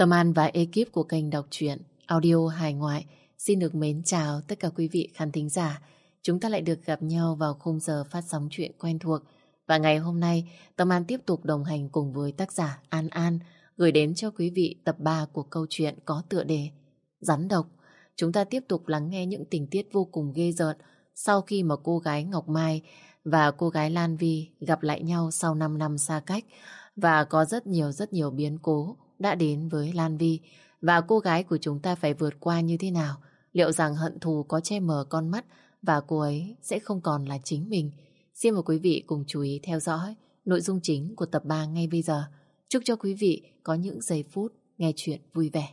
Tâm An và ekip của kênh đọc truyện audio hài ngoại xin được mến chào tất cả quý vị khán thính giả. Chúng ta lại được gặp nhau vào khung giờ phát sóng chuyện quen thuộc. Và ngày hôm nay, Tâm An tiếp tục đồng hành cùng với tác giả An An gửi đến cho quý vị tập 3 của câu chuyện có tựa đề Rắn độc. Chúng ta tiếp tục lắng nghe những tình tiết vô cùng ghê rợn sau khi mà cô gái Ngọc Mai và cô gái Lan Vi gặp lại nhau sau 5 năm xa cách và có rất nhiều rất nhiều biến cố đã đến với Lan Vi và cô gái của chúng ta phải vượt qua như thế nào. Liệu rằng hận thù có che mờ con mắt và cô ấy sẽ không còn là chính mình. Xin mời quý vị cùng chú ý theo dõi nội dung chính của tập 3 ngay bây giờ. Chúc cho quý vị có những giây phút nghe chuyện vui vẻ.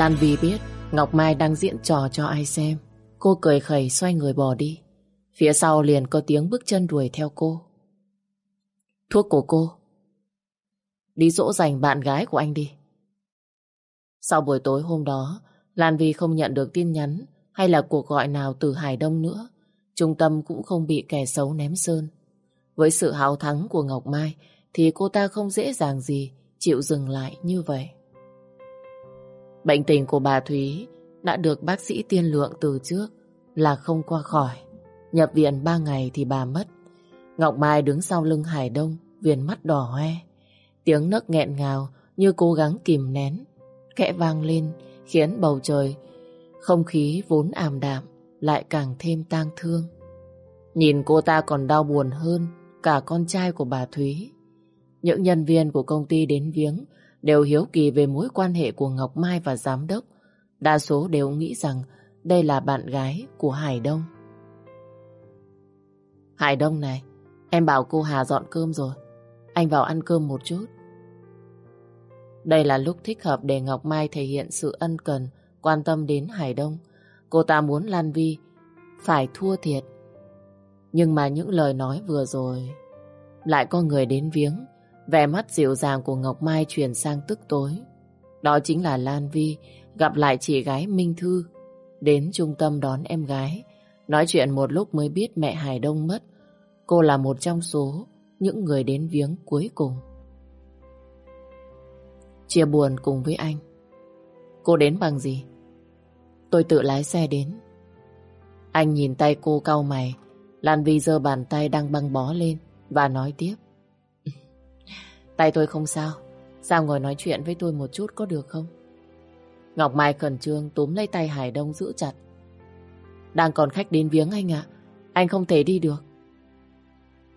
Lan Vy biết Ngọc Mai đang diễn trò cho ai xem. Cô cười khẩy xoay người bỏ đi. Phía sau liền có tiếng bước chân đuổi theo cô. Thuốc của cô. Đi dỗ dành bạn gái của anh đi. Sau buổi tối hôm đó, Lan Vy không nhận được tin nhắn hay là cuộc gọi nào từ Hải Đông nữa. Trung tâm cũng không bị kẻ xấu ném sơn. Với sự hào thắng của Ngọc Mai thì cô ta không dễ dàng gì chịu dừng lại như vậy. Bệnh tình của bà Thúy đã được bác sĩ tiên lượng từ trước là không qua khỏi. Nhập viện ba ngày thì bà mất. Ngọc Mai đứng sau lưng Hải Đông, viền mắt đỏ hoe. Tiếng nấc nghẹn ngào như cố gắng kìm nén. Kẽ vang lên khiến bầu trời, không khí vốn ảm đạm lại càng thêm tang thương. Nhìn cô ta còn đau buồn hơn cả con trai của bà Thúy. Những nhân viên của công ty đến viếng đều hiếu kỳ về mối quan hệ của Ngọc Mai và giám đốc. Đa số đều nghĩ rằng đây là bạn gái của Hải Đông. Hải Đông này, em bảo cô Hà dọn cơm rồi. Anh vào ăn cơm một chút. Đây là lúc thích hợp để Ngọc Mai thể hiện sự ân cần, quan tâm đến Hải Đông. Cô ta muốn Lan Vi phải thua thiệt. Nhưng mà những lời nói vừa rồi lại có người đến viếng Vẻ mắt dịu dàng của Ngọc Mai chuyển sang tức tối. Đó chính là Lan Vi, gặp lại chị gái Minh Thư. Đến trung tâm đón em gái. Nói chuyện một lúc mới biết mẹ Hải Đông mất. Cô là một trong số những người đến viếng cuối cùng. Chia buồn cùng với anh. Cô đến bằng gì? Tôi tự lái xe đến. Anh nhìn tay cô cau mày. Lan Vi giơ bàn tay đang băng bó lên và nói tiếp. Tay tôi không sao. Sao ngồi nói chuyện với tôi một chút có được không? Ngọc Mai khẩn trương túm lấy tay Hải Đông giữ chặt. Đang còn khách đến viếng anh ạ. Anh không thể đi được.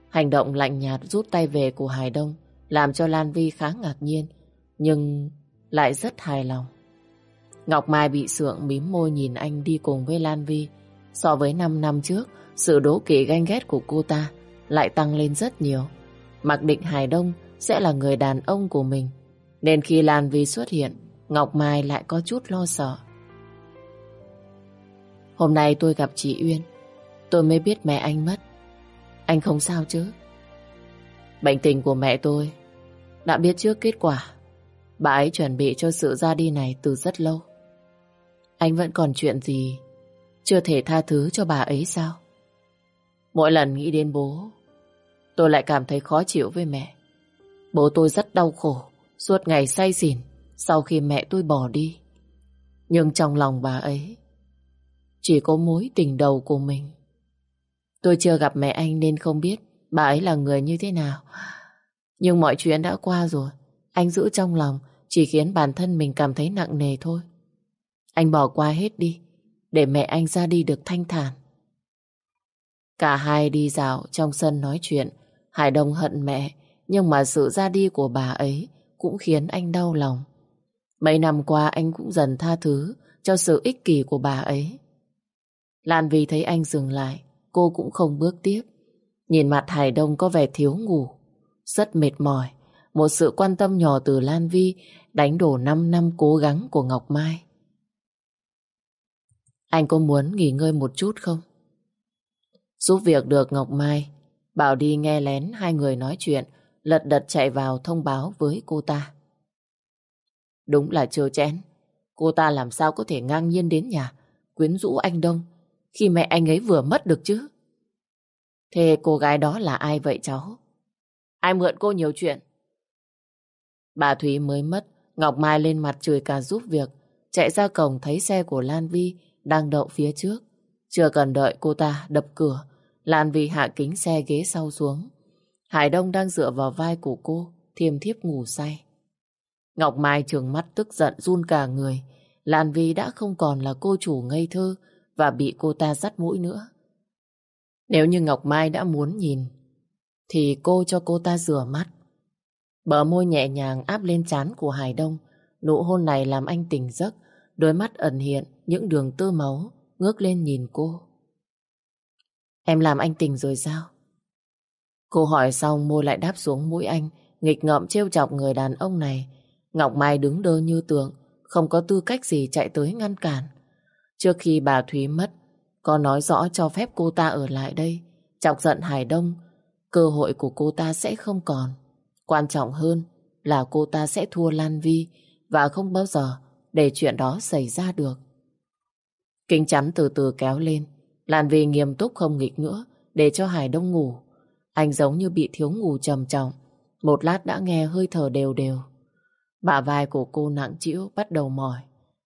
Hành động lạnh nhạt rút tay về của Hải Đông làm cho Lan Vi khá ngạc nhiên nhưng lại rất hài lòng. Ngọc Mai bị sượng mím môi nhìn anh đi cùng với Lan Vi. So với 5 năm trước, sự đố kỵ ganh ghét của cô ta lại tăng lên rất nhiều. Mặc định Hải Đông sẽ là người đàn ông của mình. Nên khi Lan Vi xuất hiện, Ngọc Mai lại có chút lo sợ. Hôm nay tôi gặp chị Uyên, tôi mới biết mẹ anh mất. Anh không sao chứ? Bệnh tình của mẹ tôi đã biết trước kết quả. Bà ấy chuẩn bị cho sự ra đi này từ rất lâu. Anh vẫn còn chuyện gì chưa thể tha thứ cho bà ấy sao? Mỗi lần nghĩ đến bố, tôi lại cảm thấy khó chịu với mẹ. Bố tôi rất đau khổ, suốt ngày say xỉn sau khi mẹ tôi bỏ đi. Nhưng trong lòng bà ấy chỉ có mối tình đầu của mình. Tôi chưa gặp mẹ anh nên không biết bà ấy là người như thế nào. Nhưng mọi chuyện đã qua rồi. Anh giữ trong lòng chỉ khiến bản thân mình cảm thấy nặng nề thôi. Anh bỏ qua hết đi để mẹ anh ra đi được thanh thản. Cả hai đi dạo trong sân nói chuyện. Hải Đông hận mẹ nhưng mà sự ra đi của bà ấy cũng khiến anh đau lòng. Mấy năm qua anh cũng dần tha thứ cho sự ích kỷ của bà ấy. Lan Vi thấy anh dừng lại, cô cũng không bước tiếp. Nhìn mặt Hải Đông có vẻ thiếu ngủ, rất mệt mỏi. Một sự quan tâm nhỏ từ Lan Vi đánh đổ 5 năm cố gắng của Ngọc Mai. Anh có muốn nghỉ ngơi một chút không? Giúp việc được Ngọc Mai, bảo đi nghe lén hai người nói chuyện lật đật chạy vào thông báo với cô ta. Đúng là chưa chén. Cô ta làm sao có thể ngang nhiên đến nhà, quyến rũ anh Đông, khi mẹ anh ấy vừa mất được chứ? Thế cô gái đó là ai vậy cháu? Ai mượn cô nhiều chuyện? Bà Thúy mới mất, Ngọc Mai lên mặt chửi cả giúp việc, chạy ra cổng thấy xe của Lan Vi đang đậu phía trước. Chưa cần đợi cô ta đập cửa, Lan Vi hạ kính xe ghế sau xuống. Hải Đông đang dựa vào vai của cô, thiêm thiếp ngủ say. Ngọc Mai trường mắt tức giận run cả người. Lan Vi đã không còn là cô chủ ngây thơ và bị cô ta dắt mũi nữa. Nếu như Ngọc Mai đã muốn nhìn, thì cô cho cô ta rửa mắt. Bờ môi nhẹ nhàng áp lên trán của Hải Đông. Nụ hôn này làm anh tỉnh giấc, đôi mắt ẩn hiện những đường tơ máu, ngước lên nhìn cô. Em làm anh tỉnh rồi sao? Cô hỏi xong môi lại đáp xuống mũi anh, nghịch ngợm trêu chọc người đàn ông này. Ngọc Mai đứng đơ như tượng, không có tư cách gì chạy tới ngăn cản. Trước khi bà Thúy mất, có nói rõ cho phép cô ta ở lại đây, chọc giận Hải Đông, cơ hội của cô ta sẽ không còn. Quan trọng hơn là cô ta sẽ thua Lan Vi và không bao giờ để chuyện đó xảy ra được. Kính chắn từ từ kéo lên, Lan Vi nghiêm túc không nghịch nữa để cho Hải Đông ngủ. Anh giống như bị thiếu ngủ trầm trọng, một lát đã nghe hơi thở đều đều. Bả vai của cô nặng trĩu bắt đầu mỏi.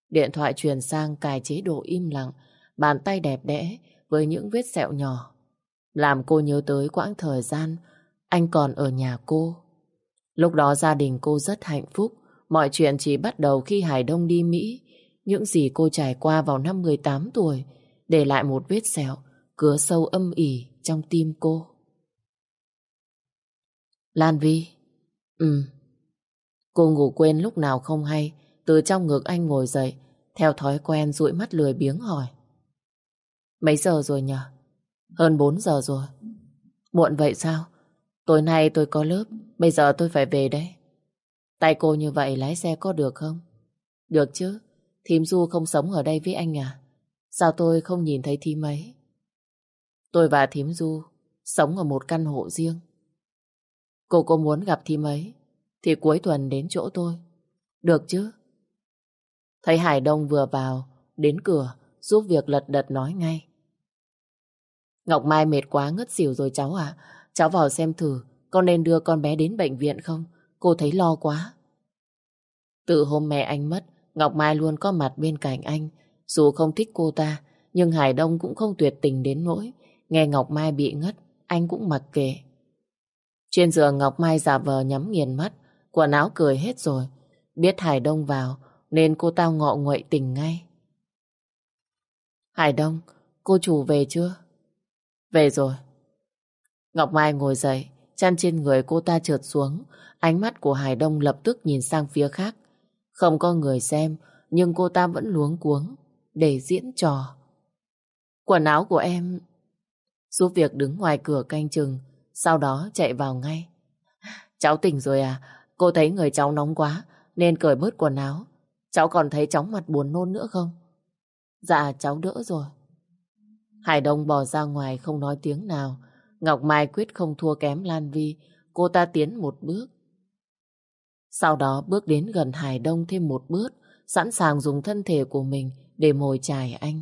Điện thoại truyền sang cài chế độ im lặng, bàn tay đẹp đẽ với những vết sẹo nhỏ. Làm cô nhớ tới quãng thời gian anh còn ở nhà cô. Lúc đó gia đình cô rất hạnh phúc, mọi chuyện chỉ bắt đầu khi Hải Đông đi Mỹ. Những gì cô trải qua vào năm 18 tuổi, để lại một vết sẹo, cứa sâu âm ỉ trong tim cô. Lan Vi Ừ Cô ngủ quên lúc nào không hay, Từ trong ngực anh ngồi dậy, Theo thói quen dụi mắt lười biếng hỏi Mấy giờ rồi nhở? Hơn 4 giờ rồi Muộn vậy sao? Tối nay tôi có lớp, Bây giờ tôi phải về đấy. Tay cô như vậy lái xe có được không? Được chứ Thím Du không sống ở đây với anh à? Sao tôi không nhìn thấy thím ấy? Tôi và thím Du sống ở một căn hộ riêng. Cô có muốn gặp thì mấy thì cuối tuần đến chỗ tôi. Được chứ? Thấy Hải Đông vừa vào, đến cửa, giúp việc lật đật nói ngay. Ngọc Mai mệt quá ngất xỉu rồi cháu à. Cháu vào xem thử, con nên đưa con bé đến bệnh viện không? Cô thấy lo quá. Từ hôm mẹ anh mất, Ngọc Mai luôn có mặt bên cạnh anh. Dù không thích cô ta, nhưng Hải Đông cũng không tuyệt tình đến nỗi. Nghe Ngọc Mai bị ngất, anh cũng mặc kệ. Trên giường Ngọc Mai giả vờ nhắm nghiền mắt, quần áo cười hết rồi. Biết Hải Đông vào, nên cô tao ngọ nguậy tình ngay. Hải Đông, cô chủ về chưa? Về rồi. Ngọc Mai ngồi dậy, chăn trên người cô ta trượt xuống. Ánh mắt của Hải Đông lập tức nhìn sang phía khác. Không có người xem, nhưng cô ta vẫn luống cuống để diễn trò. Quần áo của em... Giúp việc đứng ngoài cửa canh chừng, sau đó chạy vào ngay. Cháu tỉnh rồi à? Cô thấy người cháu nóng quá, nên cởi bớt quần áo. Cháu còn thấy chóng mặt buồn nôn nữa không? Dạ, cháu đỡ rồi. Hải Đông bò ra ngoài không nói tiếng nào. Ngọc Mai quyết không thua kém Lan Vi. Cô ta tiến một bước. Sau đó bước đến gần Hải Đông thêm một bước, sẵn sàng dùng thân thể của mình để mồi chài anh.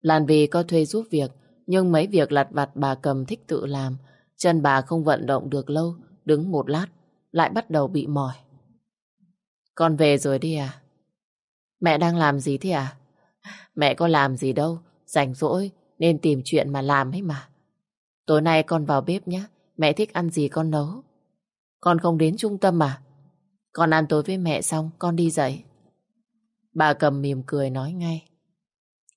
Lan Vi có thuê giúp việc, nhưng mấy việc lặt vặt bà cầm thích tự làm. Chân bà không vận động được lâu, đứng một lát, lại bắt đầu bị mỏi. Con về rồi đi à? Mẹ đang làm gì thế à? Mẹ có làm gì đâu, rảnh rỗi nên tìm chuyện mà làm ấy mà. Tối nay con vào bếp nhé, mẹ thích ăn gì con nấu. Con không đến trung tâm à? Con ăn tối với mẹ xong, con đi dậy. Bà cầm mỉm cười nói ngay.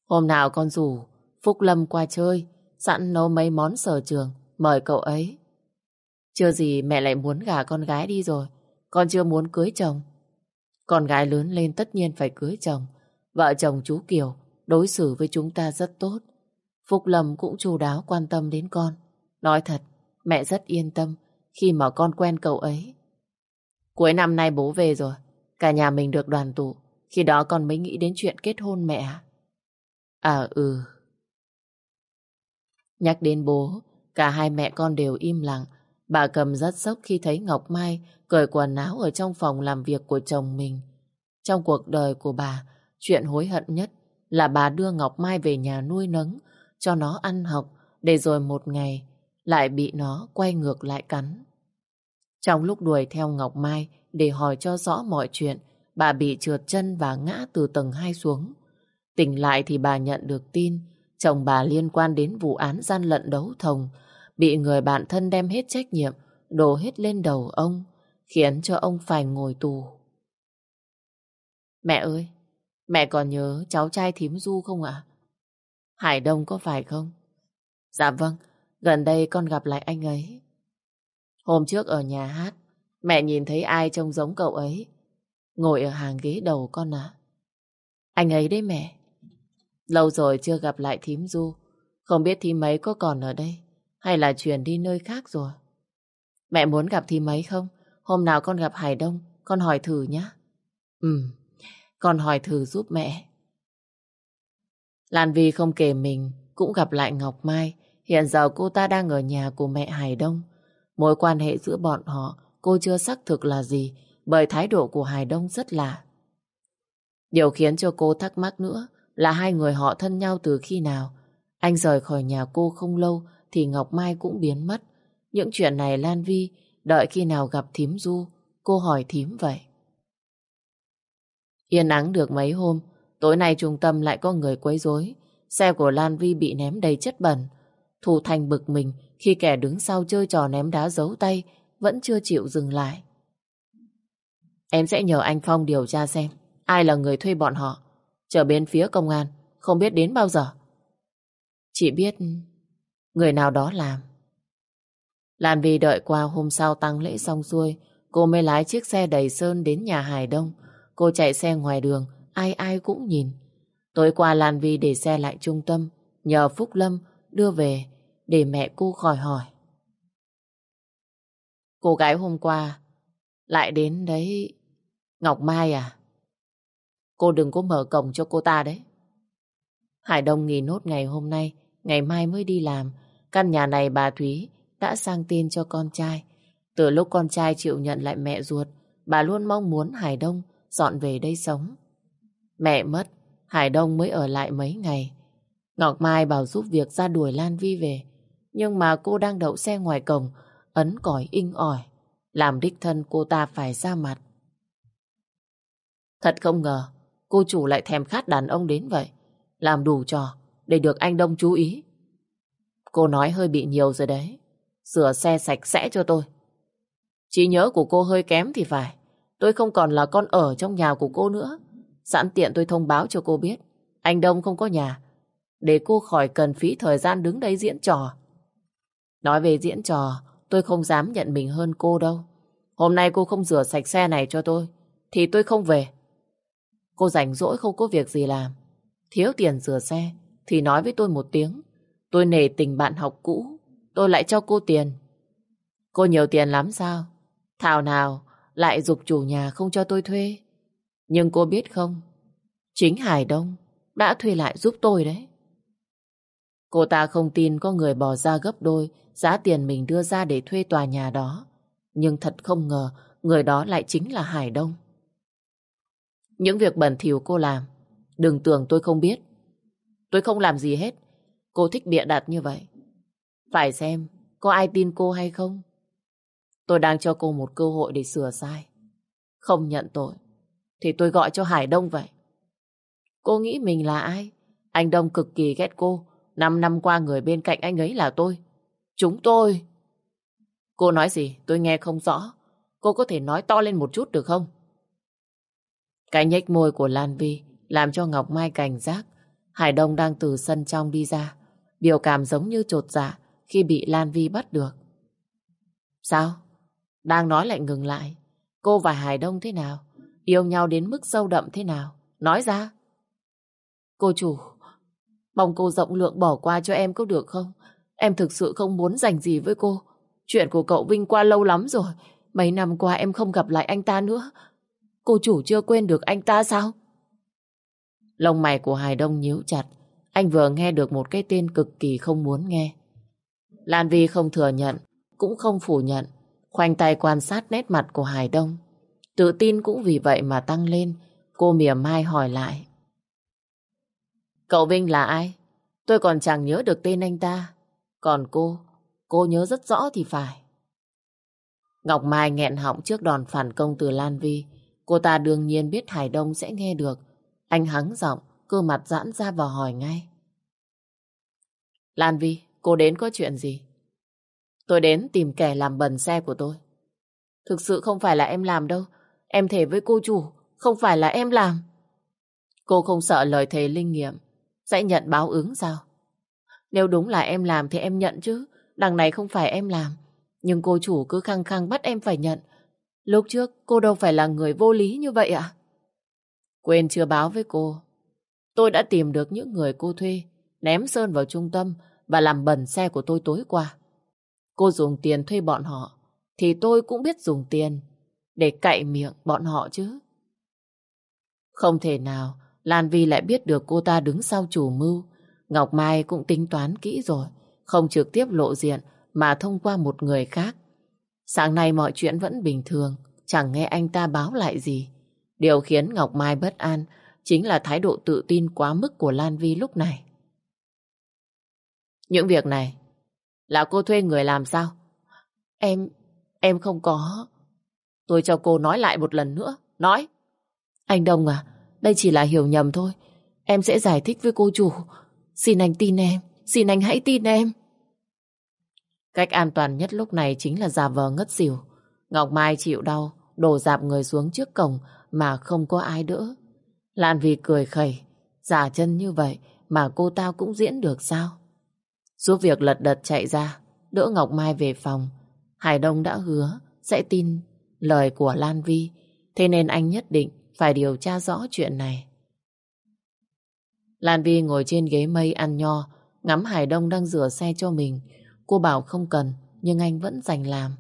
Hôm nào con rủ Phúc Lâm qua chơi, sẵn nấu mấy món sở trường, mời cậu ấy. Chưa gì mẹ lại muốn gả con gái đi rồi, con chưa muốn cưới chồng. Con gái lớn lên tất nhiên phải cưới chồng. Vợ chồng chú Kiều đối xử với chúng ta rất tốt. Phúc Lâm cũng chu đáo quan tâm đến con. Nói thật, mẹ rất yên tâm khi mà con quen cậu ấy. Cuối năm nay bố về rồi, cả nhà mình được đoàn tụ. Khi đó con mới nghĩ đến chuyện kết hôn mẹ. À ừ. Nhắc đến bố, cả hai mẹ con đều im lặng. Bà cầm rất sốc khi thấy Ngọc Mai cởi quần áo ở trong phòng làm việc của chồng mình. Trong cuộc đời của bà, chuyện hối hận nhất là bà đưa Ngọc Mai về nhà nuôi nấng, cho nó ăn học, để rồi một ngày lại bị nó quay ngược lại cắn. Trong lúc đuổi theo Ngọc Mai để hỏi cho rõ mọi chuyện, bà bị trượt chân và ngã từ tầng 2 xuống. Tỉnh lại thì bà nhận được tin chồng bà liên quan đến vụ án gian lận đấu thầu, bị người bạn thân đem hết trách nhiệm, đổ hết lên đầu ông, khiến cho ông phải ngồi tù. Mẹ ơi, mẹ còn nhớ cháu trai thím Du không ạ? Hải Đông có phải không? Dạ vâng, gần đây con gặp lại anh ấy. Hôm trước ở nhà hát, mẹ nhìn thấy ai trông giống cậu ấy, ngồi ở hàng ghế đầu con ạ. Anh ấy đấy mẹ. Lâu rồi chưa gặp lại thím Du, không biết thím ấy có còn ở đây, hay là chuyển đi nơi khác rồi. Mẹ muốn gặp thím ấy không? Hôm nào con gặp Hải Đông, con hỏi thử nhé. Ừ, con hỏi thử giúp mẹ. Lan Vi không kể mình, cũng gặp lại Ngọc Mai. Hiện giờ cô ta đang ở nhà của mẹ Hải Đông. Mối quan hệ giữa bọn họ, cô chưa xác thực là gì, bởi thái độ của Hải Đông rất lạ. Điều khiến cho cô thắc mắc nữa là hai người họ thân nhau từ khi nào. Anh rời khỏi nhà cô không lâu thì Ngọc Mai cũng biến mất. Những chuyện này Lan Vi đợi khi nào gặp thím Du, cô hỏi thím vậy. Yên ắng được mấy hôm, tối nay trung tâm lại có người quấy rối. Xe của Lan Vi bị ném đầy chất bẩn. Thủ Thành bực mình khi kẻ đứng sau chơi trò ném đá giấu tay vẫn chưa chịu dừng lại. Em sẽ nhờ anh Phong điều tra xem ai là người thuê bọn họ. Chờ bên phía công an, không biết đến bao giờ. Chỉ biết người nào đó làm. Lan Vy đợi qua hôm sau tăng lễ xong xuôi, cô mới lái chiếc xe đầy sơn đến nhà Hải Đông. Cô chạy xe ngoài đường, ai ai cũng nhìn. Tối qua Lan Vy để xe lại trung tâm, nhờ Phúc Lâm đưa về để mẹ cô khỏi hỏi. Cô gái hôm qua lại đến đấy... Ngọc Mai à? Cô đừng có mở cổng cho cô ta đấy. Hải Đông nghỉ nốt ngày hôm nay, ngày mai mới đi làm. Căn nhà này bà Thúy đã sang tin cho con trai. Từ lúc con trai chịu nhận lại mẹ ruột, bà luôn mong muốn Hải Đông dọn về đây sống. Mẹ mất, Hải Đông mới ở lại mấy ngày. Ngọc Mai bảo giúp việc ra đuổi Lan Vi về. Nhưng mà cô đang đậu xe ngoài cổng, ấn còi inh ỏi. Làm đích thân cô ta phải ra mặt. Thật không ngờ, cô chủ lại thèm khát đàn ông đến vậy. Làm đủ trò để được anh Đông chú ý. Cô nói hơi bị nhiều rồi đấy. Sửa xe sạch sẽ cho tôi. Trí nhớ của cô hơi kém thì phải. Tôi không còn là con ở trong nhà của cô nữa. Sẵn tiện tôi thông báo cho cô biết. Anh Đông không có nhà. Để cô khỏi cần phí thời gian đứng đây diễn trò. Nói về diễn trò, tôi không dám nhận mình hơn cô đâu. Hôm nay cô không rửa sạch xe này cho tôi, thì tôi không về. Cô rảnh rỗi không có việc gì làm. Thiếu tiền rửa xe, thì nói với tôi một tiếng. Tôi nể tình bạn học cũ, tôi lại cho cô tiền. Cô nhiều tiền lắm sao? Thảo nào lại dục chủ nhà không cho tôi thuê. Nhưng cô biết không, chính Hải Đông đã thuê lại giúp tôi đấy. Cô ta không tin có người bỏ ra gấp đôi giá tiền mình đưa ra để thuê tòa nhà đó. Nhưng thật không ngờ người đó lại chính là Hải Đông. Những việc bẩn thỉu cô làm, đừng tưởng tôi không biết. Tôi không làm gì hết. Cô thích bịa đặt như vậy. Phải xem có ai tin cô hay không. Tôi đang cho cô một cơ hội để sửa sai. Không nhận tội, thì tôi gọi cho Hải Đông vậy. Cô nghĩ mình là ai? Anh Đông cực kỳ ghét cô. Năm năm qua người bên cạnh anh ấy là tôi. Chúng tôi... Cô nói gì? Tôi nghe không rõ. Cô có thể nói to lên một chút được không? Cái nhếch môi của Lan Vi làm cho Ngọc Mai cảnh giác. Hải Đông đang từ sân trong đi ra. Biểu cảm giống như trột dạ khi bị Lan Vi bắt được. Sao? Đang nói lại ngừng lại. Cô và Hải Đông thế nào? Yêu nhau đến mức sâu đậm thế nào? Nói ra. Cô chủ, mong cô rộng lượng bỏ qua cho em có được không? Em thực sự không muốn dành gì với cô. Chuyện của cậu Vinh qua lâu lắm rồi. Mấy năm qua em không gặp lại anh ta nữa. Cô chủ chưa quên được anh ta sao? Lông mày của Hải Đông nhíu chặt. Anh vừa nghe được một cái tên cực kỳ không muốn nghe. Lan Vi không thừa nhận, cũng không phủ nhận. Khoanh tay quan sát nét mặt của Hải Đông. Tự tin cũng vì vậy mà tăng lên. Cô mỉa mai hỏi lại. Cậu Vinh là ai? Tôi còn chẳng nhớ được tên anh ta. Còn cô, cô nhớ rất rõ thì phải. Ngọc Mai nghẹn họng trước đòn phản công từ Lan Vi. Cô ta đương nhiên biết Hải Đông sẽ nghe được. Anh hắng giọng, cơ mặt giãn ra và hỏi ngay. Lan Vi, cô đến có chuyện gì? Tôi đến tìm kẻ làm bẩn xe của tôi. Thực sự không phải là em làm đâu. Em thề với cô chủ, không phải là em làm. Cô không sợ lời thề linh nghiệm, sẽ nhận báo ứng sao? Nếu đúng là em làm thì em nhận chứ. Đằng này không phải em làm. Nhưng cô chủ cứ khăng khăng bắt em phải nhận. Lúc trước cô đâu phải là người vô lý như vậy ạ. Quên chưa báo với cô. Tôi đã tìm được những người cô thuê, ném sơn vào trung tâm và làm bẩn xe của tôi tối qua. Cô dùng tiền thuê bọn họ, thì tôi cũng biết dùng tiền để cậy miệng bọn họ chứ. Không thể nào Lan Vi lại biết được cô ta đứng sau chủ mưu. Ngọc Mai cũng tính toán kỹ rồi, không trực tiếp lộ diện mà thông qua một người khác. Sáng nay mọi chuyện vẫn bình thường, chẳng nghe anh ta báo lại gì. Điều khiến Ngọc Mai bất an chính là thái độ tự tin quá mức của Lan Vi lúc này. Những việc này là cô thuê người làm sao? Em, em không có. Tôi cho cô nói lại một lần nữa. Nói. Anh Đông à, đây chỉ là hiểu nhầm thôi. Em sẽ giải thích với cô chủ. Xin anh tin em, xin anh hãy tin em. Cách an toàn nhất lúc này chính là giả vờ ngất xỉu. Ngọc Mai chịu đau, đổ dạp người xuống trước cổng mà không có ai đỡ. Lan Vy cười khẩy, giả chân như vậy mà cô tao cũng diễn được sao? Giúp việc lật đật chạy ra, đỡ Ngọc Mai về phòng. Hải Đông đã hứa sẽ tin lời của Lan Vi, thế nên anh nhất định phải điều tra rõ chuyện này. Lan Vi ngồi trên ghế mây ăn nho, ngắm Hải Đông đang rửa xe cho mình. Cô bảo không cần, nhưng anh vẫn dành làm.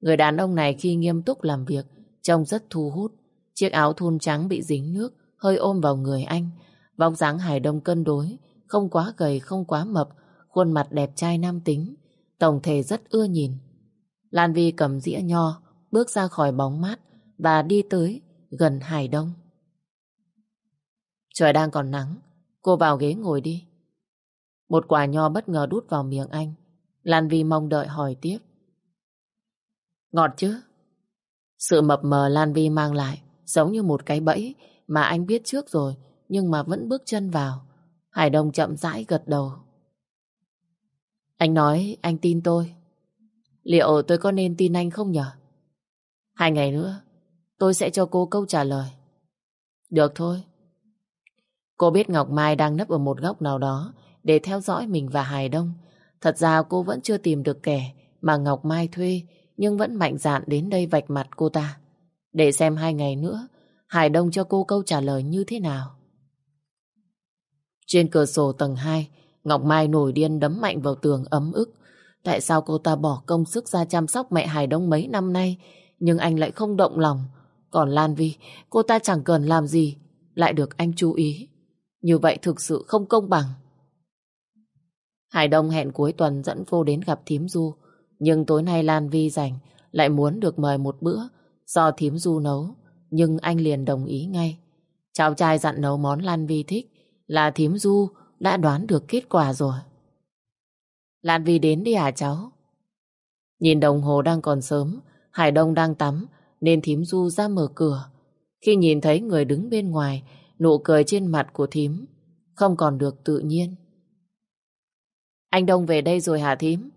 Người đàn ông này khi nghiêm túc làm việc, trông rất thu hút. Chiếc áo thun trắng bị dính nước, hơi ôm vào người anh. Vóc dáng Hải Đông cân đối, không quá gầy, không quá mập, khuôn mặt đẹp trai nam tính, tổng thể rất ưa nhìn. Lan Vi cầm dĩa nho, bước ra khỏi bóng mát và đi tới gần Hải Đông. Trời đang còn nắng, cô vào ghế ngồi đi. Một quả nho bất ngờ đút vào miệng anh. Lan Vi mong đợi hỏi tiếp. Ngọt chứ? Sự mập mờ Lan Vi mang lại giống như một cái bẫy mà anh biết trước rồi nhưng mà vẫn bước chân vào. Hải Đông chậm rãi gật đầu. Anh nói anh tin tôi. Liệu tôi có nên tin anh không nhở? Hai ngày nữa, tôi sẽ cho cô câu trả lời. Được thôi. Cô biết Ngọc Mai đang nấp ở một góc nào đó để theo dõi mình và Hải Đông. Thật ra cô vẫn chưa tìm được kẻ mà Ngọc Mai thuê nhưng vẫn mạnh dạn đến đây vạch mặt cô ta. Để xem hai ngày nữa Hải Đông cho cô câu trả lời như thế nào. Trên cửa sổ tầng 2 Ngọc Mai nổi điên đấm mạnh vào tường ấm ức. Tại sao cô ta bỏ công sức ra chăm sóc mẹ Hải Đông mấy năm nay, nhưng anh lại không động lòng. Còn Lan Vi, cô ta chẳng cần làm gì, lại được anh chú ý. Như vậy thực sự không công bằng. Hải Đông hẹn cuối tuần dẫn cô đến gặp Thím Du, nhưng tối nay Lan Vi rảnh, lại muốn được mời một bữa do Thím Du nấu, nhưng anh liền đồng ý ngay. Cháu trai dặn nấu món Lan Vi thích là Thím Du đã đoán được kết quả rồi. Lan Vi đến đi à cháu? Nhìn đồng hồ đang còn sớm, Hải Đông đang tắm, nên thím Du ra mở cửa. Khi nhìn thấy người đứng bên ngoài, nụ cười trên mặt của thím không còn được tự nhiên. Anh Đông về đây rồi hả thím?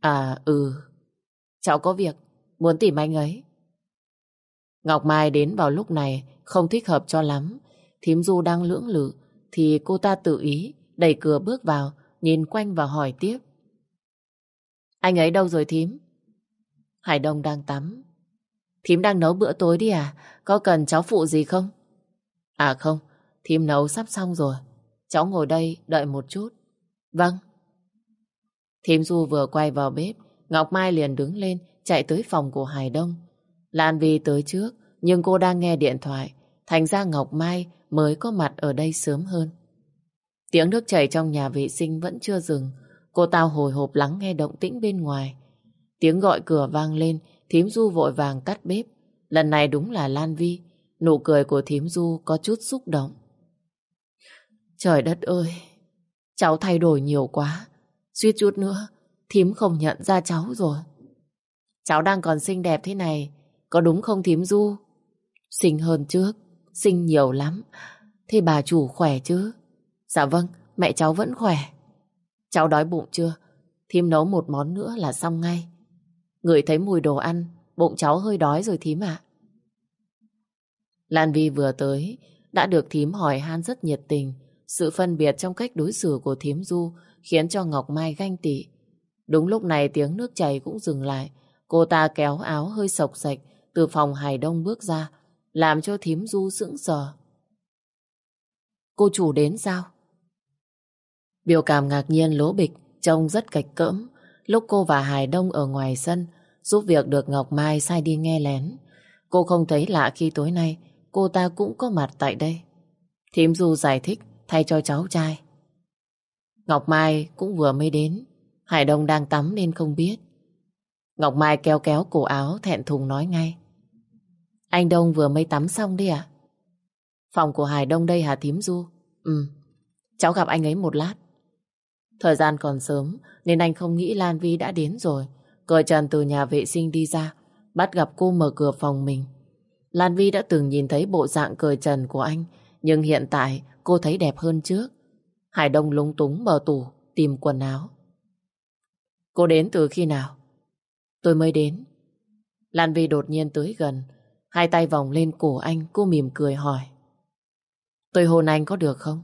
À, ừ. Cháu có việc, muốn tìm anh ấy. Ngọc Mai đến vào lúc này không thích hợp cho lắm. Thím Du đang lưỡng lự, thì cô ta tự ý đẩy cửa bước vào, nhìn quanh và hỏi tiếp. Anh ấy đâu rồi thím? Hải Đông đang tắm. Thím đang nấu bữa tối đi à? Có cần cháu phụ gì không? À không, thím nấu sắp xong rồi. Cháu ngồi đây đợi một chút. Vâng. Thím Du vừa quay vào bếp, Ngọc Mai liền đứng lên chạy tới phòng của Hải Đông. Lan Vi tới trước, nhưng cô đang nghe điện thoại. Thành ra Ngọc Mai mới có mặt ở đây sớm hơn. Tiếng nước chảy trong nhà vệ sinh vẫn chưa dừng. Cô tao hồi hộp lắng nghe động tĩnh bên ngoài. Tiếng gọi cửa vang lên, thím du vội vàng tắt bếp. Lần này đúng là Lan Vi. Nụ cười của thím Du có chút xúc động. Trời đất ơi, cháu thay đổi nhiều quá. Suýt chút nữa, thím không nhận ra cháu rồi. Cháu đang còn xinh đẹp thế này, có đúng không thím Du? Xinh hơn trước, xinh nhiều lắm. Thế bà chủ khỏe chứ? Dạ vâng, mẹ cháu vẫn khỏe. Cháu đói bụng chưa? Thím nấu một món nữa là xong ngay. Người thấy mùi đồ ăn, bụng cháu hơi đói rồi thím ạ. Lan Vi vừa tới, đã được thím hỏi han rất nhiệt tình. Sự phân biệt trong cách đối xử của thím Du khiến cho Ngọc Mai ganh tị. Đúng lúc này tiếng nước chảy cũng dừng lại. Cô ta kéo áo hơi sộc sạch từ phòng Hải Đông bước ra, làm cho thím Du sững sờ. Cô chủ đến sao? Biểu cảm ngạc nhiên lố bịch, trông rất cạch cỡm. Lúc cô và Hải Đông ở ngoài sân, giúp việc được Ngọc Mai sai đi nghe lén. Cô không thấy lạ khi tối nay cô ta cũng có mặt tại đây. Thím Du giải thích thay cho cháu trai. Ngọc Mai cũng vừa mới đến. Hải Đông đang tắm nên không biết. Ngọc Mai kéo kéo cổ áo thẹn thùng nói ngay. Anh Đông vừa mới tắm xong đi à? Phòng của Hải Đông đây hả thím Du? Ừ, cháu gặp anh ấy một lát. Thời gian còn sớm nên anh không nghĩ Lan Vi đã đến rồi. Cởi trần từ nhà vệ sinh đi ra, bắt gặp cô mở cửa phòng mình. Lan Vi đã từng nhìn thấy bộ dạng cởi trần của anh, nhưng hiện tại cô thấy đẹp hơn trước. Hải Đông lúng túng mở tủ, tìm quần áo. Cô đến từ khi nào? Tôi mới đến. Lan Vi đột nhiên tới gần, hai tay vòng lên cổ anh, cô mỉm cười hỏi. Tôi hôn anh có được không?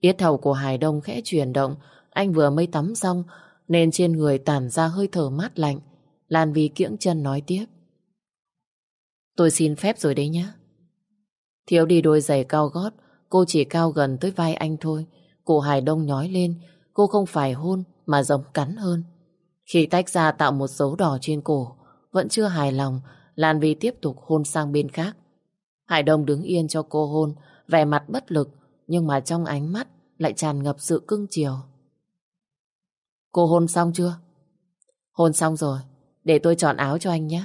Yết hầu của Hải Đông khẽ chuyển động, anh vừa mới tắm xong nên trên người tản ra hơi thở mát lạnh. Lan Vi kiễng chân nói tiếp. Tôi xin phép rồi đấy nhé. Thiếu đi đôi giày cao gót, cô chỉ cao gần tới vai anh thôi. Cổ Hải Đông nhói lên, cô không phải hôn mà giống cắn hơn. Khi tách ra tạo một dấu đỏ trên cổ, vẫn chưa hài lòng, Lan Vi tiếp tục hôn sang bên khác. Hải Đông đứng yên cho cô hôn, vẻ mặt bất lực, nhưng mà trong ánh mắt lại tràn ngập sự cưng chiều. Cô hôn xong chưa? Hôn xong rồi, để tôi chọn áo cho anh nhé.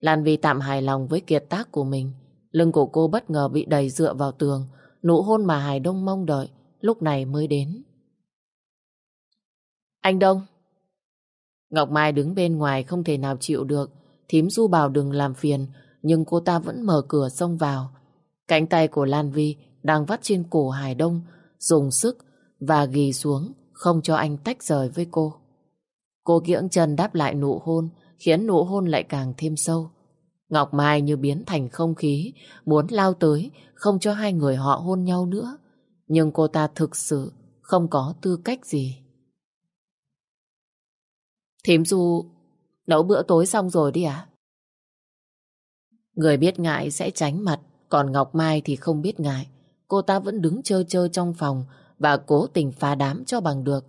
Lan Vi tạm hài lòng với kiệt tác của mình. Lưng của cô bất ngờ bị đẩy dựa vào tường. Nụ hôn mà Hải Đông mong đợi lúc này mới đến. Anh Đông! Ngọc Mai đứng bên ngoài không thể nào chịu được. Thím Du bảo đừng làm phiền, nhưng cô ta vẫn mở cửa xông vào. Cánh tay của Lan Vi đang vắt trên cổ Hải Đông, dùng sức và ghi xuống, không cho anh tách rời với cô. Cô kiễng chân đáp lại nụ hôn, khiến nụ hôn lại càng thêm sâu. Ngọc Mai như biến thành không khí, muốn lao tới, không cho hai người họ hôn nhau nữa. Nhưng cô ta thực sự không có tư cách gì. Thím Du, nấu bữa tối xong rồi đi à? Người biết ngại sẽ tránh mặt, còn Ngọc Mai thì không biết ngại. Cô ta vẫn đứng chơi chơi trong phòng và cố tình phá đám cho bằng được.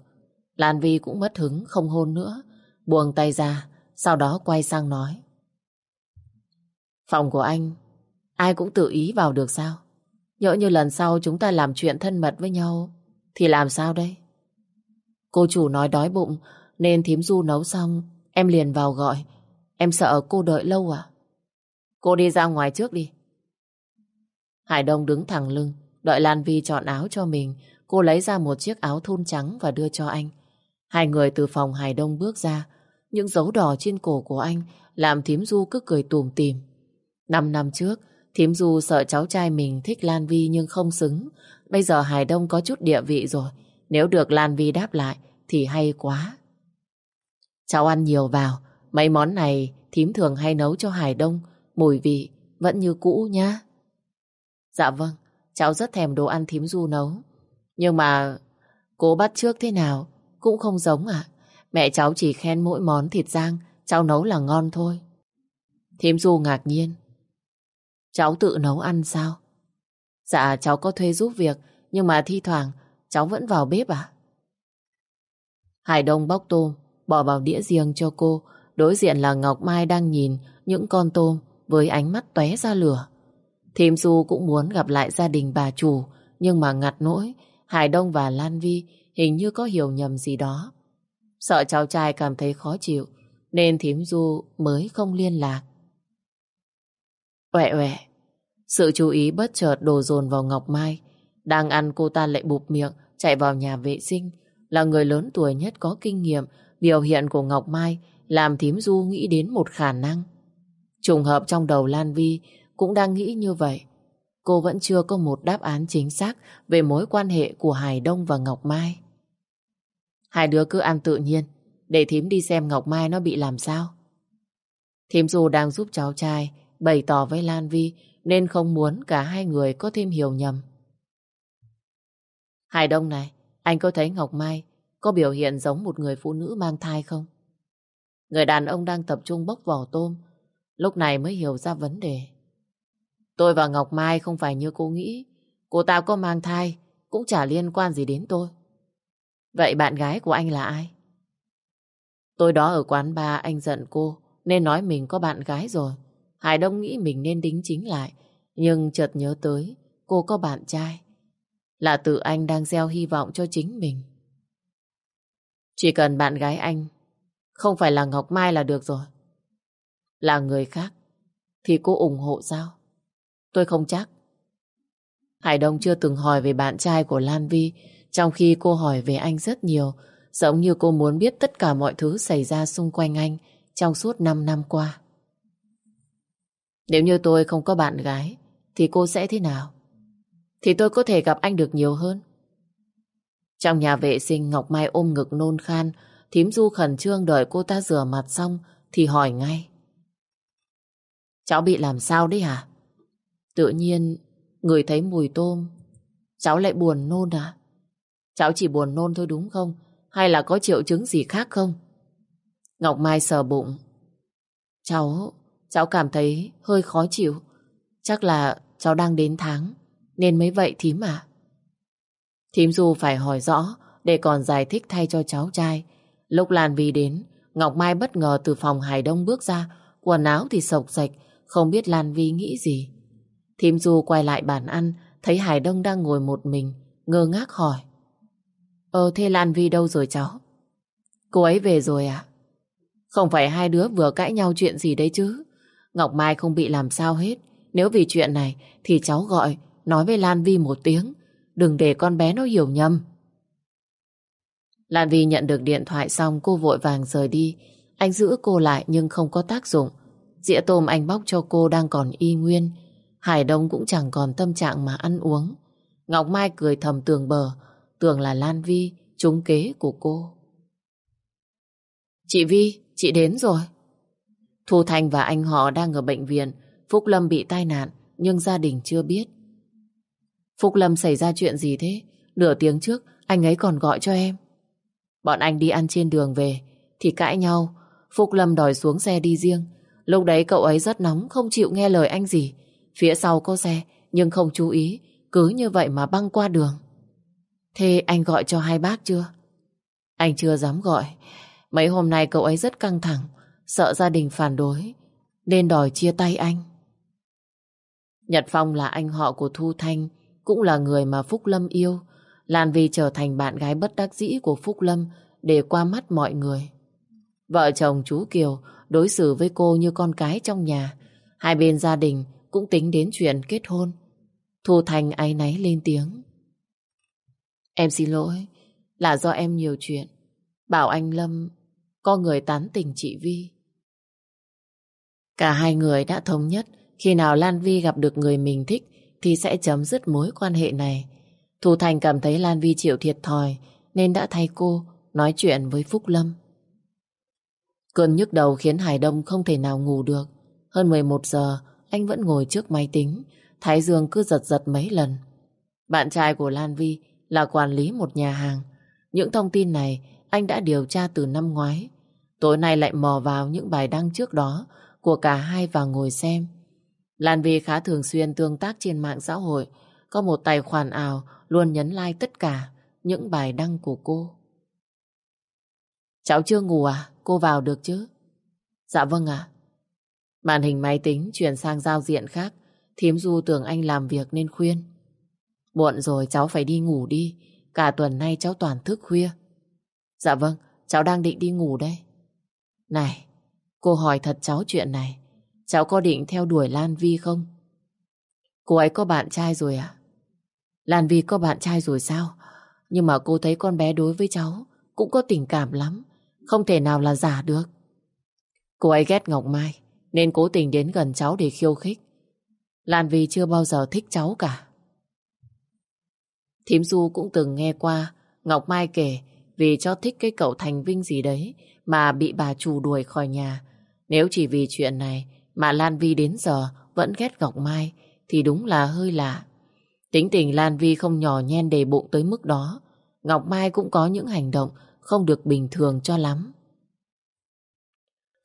Lan Vi cũng mất hứng không hôn nữa, buông tay ra, sau đó quay sang nói. Phòng của anh, ai cũng tự ý vào được sao? Nhỡ như lần sau chúng ta làm chuyện thân mật với nhau, thì làm sao đây? Cô chủ nói đói bụng, nên thím du nấu xong, em liền vào gọi. Em sợ cô đợi lâu à? Cô đi ra ngoài trước đi. Hải Đông đứng thẳng lưng, đợi Lan Vi chọn áo cho mình. Cô lấy ra một chiếc áo thun trắng và đưa cho anh. Hai người từ phòng Hải Đông bước ra. Những dấu đỏ trên cổ của anh làm thím du cứ cười tùm tìm. Năm năm trước, thím du sợ cháu trai mình thích Lan Vi nhưng không xứng. Bây giờ Hải Đông có chút địa vị rồi. Nếu được Lan Vi đáp lại thì hay quá. Cháu ăn nhiều vào. Mấy món này thím thường hay nấu cho Hải Đông. Mùi vị vẫn như cũ nhá. Dạ vâng, cháu rất thèm đồ ăn thím du nấu. Nhưng mà cố bắt trước thế nào cũng không giống à. Mẹ cháu chỉ khen mỗi món thịt rang cháu nấu là ngon thôi. Thím du ngạc nhiên. Cháu tự nấu ăn sao? Dạ cháu có thuê giúp việc nhưng mà thi thoảng cháu vẫn vào bếp à? Hải Đông bóc tôm bỏ vào đĩa riêng cho cô đối diện là Ngọc Mai đang nhìn những con tôm với ánh mắt tóe ra lửa. Thím Du cũng muốn gặp lại gia đình bà chủ, nhưng mà ngặt nỗi, Hải Đông và Lan Vi hình như có hiểu nhầm gì đó. Sợ cháu trai cảm thấy khó chịu, nên thím Du mới không liên lạc. Uệ uệ, sự chú ý bất chợt đổ dồn vào Ngọc Mai. Đang ăn cô ta lại bụp miệng, chạy vào nhà vệ sinh. Là người lớn tuổi nhất có kinh nghiệm, biểu hiện của Ngọc Mai làm thím Du nghĩ đến một khả năng. Trùng hợp trong đầu Lan Vi cũng đang nghĩ như vậy. Cô vẫn chưa có một đáp án chính xác về mối quan hệ của Hải Đông và Ngọc Mai. Hai đứa cứ ăn tự nhiên, để thím đi xem Ngọc Mai nó bị làm sao. Thím Du đang giúp cháu trai bày tỏ với Lan Vi nên không muốn cả hai người có thêm hiểu nhầm. Hải Đông này, anh có thấy Ngọc Mai có biểu hiện giống một người phụ nữ mang thai không? Người đàn ông đang tập trung bốc vỏ tôm, lúc này mới hiểu ra vấn đề. Tôi và Ngọc Mai không phải như cô nghĩ, cô ta có mang thai, cũng chả liên quan gì đến tôi. Vậy bạn gái của anh là ai? Tôi đó ở quán bar anh giận cô, nên nói mình có bạn gái rồi. Hải Đông nghĩ mình nên đính chính lại, nhưng chợt nhớ tới cô có bạn trai. Là tự anh đang gieo hy vọng cho chính mình. Chỉ cần bạn gái anh không phải là Ngọc Mai là được rồi. Là người khác thì cô ủng hộ sao? Tôi không chắc. Hải Đông chưa từng hỏi về bạn trai của Lan Vi, trong khi cô hỏi về anh rất nhiều, giống như cô muốn biết tất cả mọi thứ xảy ra xung quanh anh trong suốt 5 năm qua. Nếu như tôi không có bạn gái, thì cô sẽ thế nào? Thì tôi có thể gặp anh được nhiều hơn. Trong nhà vệ sinh Ngọc Mai ôm ngực nôn khan, thím Du khẩn trương đợi cô ta rửa mặt xong thì hỏi ngay. Cháu bị làm sao đấy hả? Tự nhiên người thấy mùi tôm, cháu lại buồn nôn à? Cháu chỉ buồn nôn thôi đúng không? Hay là có triệu chứng gì khác không? Ngọc Mai sờ bụng. Cháu, cháu cảm thấy hơi khó chịu. Chắc là cháu đang đến tháng, nên mới vậy thím à? Thím Du phải hỏi rõ để còn giải thích thay cho cháu trai. Lúc Lan Vi đến, Ngọc Mai bất ngờ từ phòng Hải Đông bước ra, quần áo thì sộc sạch, không biết Lan Vi nghĩ gì. Thím Du quay lại bàn ăn, thấy Hải Đông đang ngồi một mình, ngơ ngác hỏi. Ờ thế Lan Vi đâu rồi cháu? Cô ấy về rồi à? Không phải hai đứa vừa cãi nhau chuyện gì đấy chứ? Ngọc Mai không bị làm sao hết. Nếu vì chuyện này thì cháu gọi, nói với Lan Vi một tiếng. Đừng để con bé nó hiểu nhầm. Lan Vi nhận được điện thoại xong cô vội vàng rời đi. Anh giữ cô lại nhưng không có tác dụng. Dĩa tôm anh bóc cho cô đang còn y nguyên. Hải Đông cũng chẳng còn tâm trạng mà ăn uống. Ngọc Mai cười thầm tường bờ, tưởng là Lan Vi, trúng kế của cô. Chị Vi, chị đến rồi. Thu Thành và anh họ đang ở bệnh viện. Phúc Lâm bị tai nạn, nhưng gia đình chưa biết. Phúc Lâm xảy ra chuyện gì thế? Nửa tiếng trước, anh ấy còn gọi cho em. Bọn anh đi ăn trên đường về, thì cãi nhau. Phúc Lâm đòi xuống xe đi riêng. Lúc đấy cậu ấy rất nóng, không chịu nghe lời anh gì. Phía sau có xe, nhưng không chú ý, cứ như vậy mà băng qua đường. Thế anh gọi cho hai bác chưa? Anh chưa dám gọi. Mấy hôm nay cậu ấy rất căng thẳng, sợ gia đình phản đối, nên đòi chia tay anh. Nhật Phong là anh họ của Thu Thanh, cũng là người mà Phúc Lâm yêu. Lan Vi trở thành bạn gái bất đắc dĩ của Phúc Lâm để qua mắt mọi người. Vợ chồng chú Kiều đối xử với cô như con cái trong nhà. Hai bên gia đình cũng tính đến chuyện kết hôn. Thu Thanh áy náy lên tiếng. Em xin lỗi, là do em nhiều chuyện. Bảo anh Lâm có người tán tỉnh chị Vi. Cả hai người đã thống nhất khi nào Lan Vi gặp được người mình thích thì sẽ chấm dứt mối quan hệ này. Thu Thành cảm thấy Lan Vi chịu thiệt thòi nên đã thay cô nói chuyện với Phúc Lâm. Cơn nhức đầu khiến Hải Đông không thể nào ngủ được. Hơn 11 giờ, anh vẫn ngồi trước máy tính, Thái Dương cứ giật giật mấy lần. Bạn trai của Lan Vi là quản lý một nhà hàng. Những thông tin này anh đã điều tra từ năm ngoái. Tối nay lại mò vào những bài đăng trước đó của cả hai và ngồi xem. Lan Vi khá thường xuyên tương tác trên mạng xã hội, có một tài khoản ảo luôn nhấn like tất cả những bài đăng của cô. Cháu chưa ngủ à? Cô vào được chứ? Dạ vâng ạ. Màn hình máy tính chuyển sang giao diện khác, thím du tưởng anh làm việc nên khuyên. Muộn rồi cháu phải đi ngủ đi, cả tuần nay cháu toàn thức khuya. Dạ vâng, cháu đang định đi ngủ đây. Này, cô hỏi thật cháu chuyện này, cháu có định theo đuổi Lan Vi không? Cô ấy có bạn trai rồi à? Lan Vi có bạn trai rồi sao? Nhưng mà cô thấy con bé đối với cháu cũng có tình cảm lắm. Không thể nào là giả được. Cô ấy ghét Ngọc Mai nên cố tình đến gần cháu để khiêu khích. Lan Vi chưa bao giờ thích cháu cả. Thím Du cũng từng nghe qua Ngọc Mai kể vì cho thích cái cậu Thành Vinh gì đấy mà bị bà chủ đuổi khỏi nhà. Nếu chỉ vì chuyện này mà Lan Vi đến giờ vẫn ghét Ngọc Mai, thì đúng là hơi lạ. Tính tình Lan Vi không nhỏ nhen đầy bụng tới mức đó. Ngọc Mai cũng có những hành động không được bình thường cho lắm.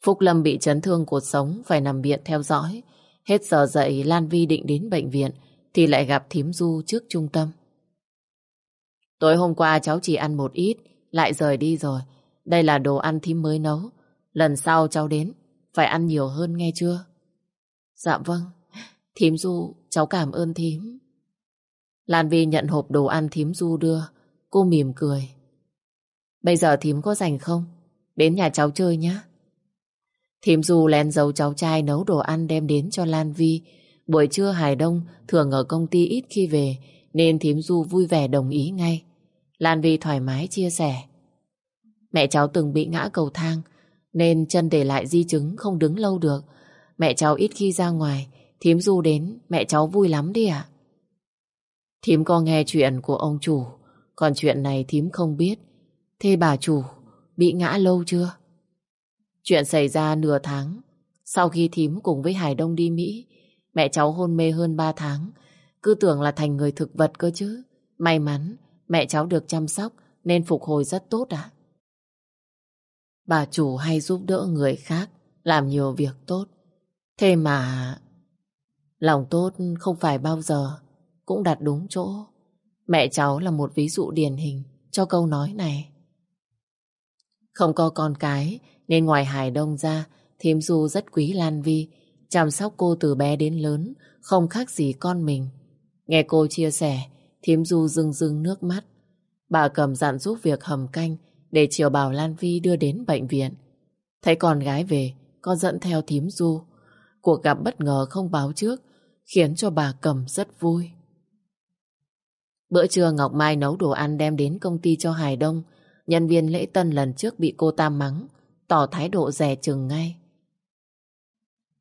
Phúc Lâm bị chấn thương cuộc sống, phải nằm viện theo dõi. Hết giờ dậy, Lan Vi định đến bệnh viện, thì lại gặp thím Du trước trung tâm. Tối hôm qua cháu chỉ ăn một ít, lại rời đi rồi. Đây là đồ ăn thím mới nấu. Lần sau cháu đến phải ăn nhiều hơn nghe chưa? Dạ vâng. Thím Du, cháu cảm ơn thím. Lan Vi nhận hộp đồ ăn thím Du đưa. Cô mỉm cười. Bây giờ thím có rảnh không? Đến nhà cháu chơi nhé. Thím Du lén giấu cháu trai nấu đồ ăn đem đến cho Lan Vi. Buổi trưa Hải Đông thường ở công ty ít khi về nên thím Du vui vẻ đồng ý ngay. Lan Vi thoải mái chia sẻ. Mẹ cháu từng bị ngã cầu thang nên chân để lại di chứng không đứng lâu được. Mẹ cháu ít khi ra ngoài, thím Du đến, mẹ cháu vui lắm đi ạ. Thím có nghe chuyện của ông chủ, còn chuyện này thím không biết. Thế bà chủ, bị ngã lâu chưa? Chuyện xảy ra nửa tháng sau khi thím cùng với Hải Đông đi Mỹ. Mẹ cháu hôn mê hơn 3 tháng. Cứ tưởng là thành người thực vật cơ chứ. May mắn, mẹ cháu được chăm sóc, nên phục hồi rất tốt ạ. Bà chủ hay giúp đỡ người khác, làm nhiều việc tốt. Thế mà, lòng tốt không phải bao giờ cũng đặt đúng chỗ. Mẹ cháu là một ví dụ điển hình cho câu nói này. Không có con cái, nên ngoài Hải Đông ra Thím Du rất quý Lan Vi, chăm sóc cô từ bé đến lớn, không khác gì con mình. Nghe cô chia sẻ Thím Du rưng rưng nước mắt. Bà cầm dặn giúp việc hầm canh để chiều bảo Lan Vi đưa đến bệnh viện. Thấy con gái về, con dẫn theo thím Du. Cuộc gặp bất ngờ không báo trước khiến cho bà cầm rất vui. Bữa trưa Ngọc Mai nấu đồ ăn đem đến công ty cho Hải Đông. Nhân viên lễ tân lần trước bị cô ta mắng, tỏ thái độ rẻ chừng ngay.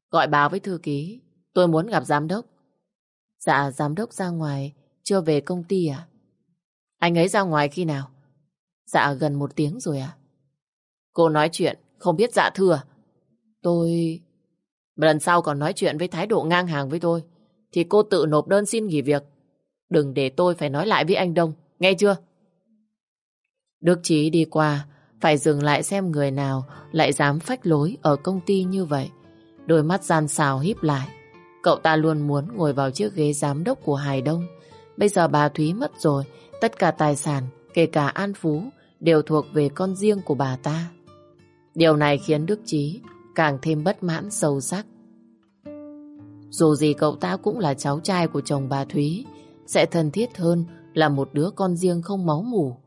Gọi báo với thư ký, tôi muốn gặp giám đốc. Dạ, giám đốc ra ngoài, chưa về công ty à? Anh ấy ra ngoài khi nào? Dạ, gần một tiếng rồi à? Cô nói chuyện, không biết dạ thưa. Tôi... Lần sau còn nói chuyện với thái độ ngang hàng với tôi, thì cô tự nộp đơn xin nghỉ việc. Đừng để tôi phải nói lại với anh Đông, nghe chưa? Đức Chí đi qua, phải dừng lại xem người nào lại dám phách lối ở công ty như vậy. Đôi mắt gian xào híp lại. Cậu ta luôn muốn ngồi vào chiếc ghế giám đốc của Hải Đông. Bây giờ bà Thúy mất rồi, tất cả tài sản, kể cả An Phú, đều thuộc về con riêng của bà ta. Điều này khiến Đức Chí càng thêm bất mãn sâu sắc. Dù gì cậu ta cũng là cháu trai của chồng bà Thúy, sẽ thân thiết hơn là một đứa con riêng không máu mủ.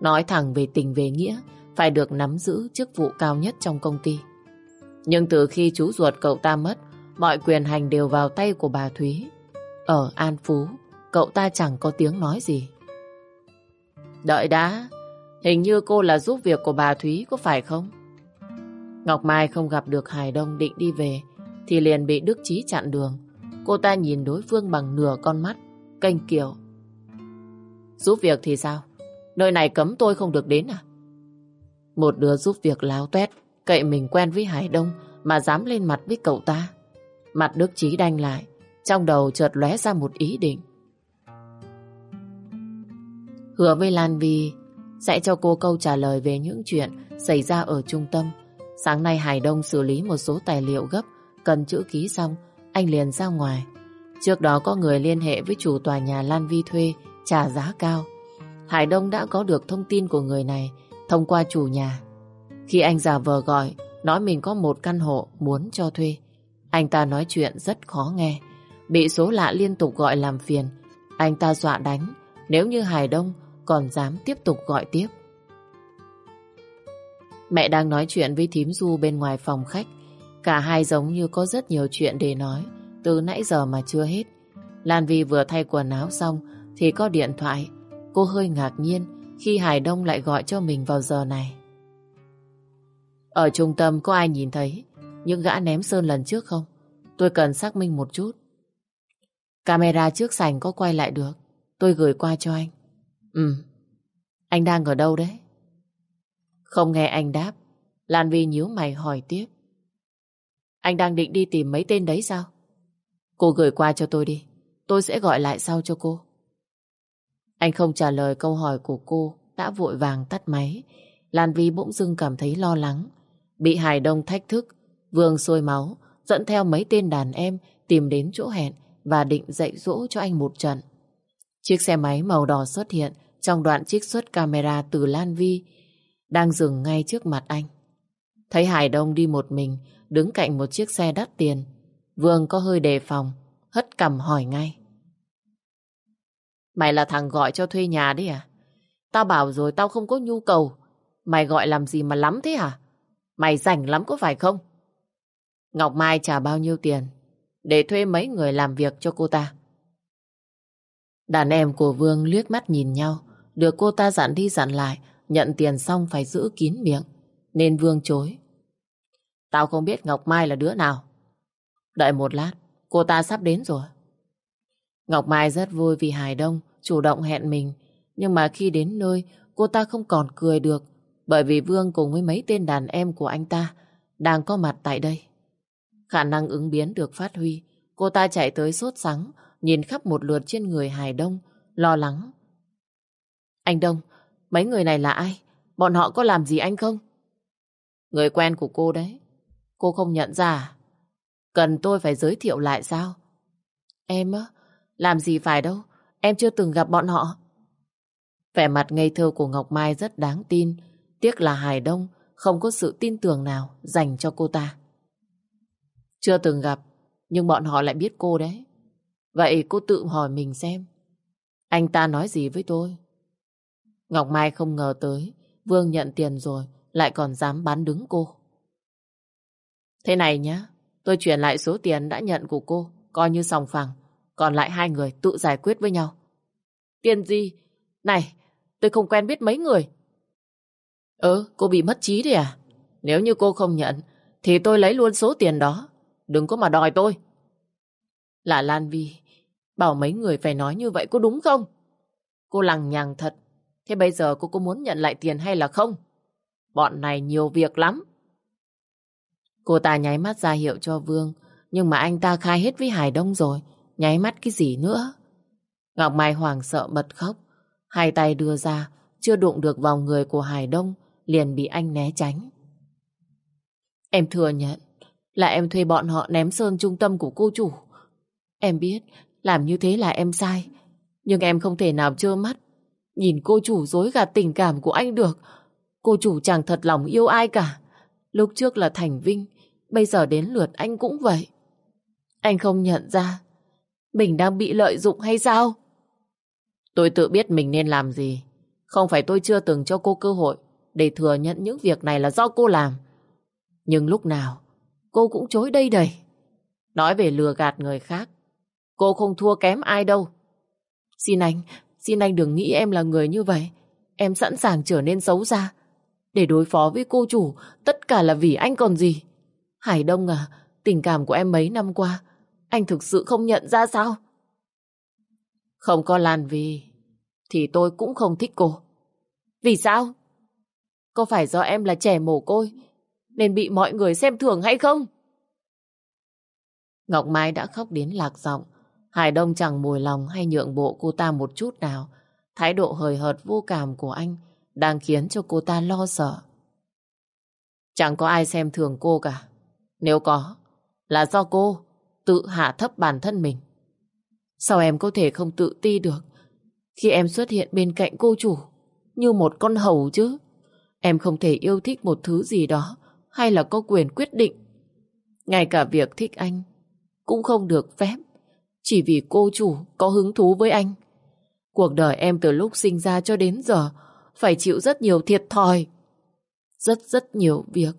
Nói thẳng về tình về nghĩa, phải được nắm giữ chức vụ cao nhất trong công ty. Nhưng từ khi chú ruột cậu ta mất, mọi quyền hành đều vào tay của bà Thúy. Ở An Phú, cậu ta chẳng có tiếng nói gì. Đợi đã, hình như cô là giúp việc của bà Thúy có phải không? Ngọc Mai không gặp được Hải Đông định đi về, thì liền bị Đức Chí chặn đường. Cô ta nhìn đối phương bằng nửa con mắt, canh kiểu. Giúp việc thì sao? Nơi này cấm tôi không được đến à? Một đứa giúp việc láo tuét, cậy mình quen với Hải Đông mà dám lên mặt với cậu ta. Mặt Đức Chí đanh lại, trong đầu chợt lóe ra một ý định. Hứa với Lan Vi sẽ cho cô câu trả lời về những chuyện xảy ra ở trung tâm. Sáng nay Hải Đông xử lý một số tài liệu gấp, cần chữ ký xong, anh liền ra ngoài. Trước đó có người liên hệ với chủ tòa nhà Lan Vi thuê, trả giá cao. Hải Đông đã có được thông tin của người này thông qua chủ nhà. Khi anh giả vờ gọi, nói mình có một căn hộ muốn cho thuê. Anh ta nói chuyện rất khó nghe, bị số lạ liên tục gọi làm phiền. Anh ta dọa đánh, nếu như Hải Đông còn dám tiếp tục gọi tiếp. Mẹ đang nói chuyện với thím Du bên ngoài phòng khách. Cả hai giống như có rất nhiều chuyện để nói, từ nãy giờ mà chưa hết. Lan Vi vừa thay quần áo xong thì có điện thoại. Cô hơi ngạc nhiên khi Hải Đông lại gọi cho mình vào giờ này. Ở trung tâm có ai nhìn thấy những gã ném sơn lần trước không? Tôi cần xác minh một chút. Camera trước sảnh có quay lại được. Tôi gửi qua cho anh. Ừ. Anh đang ở đâu đấy? Không nghe anh đáp. Lan Vi nhíu mày hỏi tiếp. Anh đang định đi tìm mấy tên đấy sao? Cô gửi qua cho tôi đi. Tôi sẽ gọi lại sau cho cô. Anh không trả lời câu hỏi của cô, đã vội vàng tắt máy. Lan Vi bỗng dưng cảm thấy lo lắng. Bị Hải Đông thách thức, Vương sôi máu, dẫn theo mấy tên đàn em tìm đến chỗ hẹn và định dạy dỗ cho anh một trận. Chiếc xe máy màu đỏ xuất hiện trong đoạn trích xuất camera từ Lan Vi đang dừng ngay trước mặt anh. Thấy Hải Đông đi một mình, đứng cạnh một chiếc xe đắt tiền. Vương có hơi đề phòng, hất cằm hỏi ngay. Mày là thằng gọi cho thuê nhà đấy à? Tao bảo rồi tao không có nhu cầu. Mày gọi làm gì mà lắm thế hả? Mày rảnh lắm có phải không? Ngọc Mai trả bao nhiêu tiền để thuê mấy người làm việc cho cô ta? Đàn em của Vương liếc mắt nhìn nhau, được cô ta dặn đi dặn lại, nhận tiền xong phải giữ kín miệng, nên Vương chối. Tao không biết Ngọc Mai là đứa nào. Đợi một lát, cô ta sắp đến rồi. Ngọc Mai rất vui vì Hải Đông chủ động hẹn mình, nhưng mà khi đến nơi, cô ta không còn cười được, bởi vì Vương cùng với mấy tên đàn em của anh ta đang có mặt tại đây. Khả năng ứng biến được phát huy, cô ta chạy tới sốt sắng, nhìn khắp một lượt trên người Hải Đông, lo lắng. Anh Đông, mấy người này là ai? Bọn họ có làm gì anh không? Người quen của cô đấy. Cô không nhận ra à? Cần tôi phải giới thiệu lại sao? Em á, làm gì phải đâu, em chưa từng gặp bọn họ. Vẻ mặt ngây thơ của Ngọc Mai rất đáng tin, tiếc là Hải Đông không có sự tin tưởng nào dành cho cô ta. Chưa từng gặp, nhưng bọn họ lại biết cô đấy. Vậy cô tự hỏi mình xem, anh ta nói gì với tôi? Ngọc Mai không ngờ tới, Vương nhận tiền rồi, lại còn dám bán đứng cô. Thế này nhá, tôi chuyển lại số tiền đã nhận của cô, coi như sòng phẳng. Còn lại hai người tự giải quyết với nhau. Tiền gì? Này, tôi không quen biết mấy người. Ừ, cô bị mất trí đấy à? Nếu như cô không nhận, thì tôi lấy luôn số tiền đó. Đừng có mà đòi tôi. Là Lan Vi, bảo mấy người phải nói như vậy có đúng không? Cô lằng nhằng thật. Thế bây giờ cô có muốn nhận lại tiền hay là không? Bọn này nhiều việc lắm. Cô ta nháy mắt ra hiệu cho Vương, nhưng mà anh ta khai hết với Hải Đông rồi, nháy mắt cái gì nữa. Ngọc Mai hoàng sợ bật khóc, hai tay đưa ra, chưa đụng được vào người của Hải Đông, liền bị anh né tránh. Em thừa nhận là em thuê bọn họ ném sơn trung tâm của cô chủ. Em biết làm như thế là em sai, nhưng em không thể nào trơ mắt. Nhìn cô chủ dối gạt tình cảm của anh được. Cô chủ chẳng thật lòng yêu ai cả. Lúc trước là Thành Vinh, bây giờ đến lượt anh cũng vậy. Anh không nhận ra mình đang bị lợi dụng hay sao? Tôi tự biết mình nên làm gì. Không phải tôi chưa từng cho cô cơ hội để thừa nhận những việc này là do cô làm. Nhưng lúc nào, cô cũng chối đây đầy. Nói về lừa gạt người khác, cô không thua kém ai đâu. Xin anh, xin anh đừng nghĩ em là người như vậy. Em sẵn sàng trở nên xấu xa. Để đối phó với cô chủ, tất cả là vì anh còn gì. Hải Đông à, tình cảm của em mấy năm qua, anh thực sự không nhận ra sao? Không có Lan vì thì tôi cũng không thích cô. Vì sao? Có phải do em là trẻ mồ côi nên bị mọi người xem thường hay không? Ngọc Mai đã khóc đến lạc giọng. Hải Đông chẳng mùi lòng hay nhượng bộ cô ta một chút nào. Thái độ hời hợt vô cảm của anh đang khiến cho cô ta lo sợ. Chẳng có ai xem thường cô cả. Nếu có, là do cô tự hạ thấp bản thân mình. Sao em có thể không tự ti được khi em xuất hiện bên cạnh cô chủ như một con hầu chứ? Em không thể yêu thích một thứ gì đó hay là có quyền quyết định. Ngay cả việc thích anh cũng không được phép chỉ vì cô chủ có hứng thú với anh. Cuộc đời em từ lúc sinh ra cho đến giờ phải chịu rất nhiều thiệt thòi. Rất rất nhiều việc.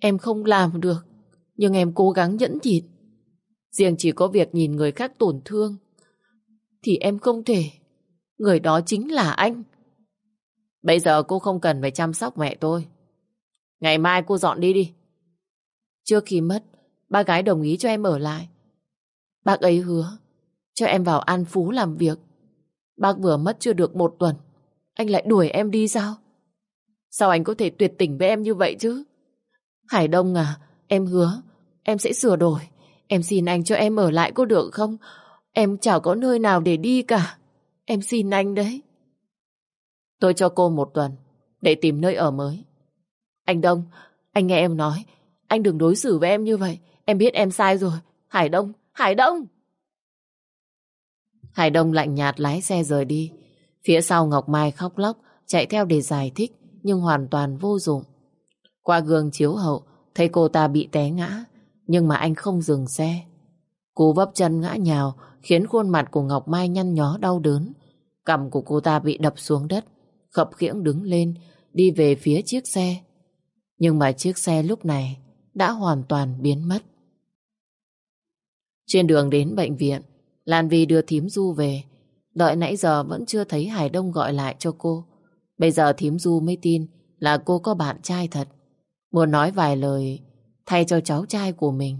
Em không làm được, nhưng em cố gắng nhẫn nhịn. Riêng chỉ có việc nhìn người khác tổn thương thì em không thể. Người đó chính là anh. Bây giờ cô không cần phải chăm sóc mẹ tôi. Ngày mai cô dọn đi đi. Trước khi mất, ba gái đồng ý cho em ở lại. Bác ấy hứa cho em vào An Phú làm việc. Bác vừa mất chưa được một tuần. Anh lại đuổi em đi sao? Sao anh có thể tuyệt tình với em như vậy chứ? Hải Đông à, em hứa, em sẽ sửa đổi. Em xin anh cho em ở lại có được không? Em chả có nơi nào để đi cả. Em xin anh đấy. Tôi cho cô một tuần để tìm nơi ở mới. Anh Đông, anh nghe em nói, anh đừng đối xử với em như vậy. Em biết em sai rồi. Hải Đông, Hải Đông! Hải Đông lạnh nhạt lái xe rời đi. Phía sau Ngọc Mai khóc lóc, chạy theo để giải thích, nhưng hoàn toàn vô dụng. Qua gương chiếu hậu, thấy cô ta bị té ngã, nhưng mà anh không dừng xe. Cú vấp chân ngã nhào, khiến khuôn mặt của Ngọc Mai nhăn nhó đau đớn. Cằm của cô ta bị đập xuống đất, khập khiễng đứng lên, đi về phía chiếc xe. Nhưng mà chiếc xe lúc này đã hoàn toàn biến mất. Trên đường đến bệnh viện, Lan Vi đưa thím Du về. Đợi nãy giờ vẫn chưa thấy Hải Đông gọi lại cho cô. Bây giờ thím Du mới tin là cô có bạn trai thật. Muốn nói vài lời thay cho cháu trai của mình.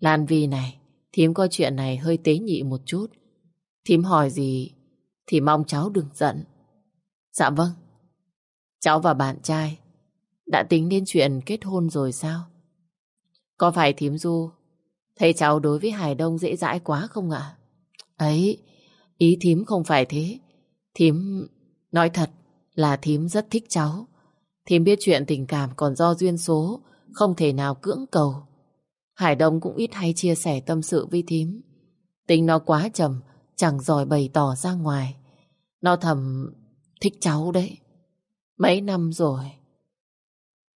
Lan Vi này, thím có chuyện này hơi tế nhị một chút. Thím hỏi gì thì mong cháu đừng giận. Dạ vâng. Cháu và bạn trai đã tính đến chuyện kết hôn rồi sao? Có phải thím Du thế cháu đối với Hải Đông dễ dãi quá không ạ? Ấy, ý thím không phải thế. Thím nói thật là thím rất thích cháu. Thím biết chuyện tình cảm còn do duyên số, không thể nào cưỡng cầu. Hải Đông cũng ít hay chia sẻ tâm sự với thím. Tính nó quá trầm, chẳng giỏi bày tỏ ra ngoài. Nó thầm thích cháu đấy. Mấy năm rồi.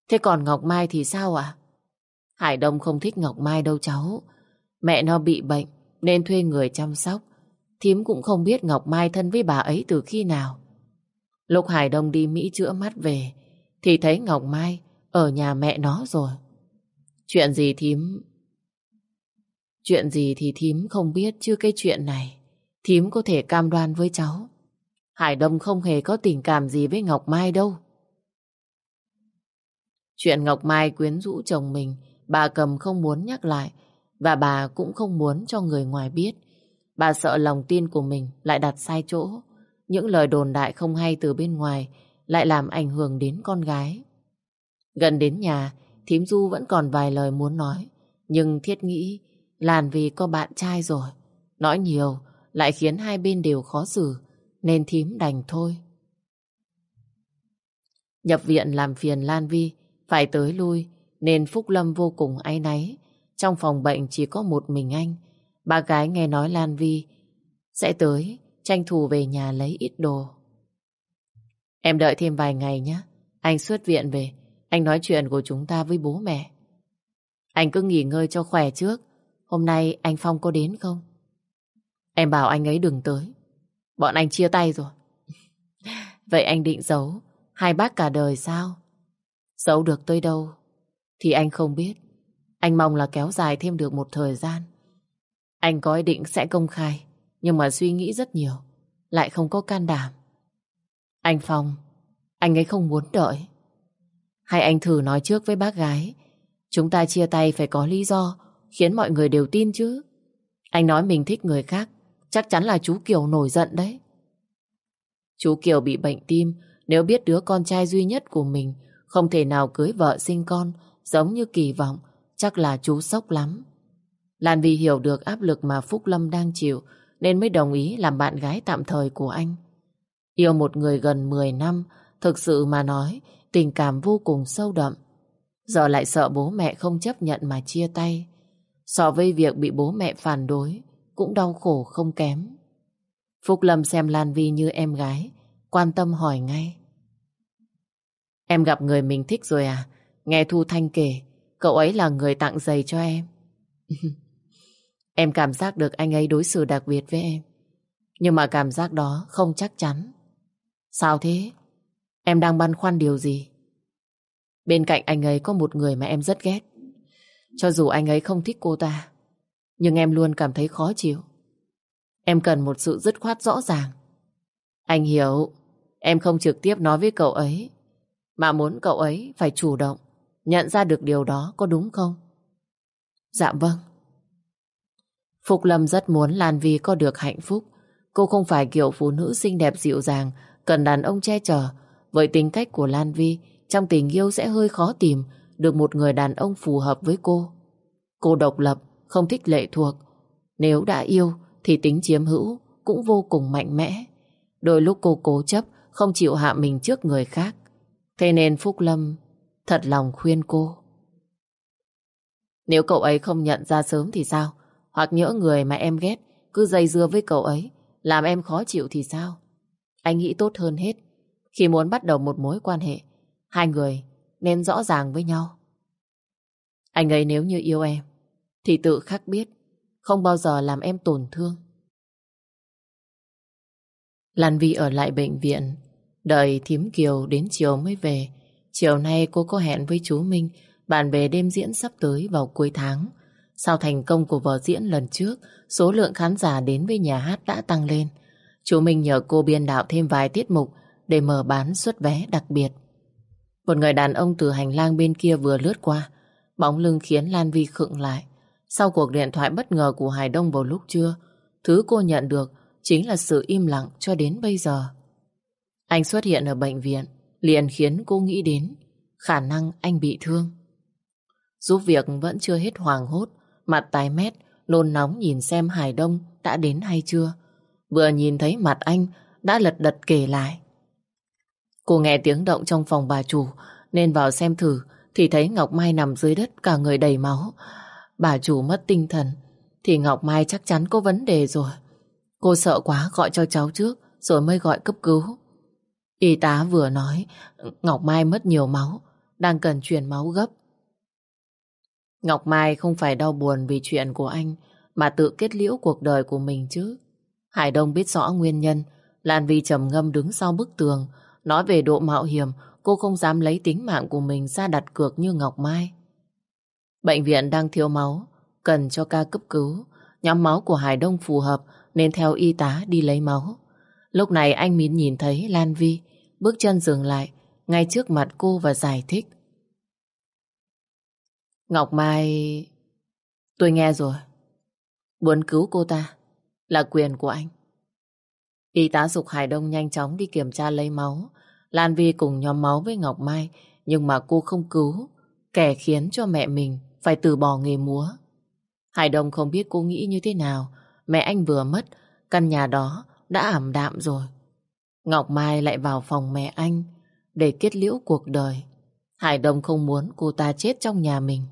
Thế còn Ngọc Mai thì sao ạ? Hải Đông không thích Ngọc Mai đâu cháu. Mẹ nó bị bệnh nên thuê người chăm sóc. Thím cũng không biết Ngọc Mai thân với bà ấy từ khi nào. Lúc Hải Đông đi Mỹ chữa mắt về thì thấy Ngọc Mai ở nhà mẹ nó rồi. Chuyện gì thím... Chuyện gì thì thím không biết chứ cái chuyện này thím có thể cam đoan với cháu. Hải Đông không hề có tình cảm gì với Ngọc Mai đâu. Chuyện Ngọc Mai quyến rũ chồng mình, bà cầm không muốn nhắc lại, và bà cũng không muốn cho người ngoài biết. Bà sợ lòng tin của mình lại đặt sai chỗ. Những lời đồn đại không hay từ bên ngoài lại làm ảnh hưởng đến con gái. Gần đến nhà, thím Du vẫn còn vài lời muốn nói. Nhưng thiết nghĩ Làn vì có bạn trai rồi. Nói nhiều lại khiến hai bên đều khó xử, nên thím đành thôi. Nhập viện làm phiền Lan Vi, phải tới lui, nên Phúc Lâm vô cùng áy náy. Trong phòng bệnh chỉ có một mình anh. Ba gái nghe nói Lan Vi sẽ tới, tranh thủ về nhà lấy ít đồ. Em đợi thêm vài ngày nhé. Anh xuất viện về, anh nói chuyện của chúng ta với bố mẹ. Anh cứ nghỉ ngơi cho khỏe trước, Hôm nay anh Phong có đến không? Em bảo anh ấy đừng tới. Bọn anh chia tay rồi. Vậy anh định giấu hai bác cả đời sao? Giấu được tới đâu thì anh không biết. Anh mong là kéo dài thêm được một thời gian. Anh có ý định sẽ công khai, nhưng mà suy nghĩ rất nhiều, lại không có can đảm. Anh Phong, anh ấy không muốn đợi. Hay anh thử nói trước với bác gái, chúng ta chia tay phải có lý do, khiến mọi người đều tin chứ. Anh nói mình thích người khác, chắc chắn là chú Kiều nổi giận đấy. Chú Kiều bị bệnh tim, nếu biết đứa con trai duy nhất của mình không thể nào cưới vợ sinh con giống như kỳ vọng, chắc là chú sốc lắm. Lan Vi hiểu được áp lực mà Phúc Lâm đang chịu nên mới đồng ý làm bạn gái tạm thời của anh. Yêu một người gần 10 năm, thực sự mà nói, tình cảm vô cùng sâu đậm. Giờ lại sợ bố mẹ không chấp nhận mà chia tay. So với việc bị bố mẹ phản đối, cũng đau khổ không kém. Phúc Lâm xem Lan Vi như em gái, quan tâm hỏi ngay. Em gặp người mình thích rồi à? Nghe Thu Thanh kể, cậu ấy là người tặng giày cho em. em cảm giác được anh ấy đối xử đặc biệt với em. Nhưng mà cảm giác đó không chắc chắn. Sao thế? Em đang băn khoăn điều gì? Bên cạnh anh ấy có một người mà em rất ghét. Cho dù anh ấy không thích cô ta, nhưng em luôn cảm thấy khó chịu. Em cần một sự dứt khoát rõ ràng. Anh hiểu, em không trực tiếp nói với cậu ấy, mà muốn cậu ấy phải chủ động, nhận ra được điều đó có đúng không? Dạ vâng. phục Lâm rất muốn Lan Vi có được hạnh phúc. Cô không phải kiểu phụ nữ xinh đẹp dịu dàng, cần đàn ông che chở. Với tính cách của Lan Vi, trong tình yêu sẽ hơi khó tìm được một người đàn ông phù hợp với cô. Cô độc lập, không thích lệ thuộc. Nếu đã yêu thì tính chiếm hữu cũng vô cùng mạnh mẽ. Đôi lúc cô cố chấp, không chịu hạ mình trước người khác. Thế nên Phúc Lâm thật lòng khuyên cô. Nếu cậu ấy không nhận ra sớm thì sao? Hoặc nhỡ người mà em ghét cứ dây dưa với cậu ấy làm em khó chịu thì sao? Anh nghĩ tốt hơn hết. Khi muốn bắt đầu một mối quan hệ, hai người nên rõ ràng với nhau. Anh ấy nếu như yêu em, thì tự khắc biết, không bao giờ làm em tổn thương. Lan Vi ở lại bệnh viện, đợi thím Kiều đến chiều mới về. Chiều nay cô có hẹn với chú Minh bàn về đêm diễn sắp tới vào cuối tháng. Sau thành công của vở diễn lần trước, số lượng khán giả đến với nhà hát đã tăng lên. Chú Minh nhờ cô biên đạo thêm vài tiết mục để mở bán suất vé đặc biệt. Một người đàn ông từ hành lang bên kia vừa lướt qua, bóng lưng khiến Lan Vi khựng lại. Sau cuộc điện thoại bất ngờ của Hải Đông vào lúc trưa, thứ cô nhận được chính là sự im lặng cho đến bây giờ. Anh xuất hiện ở bệnh viện, liền khiến cô nghĩ đến khả năng anh bị thương. Giúp việc vẫn chưa hết hoàng hốt, mặt tái mét, nôn nóng nhìn xem Hải Đông đã đến hay chưa. Vừa nhìn thấy mặt anh, đã lật đật kể lại. Cô nghe tiếng động trong phòng bà chủ, nên vào xem thử, thì thấy Ngọc Mai nằm dưới đất cả người đầy máu. Bà chủ mất tinh thần, thì Ngọc Mai chắc chắn có vấn đề rồi. Cô sợ quá gọi cho cháu trước, rồi mới gọi cấp cứu. Y tá vừa nói, Ngọc Mai mất nhiều máu, đang cần truyền máu gấp. Ngọc Mai không phải đau buồn vì chuyện của anh, mà tự kết liễu cuộc đời của mình chứ. Hải Đông biết rõ nguyên nhân, Lan Vi trầm ngâm đứng sau bức tường, nói về độ mạo hiểm, cô không dám lấy tính mạng của mình ra đặt cược như Ngọc Mai. Bệnh viện đang thiếu máu, cần cho ca cấp cứu. Nhóm máu của Hải Đông phù hợp nên theo y tá đi lấy máu. Lúc này anh Mín nhìn thấy Lan Vi, bước chân dừng lại, ngay trước mặt cô và giải thích. Ngọc Mai... Tôi nghe rồi. Muốn cứu cô ta là quyền của anh. Y tá dục Hải Đông nhanh chóng đi kiểm tra lấy máu. Lan Vi cùng nhóm máu với Ngọc Mai, nhưng mà cô không cứu, kẻ khiến cho mẹ mình phải từ bỏ nghề múa. Hải Đông không biết cô nghĩ như thế nào, mẹ anh vừa mất, căn nhà đó đã ảm đạm rồi. Ngọc Mai lại vào phòng mẹ anh để kết liễu cuộc đời. Hải Đông không muốn cô ta chết trong nhà mình.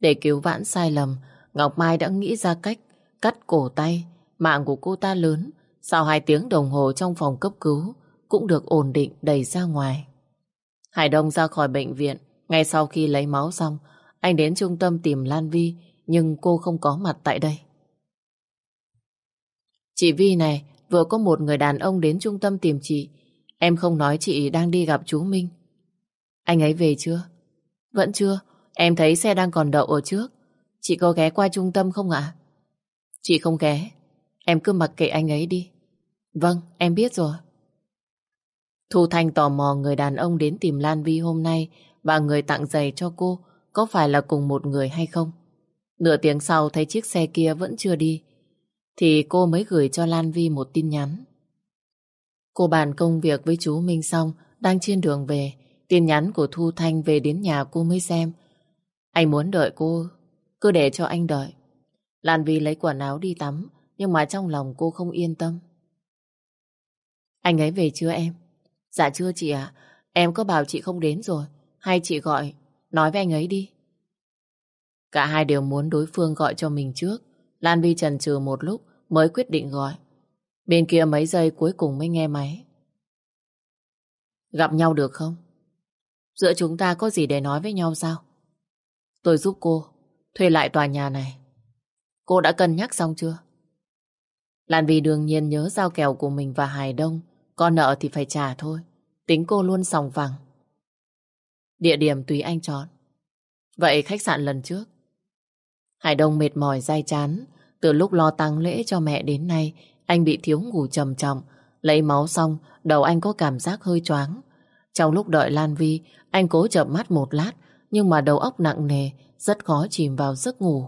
Để cứu vãn sai lầm, Ngọc Mai đã nghĩ ra cách cắt cổ tay. Mạng của cô ta lớn, sau hai tiếng đồng hồ trong phòng cấp cứu cũng được ổn định đẩy ra ngoài. Hải Đông ra khỏi bệnh viện, ngay sau khi lấy máu xong, anh đến trung tâm tìm Lan Vi, nhưng cô không có mặt tại đây. Chị Vi này, vừa có một người đàn ông đến trung tâm tìm chị. Em không nói chị đang đi gặp chú Minh. Anh ấy về chưa? Vẫn chưa, Em thấy xe đang còn đậu ở trước. Chị có ghé qua trung tâm không ạ? Chị không ghé. Em cứ mặc kệ anh ấy đi. Vâng, em biết rồi. Thu Thanh tò mò người đàn ông đến tìm Lan Vi hôm nay và người tặng giày cho cô có phải là cùng một người hay không. Nửa tiếng sau thấy chiếc xe kia vẫn chưa đi thì cô mới gửi cho Lan Vi một tin nhắn. Cô bàn công việc với chú Minh xong đang trên đường về tin nhắn của Thu Thanh về đến nhà cô mới xem anh muốn đợi cô, cứ để cho anh đợi. Lan Vi lấy quần áo đi tắm, nhưng mà trong lòng cô không yên tâm. Anh ấy về chưa em? Dạ chưa chị ạ. Em có bảo chị không đến rồi. Hay chị gọi, nói với anh ấy đi. Cả hai đều muốn đối phương gọi cho mình trước. Lan Vi chần chừ một lúc, mới quyết định gọi. Bên kia mấy giây cuối cùng mới nghe máy. Gặp nhau được không? Giữa chúng ta có gì để nói với nhau sao? Tôi giúp cô, thuê lại tòa nhà này. Cô đã cân nhắc xong chưa? Lan Vi đương nhiên nhớ giao kèo của mình và Hải Đông. Con nợ thì phải trả thôi. Tính cô luôn sòng phẳng. Địa điểm tùy anh chọn. Vậy khách sạn lần trước? Hải Đông mệt mỏi dai chán. Từ lúc lo tang lễ cho mẹ đến nay, anh bị thiếu ngủ trầm trọng. Lấy máu xong, đầu anh có cảm giác hơi choáng. Trong lúc đợi Lan Vi, anh cố chậm mắt một lát, nhưng mà đầu óc nặng nề, rất khó chìm vào giấc ngủ.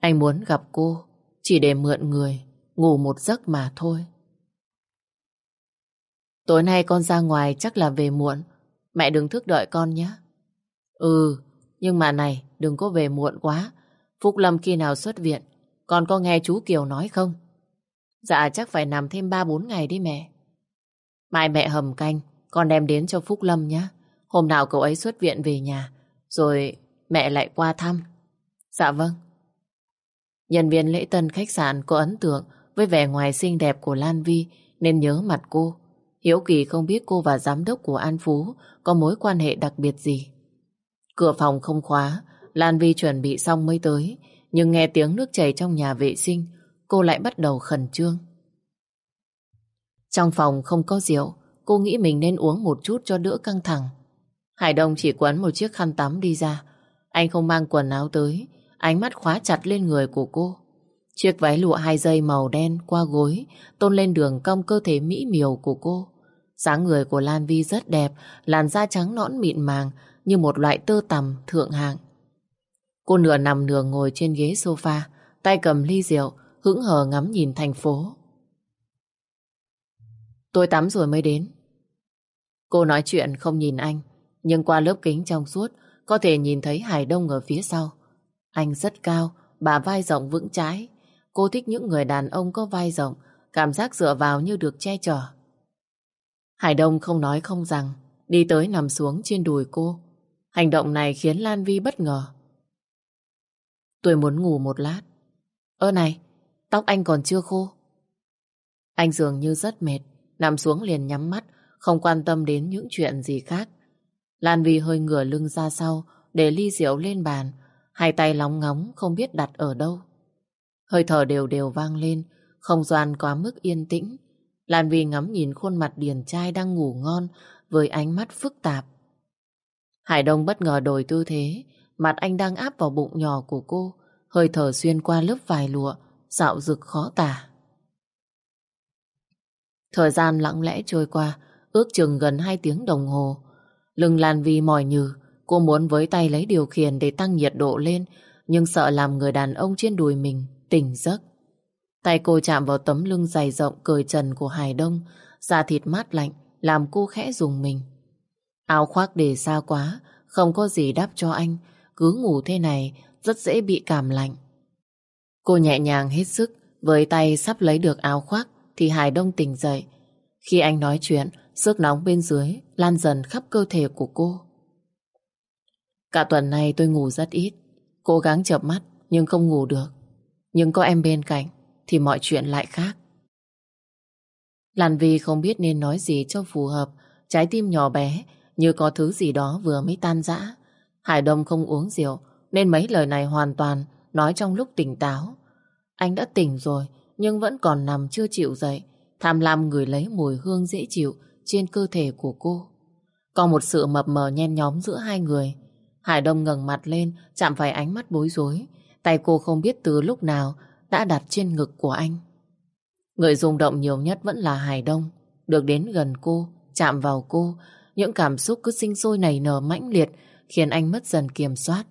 Anh muốn gặp cô, chỉ để mượn người, ngủ một giấc mà thôi. Tối nay con ra ngoài chắc là về muộn. Mẹ đừng thức đợi con nhé. Ừ, nhưng mà này, đừng có về muộn quá. Phúc Lâm khi nào xuất viện, con có nghe chú Kiều nói không? Dạ chắc phải nằm thêm 3-4 ngày đi mẹ. Mai mẹ hầm canh, con đem đến cho Phúc Lâm nhé. Hôm nào cậu ấy xuất viện về nhà, rồi mẹ lại qua thăm. Dạ vâng. Nhân viên lễ tân khách sạn có ấn tượng với vẻ ngoài xinh đẹp của Lan Vi nên nhớ mặt cô. Hiếu Kỳ không biết cô và giám đốc của An Phú có mối quan hệ đặc biệt gì. Cửa phòng không khóa, Lan Vi chuẩn bị xong mới tới, nhưng nghe tiếng nước chảy trong nhà vệ sinh, cô lại bắt đầu khẩn trương. Trong phòng không có rượu, cô nghĩ mình nên uống một chút cho đỡ căng thẳng. Hải Đông chỉ quấn một chiếc khăn tắm đi ra. Anh không mang quần áo tới, ánh mắt khóa chặt lên người của cô. Chiếc váy lụa hai dây màu đen qua gối tôn lên đường cong cơ thể mỹ miều của cô. dáng người của Lan Vi rất đẹp, làn da trắng nõn mịn màng như một loại tơ tằm thượng hạng. Cô nửa nằm nửa ngồi trên ghế sofa, tay cầm ly rượu, hững hờ ngắm nhìn thành phố. Tôi tắm rồi mới đến. Cô nói chuyện không nhìn anh, nhưng qua lớp kính trong suốt có thể nhìn thấy Hải Đông ở phía sau. Anh rất cao, bà vai rộng vững chãi. Cô thích những người đàn ông có vai rộng, cảm giác dựa vào như được che chở. Hải Đông không nói không rằng, đi tới nằm xuống trên đùi cô. Hành động này khiến Lan Vi bất ngờ. Tôi muốn ngủ một lát. Ơ này, tóc anh còn chưa khô. Anh dường như rất mệt, nằm xuống liền nhắm mắt, không quan tâm đến những chuyện gì khác. Lan Vi hơi ngửa lưng ra sau, để ly rượu lên bàn, hai tay lóng ngóng không biết đặt ở đâu. Hơi thở đều đều vang lên, không gian quá mức yên tĩnh. Lan Vi ngắm nhìn khuôn mặt điển trai đang ngủ ngon với ánh mắt phức tạp. Hải Đông bất ngờ đổi tư thế, mặt anh đang áp vào bụng nhỏ của cô, hơi thở xuyên qua lớp vải lụa, dạo rực khó tả. Thời gian lặng lẽ trôi qua, ước chừng gần hai tiếng đồng hồ. Lưng Lan Vi mỏi nhừ, cô muốn với tay lấy điều khiển để tăng nhiệt độ lên, nhưng sợ làm người đàn ông trên đùi mình tỉnh giấc. Tay cô chạm vào tấm lưng dày rộng cởi trần của Hải Đông, da thịt mát lạnh, làm cô khẽ dùng mình. Áo khoác để xa quá, không có gì đáp cho anh, cứ ngủ thế này rất dễ bị cảm lạnh. Cô nhẹ nhàng hết sức, với tay sắp lấy được áo khoác thì Hải Đông tỉnh dậy. Khi anh nói chuyện, sức nóng bên dưới lan dần khắp cơ thể của cô. Cả tuần này tôi ngủ rất ít, cố gắng chợp mắt nhưng không ngủ được. Nhưng có em bên cạnh thì mọi chuyện lại khác. Lan Vi không biết nên nói gì cho phù hợp, trái tim nhỏ bé như có thứ gì đó vừa mới tan rã. Hải Đông không uống rượu, nên mấy lời này hoàn toàn nói trong lúc tỉnh táo. Anh đã tỉnh rồi, nhưng vẫn còn nằm chưa chịu dậy, tham lam người lấy mùi hương dễ chịu trên cơ thể của cô. Có một sự mập mờ nhen nhóm giữa hai người. Hải Đông ngẩng mặt lên, chạm phải ánh mắt bối rối. Tay cô không biết từ lúc nào đã đặt trên ngực của anh. Người rung động nhiều nhất vẫn là Hải Đông. Được đến gần cô, chạm vào cô, những cảm xúc cứ sinh sôi nảy nở mãnh liệt khiến anh mất dần kiểm soát.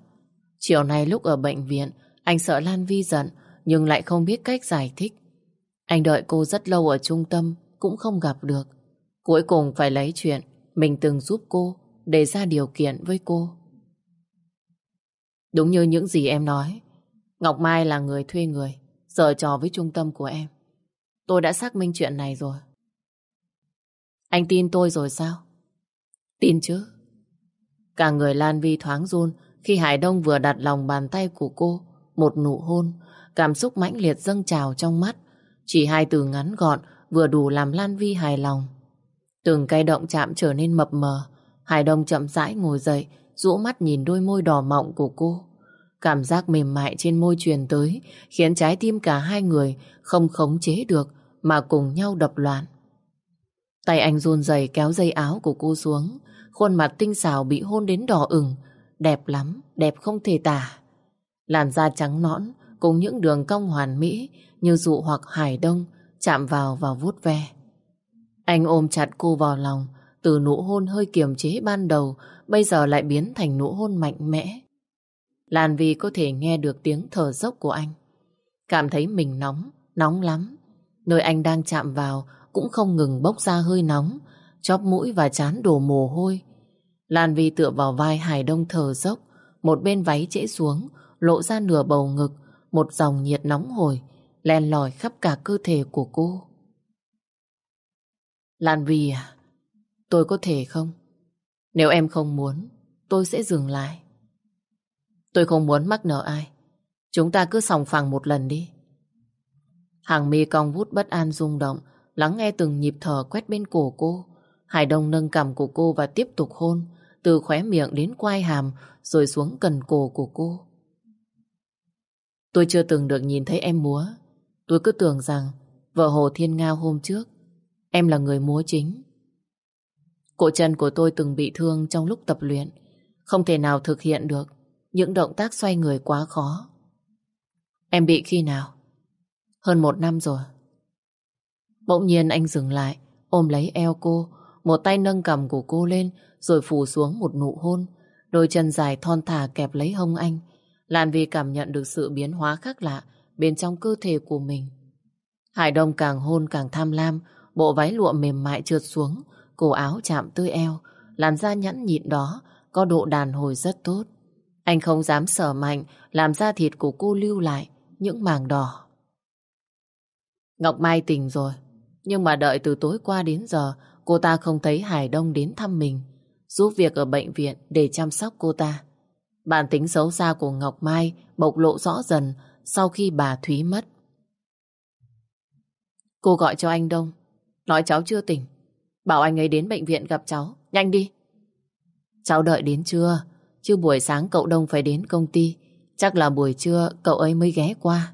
Chiều nay lúc ở bệnh viện, anh sợ Lan Vi giận nhưng lại không biết cách giải thích. Anh đợi cô rất lâu ở trung tâm cũng không gặp được. Cuối cùng phải lấy chuyện mình từng giúp cô để ra điều kiện với cô. Đúng như những gì em nói, Ngọc Mai là người thuê người, giờ trò với trung tâm của em. Tôi đã xác minh chuyện này rồi. Anh tin tôi rồi sao? Tin chứ. Cả người Lan Vi thoáng run khi Hải Đông vừa đặt lòng bàn tay của cô, một nụ hôn, cảm xúc mãnh liệt dâng trào trong mắt. Chỉ hai từ ngắn gọn vừa đủ làm Lan Vi hài lòng. Từng cây động chạm trở nên mập mờ. Hải Đông chậm rãi ngồi dậy, rũ mắt nhìn đôi môi đỏ mọng của cô. Cảm giác mềm mại trên môi truyền tới khiến trái tim cả hai người không khống chế được mà cùng nhau đập loạn. Tay anh run rẩy kéo dây áo của cô xuống, khuôn mặt tinh xảo bị hôn đến đỏ ửng, đẹp lắm, đẹp không thể tả. Làn da trắng nõn cùng những đường cong hoàn mỹ như dụ hoặc hải đông chạm vào và vuốt ve. Anh ôm chặt cô vào lòng, từ nụ hôn hơi kiềm chế ban đầu, bây giờ lại biến thành nụ hôn mạnh mẽ. Lan Vi có thể nghe được tiếng thở dốc của anh. Cảm thấy mình nóng, nóng lắm. Nơi anh đang chạm vào cũng không ngừng bốc ra hơi nóng, chóp mũi và chán đổ mồ hôi. Lan Vi tựa vào vai Hải Đông thở dốc, một bên váy trễ xuống, lộ ra nửa bầu ngực, một dòng nhiệt nóng hồi, len lỏi khắp cả cơ thể của cô. Lan Vi à, tôi có thể không? Nếu em không muốn, tôi sẽ dừng lại. Tôi không muốn mắc nợ ai. Chúng ta cứ sòng phẳng một lần đi. Hàng mi cong vút bất an rung động, lắng nghe từng nhịp thở quét bên cổ cô. Hải Đông nâng cằm của cô và tiếp tục hôn, từ khóe miệng đến quai hàm, rồi xuống cần cổ của cô. Tôi chưa từng được nhìn thấy em múa. Tôi cứ tưởng rằng vợ Hồ Thiên Ngao hôm trước, em là người múa chính. Cổ chân của tôi từng bị thương trong lúc tập luyện, không thể nào thực hiện được những động tác xoay người quá khó. Em bị khi nào? Hơn một năm rồi. Bỗng nhiên anh dừng lại, ôm lấy eo cô, một tay nâng cầm của cô lên, rồi phủ xuống một nụ hôn. Đôi chân dài thon thả kẹp lấy hông anh. Lan Vi cảm nhận được sự biến hóa khác lạ bên trong cơ thể của mình. Hải Đông càng hôn càng tham lam, bộ váy lụa mềm mại trượt xuống, cổ áo chạm tới eo, làn da nhẵn nhịn đó có độ đàn hồi rất tốt. Anh không dám sở mạnh làm da thịt của cô lưu lại những màng đỏ. Ngọc Mai tỉnh rồi, nhưng mà đợi từ tối qua đến giờ cô ta không thấy Hải Đông đến thăm mình, giúp việc ở bệnh viện để chăm sóc cô ta. Bản tính xấu xa của Ngọc Mai bộc lộ rõ dần sau khi bà Thúy mất. Cô gọi cho anh Đông, nói cháu chưa tỉnh, bảo anh ấy đến bệnh viện gặp cháu, nhanh đi. Cháu đợi đến trưa, chứ buổi sáng cậu Đông phải đến công ty, chắc là buổi trưa cậu ấy mới ghé qua.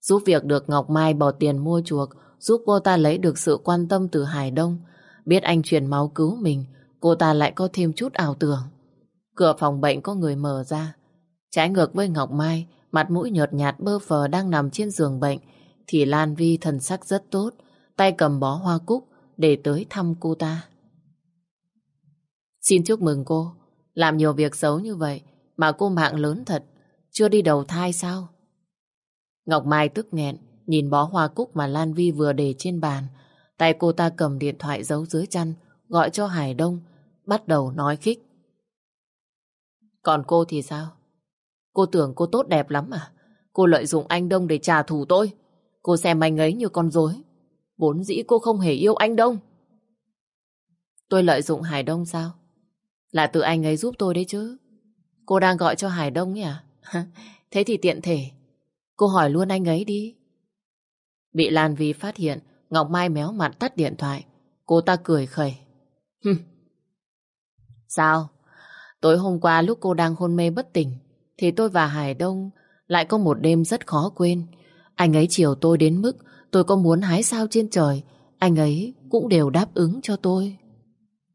Giúp việc được Ngọc Mai bỏ tiền mua chuộc, giúp cô ta lấy được sự quan tâm từ Hải Đông. Biết anh truyền máu cứu mình, cô ta lại có thêm chút ảo tưởng. Cửa phòng bệnh có người mở ra. Trái ngược với Ngọc Mai, mặt mũi nhợt nhạt bơ phờ đang nằm trên giường bệnh, thì Lan Vi thần sắc rất tốt, tay cầm bó hoa cúc để tới thăm cô ta. Xin chúc mừng cô, làm nhiều việc xấu như vậy mà cô mạng lớn thật, chưa đi đầu thai sao? Ngọc Mai tức nghẹn, nhìn bó hoa cúc mà Lan Vi vừa để trên bàn. Tay cô ta cầm điện thoại giấu dưới chăn, gọi cho Hải Đông, bắt đầu nói khích. Còn cô thì sao? Cô tưởng cô tốt đẹp lắm à? Cô lợi dụng anh Đông để trả thù tôi. Cô xem anh ấy như con rối. Vốn dĩ cô không hề yêu anh Đông. Tôi lợi dụng Hải Đông sao? Là từ anh ấy giúp tôi đấy chứ. Cô đang gọi cho Hải Đông nhỉ? À? Thế thì tiện thể. Cô hỏi luôn anh ấy đi. Bị Lan Vi phát hiện, Ngọc Mai méo mặt tắt điện thoại. Cô ta cười khẩy. Sao? Tối hôm qua lúc cô đang hôn mê bất tỉnh, thì tôi và Hải Đông lại có một đêm rất khó quên. Anh ấy chiều tôi đến mức tôi có muốn hái sao trên trời, anh ấy cũng đều đáp ứng cho tôi.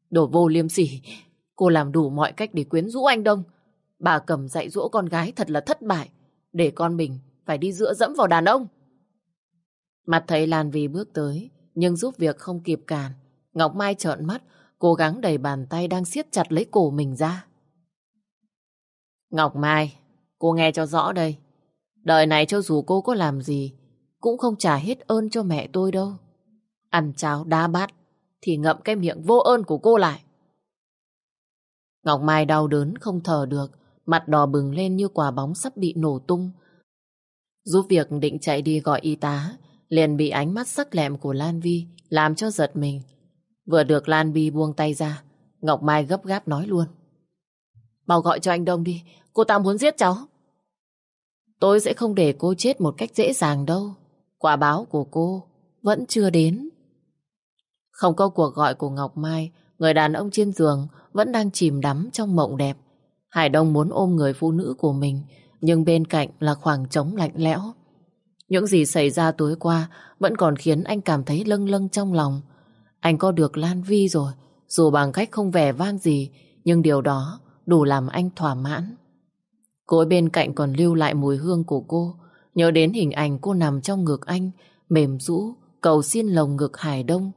Đồ vô liêm sỉ, cô làm đủ mọi cách để quyến rũ anh Đông. Bà cầm dạy dỗ con gái thật là thất bại, để con mình phải đi dựa dẫm vào đàn ông. Mặt thấy Lan Vi bước tới, nhưng giúp việc không kịp cản. Ngọc Mai trợn mắt, cố gắng đẩy bàn tay đang siết chặt lấy cổ mình ra. Ngọc Mai, cô nghe cho rõ đây. Đời này cho dù cô có làm gì, cũng không trả hết ơn cho mẹ tôi đâu. Ăn cháo đá bát, thì ngậm cái miệng vô ơn của cô lại. Ngọc Mai đau đớn không thở được, mặt đỏ bừng lên như quả bóng sắp bị nổ tung. Giúp việc định chạy đi gọi y tá, liền bị ánh mắt sắc lẹm của Lan Vi làm cho giật mình. Vừa được Lan Vi buông tay ra, Ngọc Mai gấp gáp nói luôn. Bảo gọi cho anh Đông đi, cô ta muốn giết cháu. Tôi sẽ không để cô chết một cách dễ dàng đâu. Quả báo của cô vẫn chưa đến. Không có cuộc gọi của Ngọc Mai, người đàn ông trên giường vẫn đang chìm đắm trong mộng đẹp. Hải Đông muốn ôm người phụ nữ của mình, nhưng bên cạnh là khoảng trống lạnh lẽo. Những gì xảy ra tối qua vẫn còn khiến anh cảm thấy lâng lâng trong lòng. Anh có được Lan Vi rồi, dù bằng cách không vẻ vang gì, nhưng điều đó đủ làm anh thỏa mãn. Cô bên cạnh còn lưu lại mùi hương của cô, nhớ đến hình ảnh cô nằm trong ngực anh, mềm rũ, cầu xin lồng ngực Hải Đông.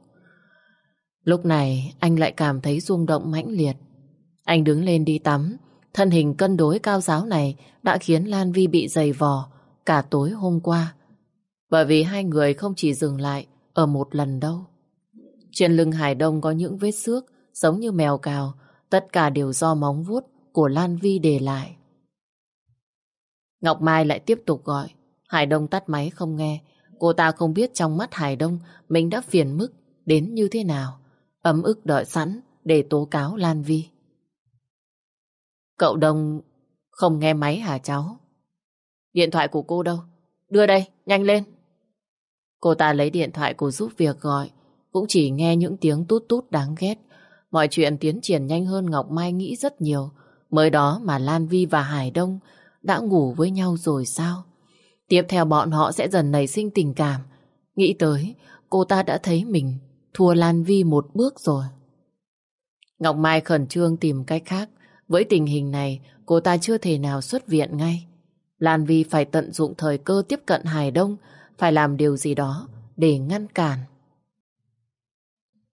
Lúc này anh lại cảm thấy rung động mãnh liệt. Anh đứng lên đi tắm, thân hình cân đối cao giáo này đã khiến Lan Vi bị dày vò cả tối hôm qua. Bởi vì hai người không chỉ dừng lại ở một lần đâu. Trên lưng Hải Đông có những vết xước giống như mèo cào, tất cả đều do móng vuốt của Lan Vi để lại. Ngọc Mai lại tiếp tục gọi. Hải Đông tắt máy không nghe. Cô ta không biết trong mắt Hải Đông mình đã phiền mức đến như thế nào. Ấm ức đợi sẵn để tố cáo Lan Vi. Cậu Đông không nghe máy hả cháu? Điện thoại của cô đâu? Đưa đây, nhanh lên. Cô ta lấy điện thoại của giúp việc gọi, cũng chỉ nghe những tiếng tút tút đáng ghét. Mọi chuyện tiến triển nhanh hơn Ngọc Mai nghĩ rất nhiều. Mới đó mà Lan Vi và Hải Đông đã ngủ với nhau rồi sao? Tiếp theo bọn họ sẽ dần nảy sinh tình cảm. Nghĩ tới, cô ta đã thấy mình thua Lan Vi một bước rồi. Ngọc Mai khẩn trương tìm cách khác. Với tình hình này, cô ta chưa thể nào xuất viện ngay. Lan Vi phải tận dụng thời cơ tiếp cận Hải Đông, phải làm điều gì đó để ngăn cản.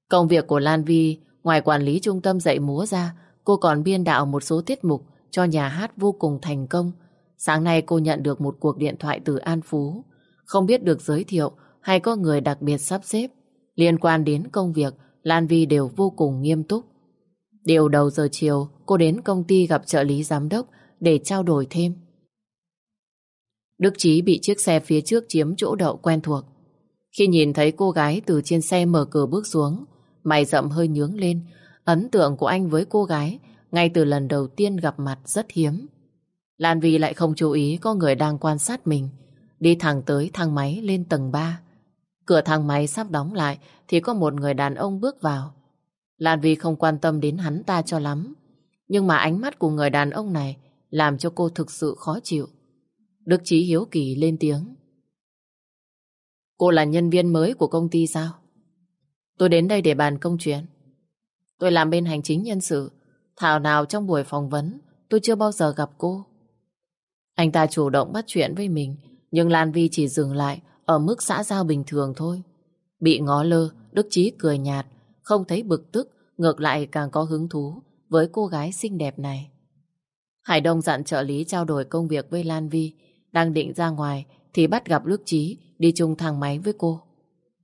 Công việc của Lan Vi, ngoài quản lý trung tâm dạy múa ra, cô còn biên đạo một số tiết mục cho nhà hát vô cùng thành công. Sáng nay cô nhận được một cuộc điện thoại từ An Phú. Không biết được giới thiệu hay có người đặc biệt sắp xếp. Liên quan đến công việc, Lan Vi đều vô cùng nghiêm túc. Điều đầu giờ chiều, cô đến công ty gặp trợ lý giám đốc để trao đổi thêm. Đức Chí bị chiếc xe phía trước chiếm chỗ đậu quen thuộc. Khi nhìn thấy cô gái từ trên xe mở cửa bước xuống, mày rậm hơi nhướng lên. Ấn tượng của anh với cô gái ngay từ lần đầu tiên gặp mặt rất hiếm. Lan Vi lại không chú ý có người đang quan sát mình. Đi thẳng tới thang máy lên tầng 3. Cửa thang máy sắp đóng lại thì có một người đàn ông bước vào. Lan Vi không quan tâm đến hắn ta cho lắm. Nhưng mà ánh mắt của người đàn ông này làm cho cô thực sự khó chịu. Đức Chí hiếu kỳ lên tiếng. Cô là nhân viên mới của công ty sao? Tôi đến đây để bàn công chuyện. Tôi làm bên hành chính nhân sự. Thảo nào trong buổi phỏng vấn tôi chưa bao giờ gặp cô. Anh ta chủ động bắt chuyện với mình nhưng Lan Vi chỉ dừng lại ở mức xã giao bình thường thôi. Bị ngó lơ, Đức Chí cười nhạt, không thấy bực tức, ngược lại càng có hứng thú với cô gái xinh đẹp này. Hải Đông dặn trợ lý trao đổi công việc với Lan Vi, đang định ra ngoài thì bắt gặp Đức Chí đi chung thang máy với cô.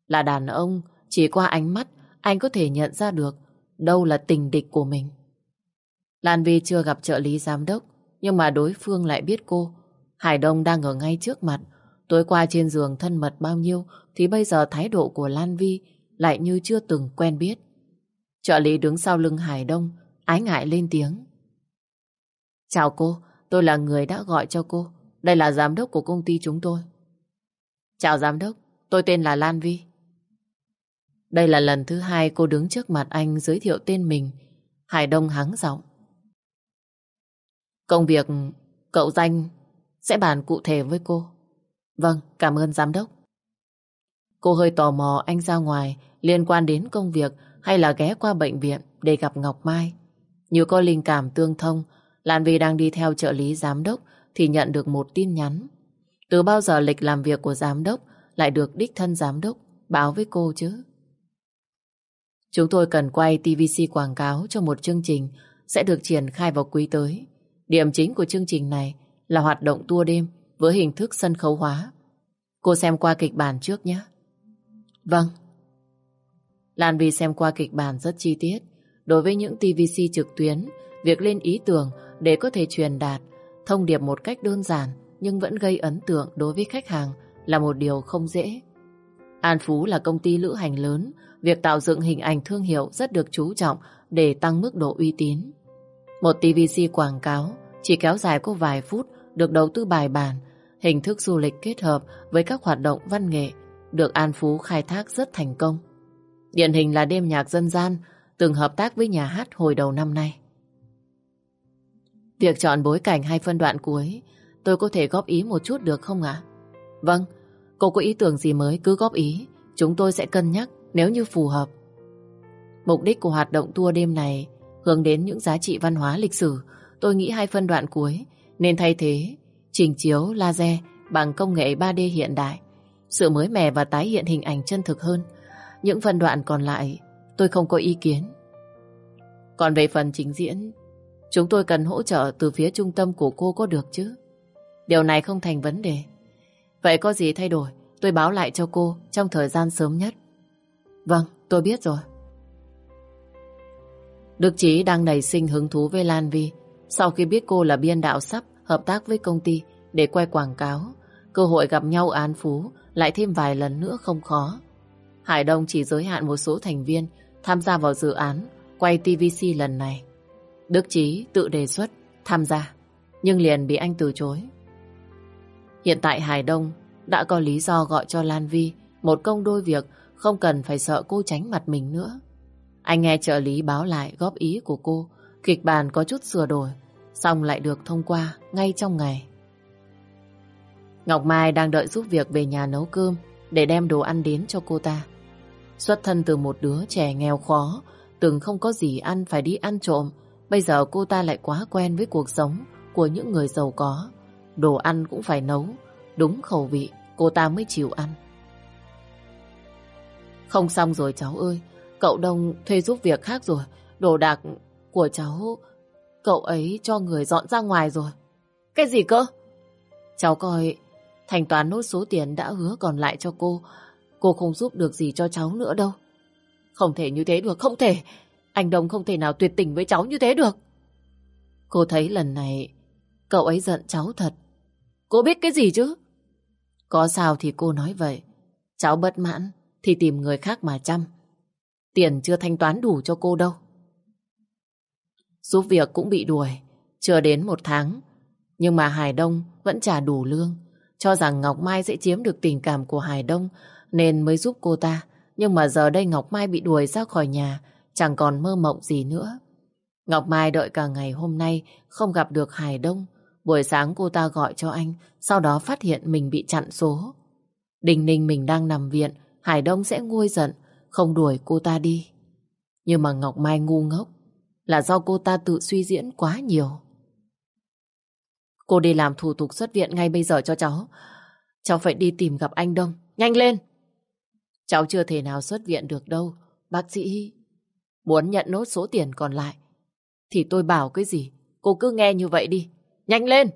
Là đàn ông, chỉ qua ánh mắt anh có thể nhận ra được đâu là tình địch của mình. Lan Vi chưa gặp trợ lý giám đốc, nhưng mà đối phương lại biết cô. Hải Đông đang ở ngay trước mặt. Tối qua trên giường thân mật bao nhiêu thì bây giờ thái độ của Lan Vi lại như chưa từng quen biết. Trợ lý đứng sau lưng Hải Đông, ái ngại lên tiếng. Chào cô, tôi là người đã gọi cho cô. Đây là giám đốc của công ty chúng tôi. Chào giám đốc, tôi tên là Lan Vi. Đây là lần thứ hai cô đứng trước mặt anh giới thiệu tên mình. Hải Đông hắng giọng. Công việc cậu danh sẽ bàn cụ thể với cô. Vâng, cảm ơn giám đốc. Cô hơi tò mò anh ra ngoài liên quan đến công việc hay là ghé qua bệnh viện để gặp Ngọc Mai. Như có linh cảm tương thông, Lan Vi đang đi theo trợ lý giám đốc thì nhận được một tin nhắn. Từ bao giờ lịch làm việc của giám đốc lại được đích thân giám đốc báo với cô chứ? Chúng tôi cần quay TVC quảng cáo cho một chương trình sẽ được triển khai vào quý tới. Điểm chính của chương trình này là hoạt động tour đêm với hình thức sân khấu hóa. Cô xem qua kịch bản trước nhé. Vâng. Lan Vi xem qua kịch bản rất chi tiết. Đối với những TVC trực tuyến, việc lên ý tưởng để có thể truyền đạt thông điệp một cách đơn giản nhưng vẫn gây ấn tượng đối với khách hàng là một điều không dễ. An Phú là công ty lữ hành lớn, việc tạo dựng hình ảnh thương hiệu rất được chú trọng để tăng mức độ uy tín. Một TVC quảng cáo chỉ kéo dài có vài phút được đầu tư bài bản, hình thức du lịch kết hợp với các hoạt động văn nghệ được An Phú khai thác rất thành công. Điển hình là đêm nhạc dân gian từng hợp tác với nhà hát hồi đầu năm nay. Việc chọn bối cảnh hay phân đoạn cuối tôi có thể góp ý một chút được không ạ? Vâng, cô có ý tưởng gì mới cứ góp ý, chúng tôi sẽ cân nhắc nếu như phù hợp. Mục đích của hoạt động tour đêm này hướng đến những giá trị văn hóa lịch sử tôi nghĩ hai phân đoạn cuối nên thay thế trình chiếu laser bằng công nghệ 3D hiện đại. Sự mới mẻ và tái hiện hình ảnh chân thực hơn. Những phân đoạn còn lại tôi không có ý kiến. Còn về phần trình diễn, chúng tôi cần hỗ trợ từ phía trung tâm của cô có được chứ? Điều này không thành vấn đề. Vậy có gì thay đổi, tôi báo lại cho cô trong thời gian sớm nhất. Vâng, tôi biết rồi. Đức Chí đang nảy sinh hứng thú với Lan Vi. Sau khi biết cô là biên đạo sắp hợp tác với công ty để quay quảng cáo, cơ hội gặp nhau án phú lại thêm vài lần nữa không khó. Hải Đông chỉ giới hạn một số thành viên tham gia vào dự án quay TVC lần này. Đức Chí tự đề xuất tham gia, nhưng liền bị anh từ chối. Hiện tại Hải Đông đã có lý do gọi cho Lan Vi một công đôi việc không cần phải sợ cô tránh mặt mình nữa. Anh nghe trợ lý báo lại góp ý của cô, kịch bản có chút sửa đổi, xong lại được thông qua ngay trong ngày. Ngọc Mai đang đợi giúp việc về nhà nấu cơm để đem đồ ăn đến cho cô ta. Xuất thân từ một đứa trẻ nghèo khó, từng không có gì ăn phải đi ăn trộm, bây giờ cô ta lại quá quen với cuộc sống của những người giàu có. Đồ ăn cũng phải nấu, đúng khẩu vị, cô ta mới chịu ăn. Không xong rồi cháu ơi, cậu Đông thuê giúp việc khác rồi, đồ đạc của cháu, cậu ấy cho người dọn ra ngoài rồi. Cái gì cơ? Cháu coi, thanh toán nốt số tiền đã hứa còn lại cho cô, cô không giúp được gì cho cháu nữa đâu. Không thể như thế được, không thể. Anh Đông không thể nào tuyệt tình với cháu như thế được. Cô thấy lần này cậu ấy giận cháu thật. Cô biết cái gì chứ? Có sao thì cô nói vậy. Cháu bất mãn thì tìm người khác mà chăm. Tiền chưa thanh toán đủ cho cô đâu. Giúp việc cũng bị đuổi, chưa đến một tháng. Nhưng mà Hải Đông vẫn trả đủ lương. Cho rằng Ngọc Mai sẽ chiếm được tình cảm của Hải Đông nên mới giúp cô ta. Nhưng mà giờ đây Ngọc Mai bị đuổi ra khỏi nhà, chẳng còn mơ mộng gì nữa. Ngọc Mai đợi cả ngày hôm nay không gặp được Hải Đông. Buổi sáng cô ta gọi cho anh, sau đó phát hiện mình bị chặn số. Đình ninh mình đang nằm viện, Hải Đông sẽ nguôi giận, không đuổi cô ta đi. Nhưng mà Ngọc Mai ngu ngốc, là do cô ta tự suy diễn quá nhiều. Cô đi làm thủ tục xuất viện ngay bây giờ cho cháu. Cháu phải đi tìm gặp anh Đông. Nhanh lên! Cháu chưa thể nào xuất viện được đâu. Bác sĩ muốn nhận nốt số tiền còn lại. Thì tôi bảo cái gì? Cô cứ nghe như vậy đi. Nhanh lên!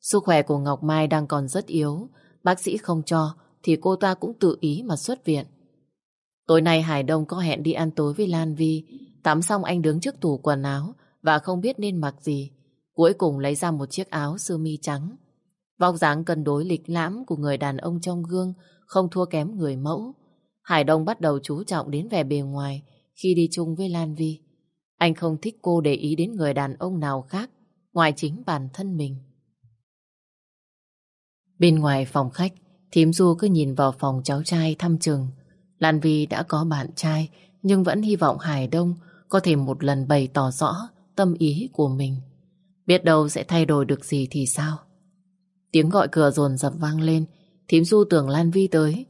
Sức khỏe của Ngọc Mai đang còn rất yếu. Bác sĩ không cho, thì cô ta cũng tự ý mà xuất viện. Tối nay Hải Đông có hẹn đi ăn tối với Lan Vi. Tắm xong anh đứng trước tủ quần áo và không biết nên mặc gì. Cuối cùng lấy ra một chiếc áo sơ mi trắng. Vóc dáng cân đối lịch lãm của người đàn ông trong gương không thua kém người mẫu. Hải Đông bắt đầu chú trọng đến vẻ bề ngoài khi đi chung với Lan Vi. Anh không thích cô để ý đến người đàn ông nào khác ngoài chính bản thân mình. Bên ngoài phòng khách, Thím Du cứ nhìn vào phòng cháu trai thăm trường. Lan Vi đã có bạn trai nhưng vẫn hy vọng Hải Đông có thể một lần bày tỏ rõ tâm ý của mình. Biết đâu sẽ thay đổi được gì thì sao? Tiếng gọi cửa dồn dập vang lên, thím Du tưởng Lan Vi tới.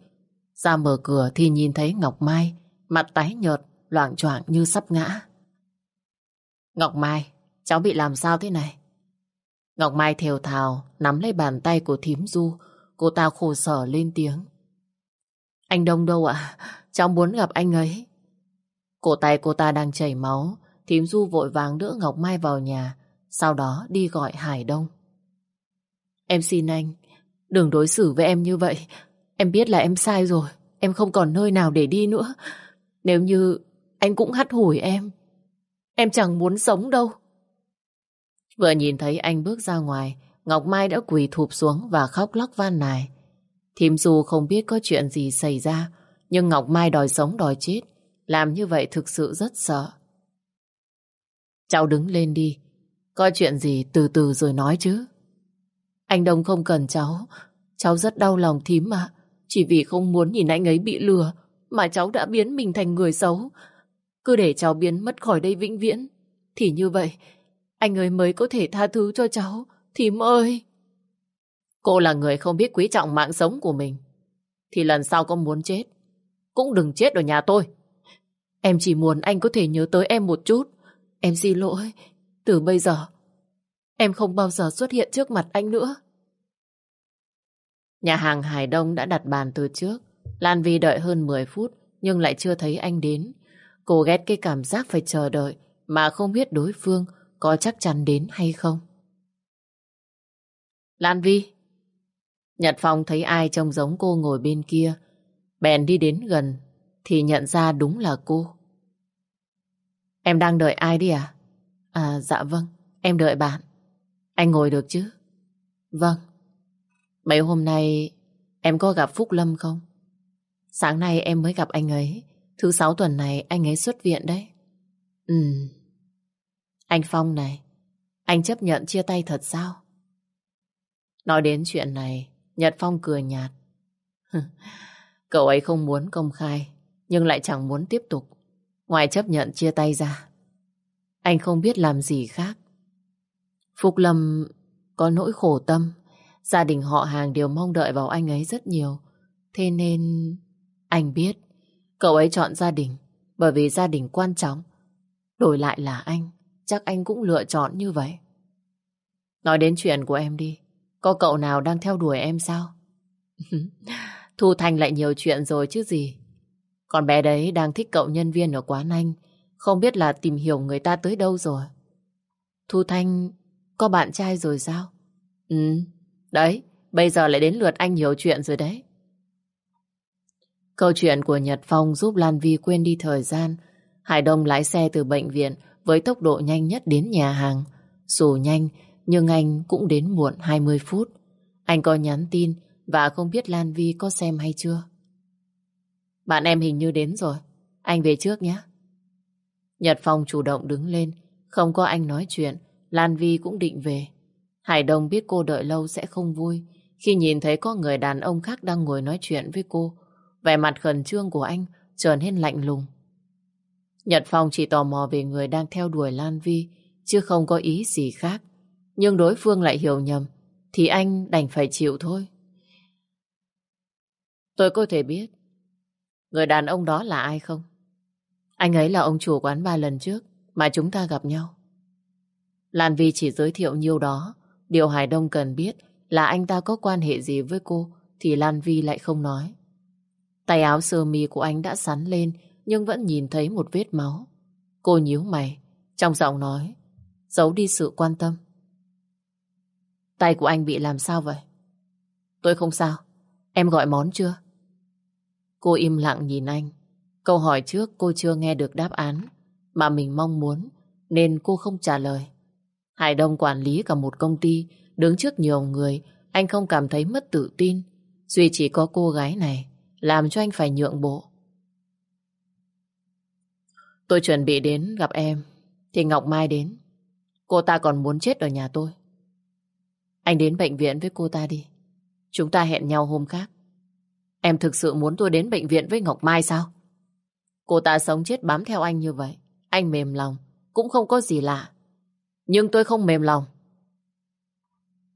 Ra mở cửa thì nhìn thấy Ngọc Mai, mặt tái nhợt, loạng choạng như sắp ngã. Ngọc Mai, cháu bị làm sao thế này? Ngọc Mai thều thào, nắm lấy bàn tay của thím Du, cô ta khổ sở lên tiếng. Anh Đông đâu ạ? Cháu muốn gặp anh ấy. Cổ tay cô ta đang chảy máu, thím Du vội vàng đỡ Ngọc Mai vào nhà, sau đó đi gọi Hải Đông. Em xin anh, đừng đối xử với em như vậy. Em biết là em sai rồi, em không còn nơi nào để đi nữa. Nếu như anh cũng hắt hủi em, em chẳng muốn sống đâu. Vừa nhìn thấy anh bước ra ngoài, Ngọc Mai đã quỳ thụp xuống và khóc lóc van nài. Thím dù không biết có chuyện gì xảy ra, nhưng Ngọc Mai đòi sống đòi chết. Làm như vậy thực sự rất sợ. Cháu đứng lên đi. Có chuyện gì từ từ rồi nói chứ. Anh Đông không cần cháu. Cháu rất đau lòng thím mà. Chỉ vì không muốn nhìn anh ấy bị lừa mà cháu đã biến mình thành người xấu. Cứ để cháu biến mất khỏi đây vĩnh viễn. Thì như vậy, anh ấy mới có thể tha thứ cho cháu. Thím ơi! Cô là người không biết quý trọng mạng sống của mình. Thì lần sau có muốn chết, cũng đừng chết ở nhà tôi. Em chỉ muốn anh có thể nhớ tới em một chút. Em xin lỗi, Từ bây giờ, em không bao giờ xuất hiện trước mặt anh nữa. Nhà hàng Hải Đông đã đặt bàn từ trước. Lan Vi đợi hơn 10 phút nhưng lại chưa thấy anh đến. Cô ghét cái cảm giác phải chờ đợi mà không biết đối phương có chắc chắn đến hay không. Lan Vi Nhật Phong thấy ai trông giống cô ngồi bên kia bèn đi đến gần thì nhận ra đúng là cô. Em đang đợi ai đi à? À dạ vâng, em đợi bạn. Anh ngồi được chứ? Vâng. Mấy hôm nay em có gặp Phúc Lâm không? Sáng nay em mới gặp anh ấy. Thứ sáu tuần này anh ấy xuất viện đấy. Ừ. Anh Phong này, anh chấp nhận chia tay thật sao? Nói đến chuyện này, Nhật Phong cười nhạt. Cậu ấy không muốn công khai, nhưng lại chẳng muốn tiếp tục. Ngoài chấp nhận chia tay ra, anh không biết làm gì khác. Phúc Lâm có nỗi khổ tâm, gia đình họ hàng đều mong đợi vào anh ấy rất nhiều. Thế nên anh biết cậu ấy chọn gia đình bởi vì gia đình quan trọng. Đổi lại là anh, chắc anh cũng lựa chọn như vậy. Nói đến chuyện của em đi, có cậu nào đang theo đuổi em sao? Thu Thanh lại nhiều chuyện rồi chứ gì. Còn bé đấy đang thích cậu nhân viên ở quán anh, không biết là tìm hiểu người ta tới đâu rồi. Thu Thanh có bạn trai rồi sao? Ừ, đấy, bây giờ lại đến lượt anh nhiều chuyện rồi đấy. Câu chuyện của Nhật Phong giúp Lan Vi quên đi thời gian. Hải Đông lái xe từ bệnh viện với tốc độ nhanh nhất đến nhà hàng. Dù nhanh, nhưng anh cũng đến muộn 20 phút. Anh có nhắn tin và không biết Lan Vi có xem hay chưa. Bạn em hình như đến rồi. Anh về trước nhé. Nhật Phong chủ động đứng lên. Không có anh nói chuyện. Lan Vi cũng định về. Hải Đông biết cô đợi lâu sẽ không vui. Khi nhìn thấy có người đàn ông khác đang ngồi nói chuyện với cô. Vẻ mặt khẩn trương của anh trở nên lạnh lùng. Nhật Phong chỉ tò mò về người đang theo đuổi Lan Vi, chứ không có ý gì khác. Nhưng đối phương lại hiểu nhầm, thì anh đành phải chịu thôi. Tôi có thể biết người đàn ông đó là ai không? Anh ấy là ông chủ quán ba lần trước mà chúng ta gặp nhau. Lan Vi chỉ giới thiệu nhiêu đó. Điều Hải Đông cần biết là anh ta có quan hệ gì với cô thì Lan Vi lại không nói. Tay áo sơ mi của anh đã sắn lên nhưng vẫn nhìn thấy một vết máu. Cô nhíu mày, trong giọng nói, giấu đi sự quan tâm. Tay của anh bị làm sao vậy? Tôi không sao. Em gọi món chưa? Cô im lặng nhìn anh. Câu hỏi trước cô chưa nghe được đáp án mà mình mong muốn nên cô không trả lời. Hải Đông quản lý cả một công ty, đứng trước nhiều người, anh không cảm thấy mất tự tin duy chỉ có cô gái này, làm cho anh phải nhượng bộ. Tôi chuẩn bị đến gặp em, thì Ngọc Mai đến. Cô ta còn muốn chết ở nhà tôi. Anh đến bệnh viện với cô ta đi. Chúng ta hẹn nhau hôm khác. Em thực sự muốn tôi đến bệnh viện với Ngọc Mai sao? Cô ta sống chết bám theo anh như vậy. Anh mềm lòng. Cũng không có gì lạ. Nhưng tôi không mềm lòng.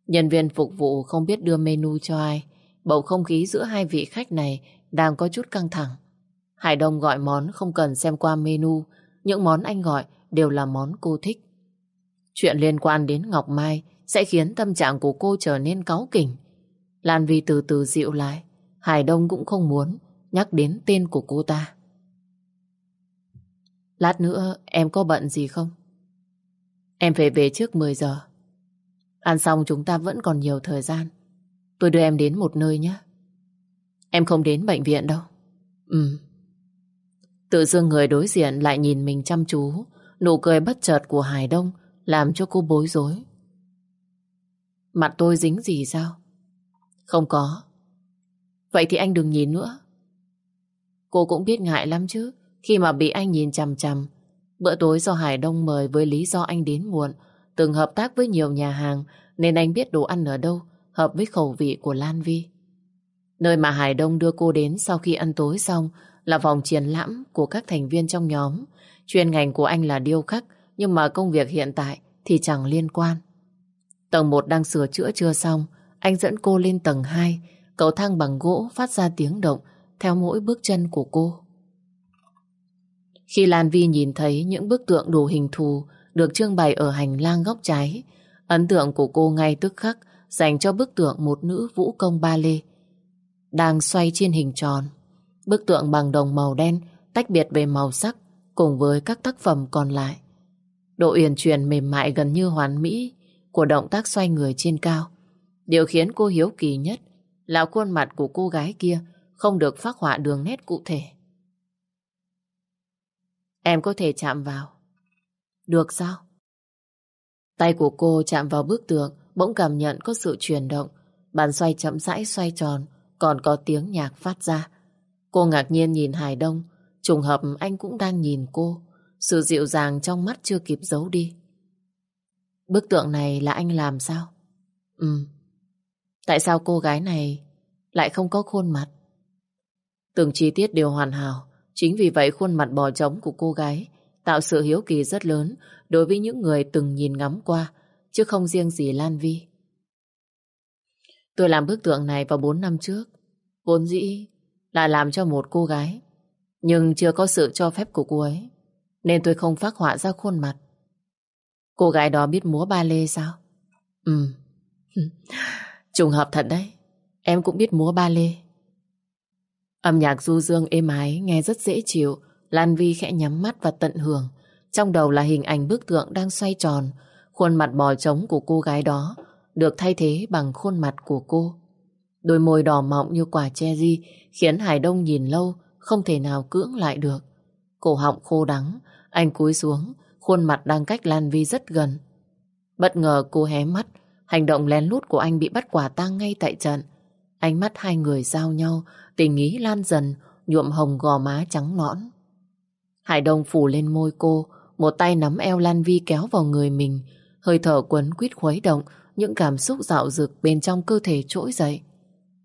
Nhân viên phục vụ không biết đưa menu cho ai. Bầu không khí giữa hai vị khách này đang có chút căng thẳng. Hải Đông gọi món không cần xem qua menu. Những món anh gọi đều là món cô thích. Chuyện liên quan đến Ngọc Mai sẽ khiến tâm trạng của cô trở nên cáu kỉnh. Lan Vi từ từ dịu lại. Hải Đông cũng không muốn nhắc đến tên của cô ta. Lát nữa em có bận gì không? Em phải về trước 10 giờ. Ăn xong chúng ta vẫn còn nhiều thời gian. Tôi đưa em đến một nơi nhé. Em không đến bệnh viện đâu. Ừ. Tự dưng người đối diện lại nhìn mình chăm chú. Nụ cười bất chợt của Hải Đông làm cho cô bối rối. Mặt tôi dính gì sao? Không có. Vậy thì anh đừng nhìn nữa. Cô cũng biết ngại lắm chứ. Khi mà bị anh nhìn chằm chằm. Bữa tối do Hải Đông mời với lý do anh đến muộn. Từng hợp tác với nhiều nhà hàng nên anh biết đồ ăn ở đâu hợp với khẩu vị của Lan Vi. Nơi mà Hải Đông đưa cô đến sau khi ăn tối xong là vòng triển lãm của các thành viên trong nhóm. Chuyên ngành của anh là điêu khắc, nhưng mà công việc hiện tại thì chẳng liên quan. Tầng 1 đang sửa chữa chưa xong, anh dẫn cô lên tầng 2, cầu thang bằng gỗ phát ra tiếng động theo mỗi bước chân của cô. Khi Lan Vi nhìn thấy những bức tượng đồ hình thù được trưng bày ở hành lang góc trái. Ấn tượng của cô ngay tức khắc dành cho bức tượng một nữ vũ công ba lê đang xoay trên hình tròn. Bức tượng bằng đồng màu đen tách biệt về màu sắc cùng với các tác phẩm còn lại. Độ uyển chuyển mềm mại gần như hoàn mỹ của động tác xoay người trên cao. Điều khiến cô hiếu kỳ nhất là khuôn mặt của cô gái kia không được phác họa đường nét cụ thể. Em có thể chạm vào. Được sao? Tay của cô chạm vào bức tượng, bỗng cảm nhận có sự chuyển động. Bàn xoay chậm rãi xoay tròn, còn có tiếng nhạc phát ra. Cô ngạc nhiên nhìn Hải Đông, trùng hợp anh cũng đang nhìn cô. Sự dịu dàng trong mắt chưa kịp giấu đi. Bức tượng này là anh làm sao? Ừ. Tại sao cô gái này lại không có khuôn mặt? Từng chi tiết đều hoàn hảo. Chính vì vậy khuôn mặt bò trống của cô gái tạo sự hiếu kỳ rất lớn đối với những người từng nhìn ngắm qua, chứ không riêng gì Lan Vi. Tôi làm bức tượng này vào 4 năm trước. Vốn dĩ là làm cho một cô gái, nhưng chưa có sự cho phép của cô ấy, nên tôi không phát họa ra khuôn mặt. Cô gái đó biết múa ba lê sao? Ừ. Trùng hợp thật đấy. Em cũng biết múa ba lê. Âm nhạc du dương êm ái nghe rất dễ chịu. Lan Vi khẽ nhắm mắt và tận hưởng. Trong đầu là hình ảnh bức tượng đang xoay tròn. Khuôn mặt bò trống của cô gái đó được thay thế bằng khuôn mặt của cô. Đôi môi đỏ mọng như quả cherry khiến Hải Đông nhìn lâu không thể nào cưỡng lại được. Cổ họng khô đắng, anh cúi xuống, khuôn mặt đang cách Lan Vi rất gần. Bất ngờ cô hé mắt, hành động lén lút của anh bị bắt quả tang ngay tại trận. Ánh mắt hai người giao nhau, tình ý lan dần, nhuộm hồng gò má trắng nõn. Hải Đông phủ lên môi cô, một tay nắm eo Lan Vi kéo vào người mình, hơi thở quấn quýt khuấy động, những cảm xúc dạo dực bên trong cơ thể trỗi dậy.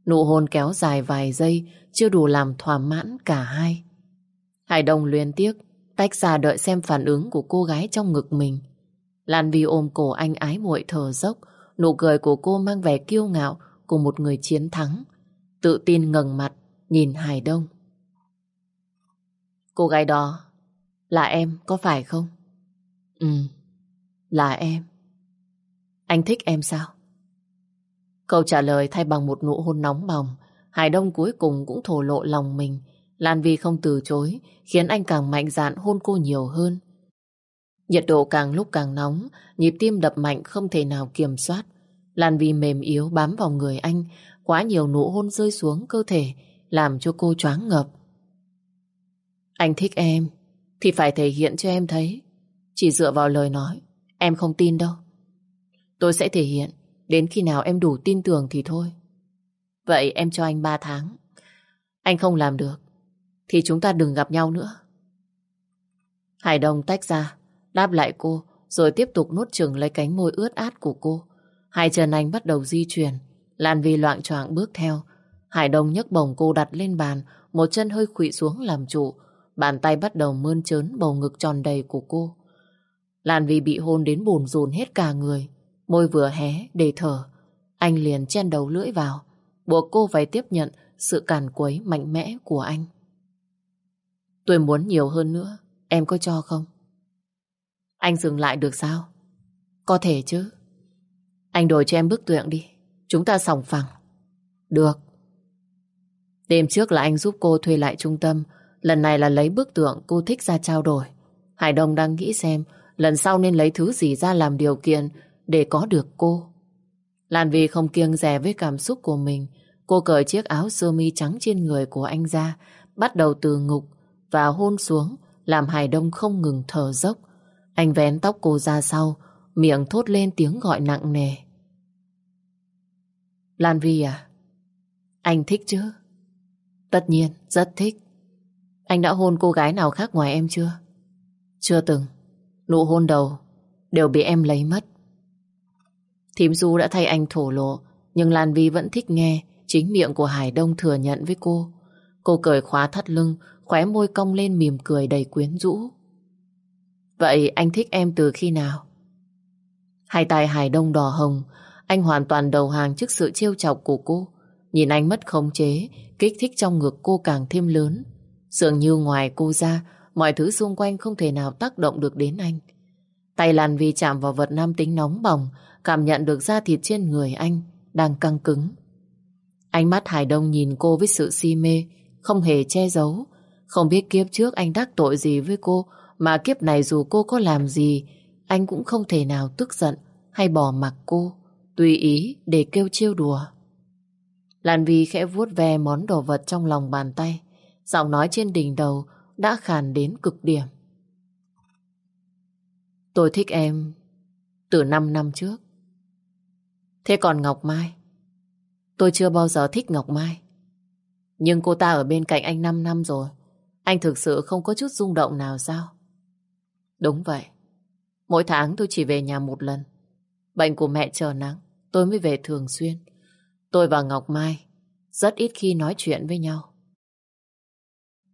Nụ hôn kéo dài vài giây, chưa đủ làm thỏa mãn cả hai. Hải Đông luyến tiếc, tách ra đợi xem phản ứng của cô gái trong ngực mình. Lan Vi ôm cổ anh ái muội thở dốc, nụ cười của cô mang vẻ kiêu ngạo của một người chiến thắng. Tự tin ngẩng mặt, nhìn Hải Đông. Cô gái đó là em, có phải không? Ừ, là em. Anh thích em sao? Câu trả lời thay bằng một nụ hôn nóng bỏng. Hải Đông cuối cùng cũng thổ lộ lòng mình. Lan Vi không từ chối, khiến anh càng mạnh dạn hôn cô nhiều hơn. Nhiệt độ càng lúc càng nóng, nhịp tim đập mạnh không thể nào kiểm soát. Lan Vi mềm yếu bám vào người anh, quá nhiều nụ hôn rơi xuống cơ thể, làm cho cô choáng ngợp. Anh thích em, thì phải thể hiện cho em thấy. Chỉ dựa vào lời nói, em không tin đâu. Tôi sẽ thể hiện, đến khi nào em đủ tin tưởng thì thôi. Vậy em cho anh 3 tháng. Anh không làm được, thì chúng ta đừng gặp nhau nữa. Hải Đông tách ra, đáp lại cô, rồi tiếp tục nuốt chừng lấy cánh môi ướt át của cô. Hai chân anh bắt đầu di chuyển, Lan Vi loạn choạng bước theo. Hải Đông nhấc bổng cô đặt lên bàn, một chân hơi khụy xuống làm trụ, bàn tay bắt đầu mơn trớn bầu ngực tròn đầy của cô. Lan Vi bị hôn đến bùn rùn hết cả người, môi vừa hé để thở, anh liền chen đầu lưỡi vào, buộc cô phải tiếp nhận sự càn quấy mạnh mẽ của anh. Tôi muốn nhiều hơn nữa, em có cho không? Anh dừng lại được sao? Có thể chứ. Anh đổi cho em bức tượng đi. Chúng ta sòng phẳng. Được. Đêm trước là anh giúp cô thuê lại trung tâm. Lần này là lấy bức tượng cô thích ra trao đổi. Hải Đông đang nghĩ xem lần sau nên lấy thứ gì ra làm điều kiện để có được cô. Lan Vy không kiêng rè với cảm xúc của mình. Cô cởi chiếc áo sơ mi trắng trên người của anh ra, bắt đầu từ ngục và hôn xuống, làm Hải Đông không ngừng thở dốc. Anh vén tóc cô ra sau, miệng thốt lên tiếng gọi nặng nề. Lan Vi à? Anh thích chứ? Tất nhiên, rất thích. Anh đã hôn cô gái nào khác ngoài em chưa? Chưa từng. Nụ hôn đầu đều bị em lấy mất. Thím Du đã thay anh thổ lộ, nhưng Lan Vi vẫn thích nghe chính miệng của Hải Đông thừa nhận với cô. Cô cởi khóa thắt lưng, khóe môi cong lên mỉm cười đầy quyến rũ. Vậy anh thích em từ khi nào? Hai tay Hải Đông đỏ hồng, anh hoàn toàn đầu hàng trước sự trêu chọc của cô. Nhìn anh mất khống chế, kích thích trong ngực cô càng thêm lớn. Dường như ngoài cô ra, mọi thứ xung quanh không thể nào tác động được đến anh. Tay Lan Vi chạm vào vật nam tính nóng bỏng, cảm nhận được da thịt trên người anh đang căng cứng. Ánh mắt Hải Đông nhìn cô với sự si mê, không hề che giấu. Không biết kiếp trước anh đắc tội gì với cô, mà kiếp này dù cô có làm gì, anh cũng không thể nào tức giận hay bỏ mặc cô, tùy ý để kêu chiêu đùa. Lan Vi khẽ vuốt ve món đồ vật trong lòng bàn tay, giọng nói trên đỉnh đầu đã khàn đến cực điểm. Tôi thích em từ 5 năm trước. Thế còn Ngọc Mai? Tôi chưa bao giờ thích Ngọc Mai. Nhưng cô ta ở bên cạnh anh 5 năm rồi. Anh thực sự không có chút rung động nào sao? Đúng vậy. Mỗi tháng tôi chỉ về nhà một lần. Bệnh của mẹ chờ nắng, tôi mới về thường xuyên. Tôi và Ngọc Mai rất ít khi nói chuyện với nhau.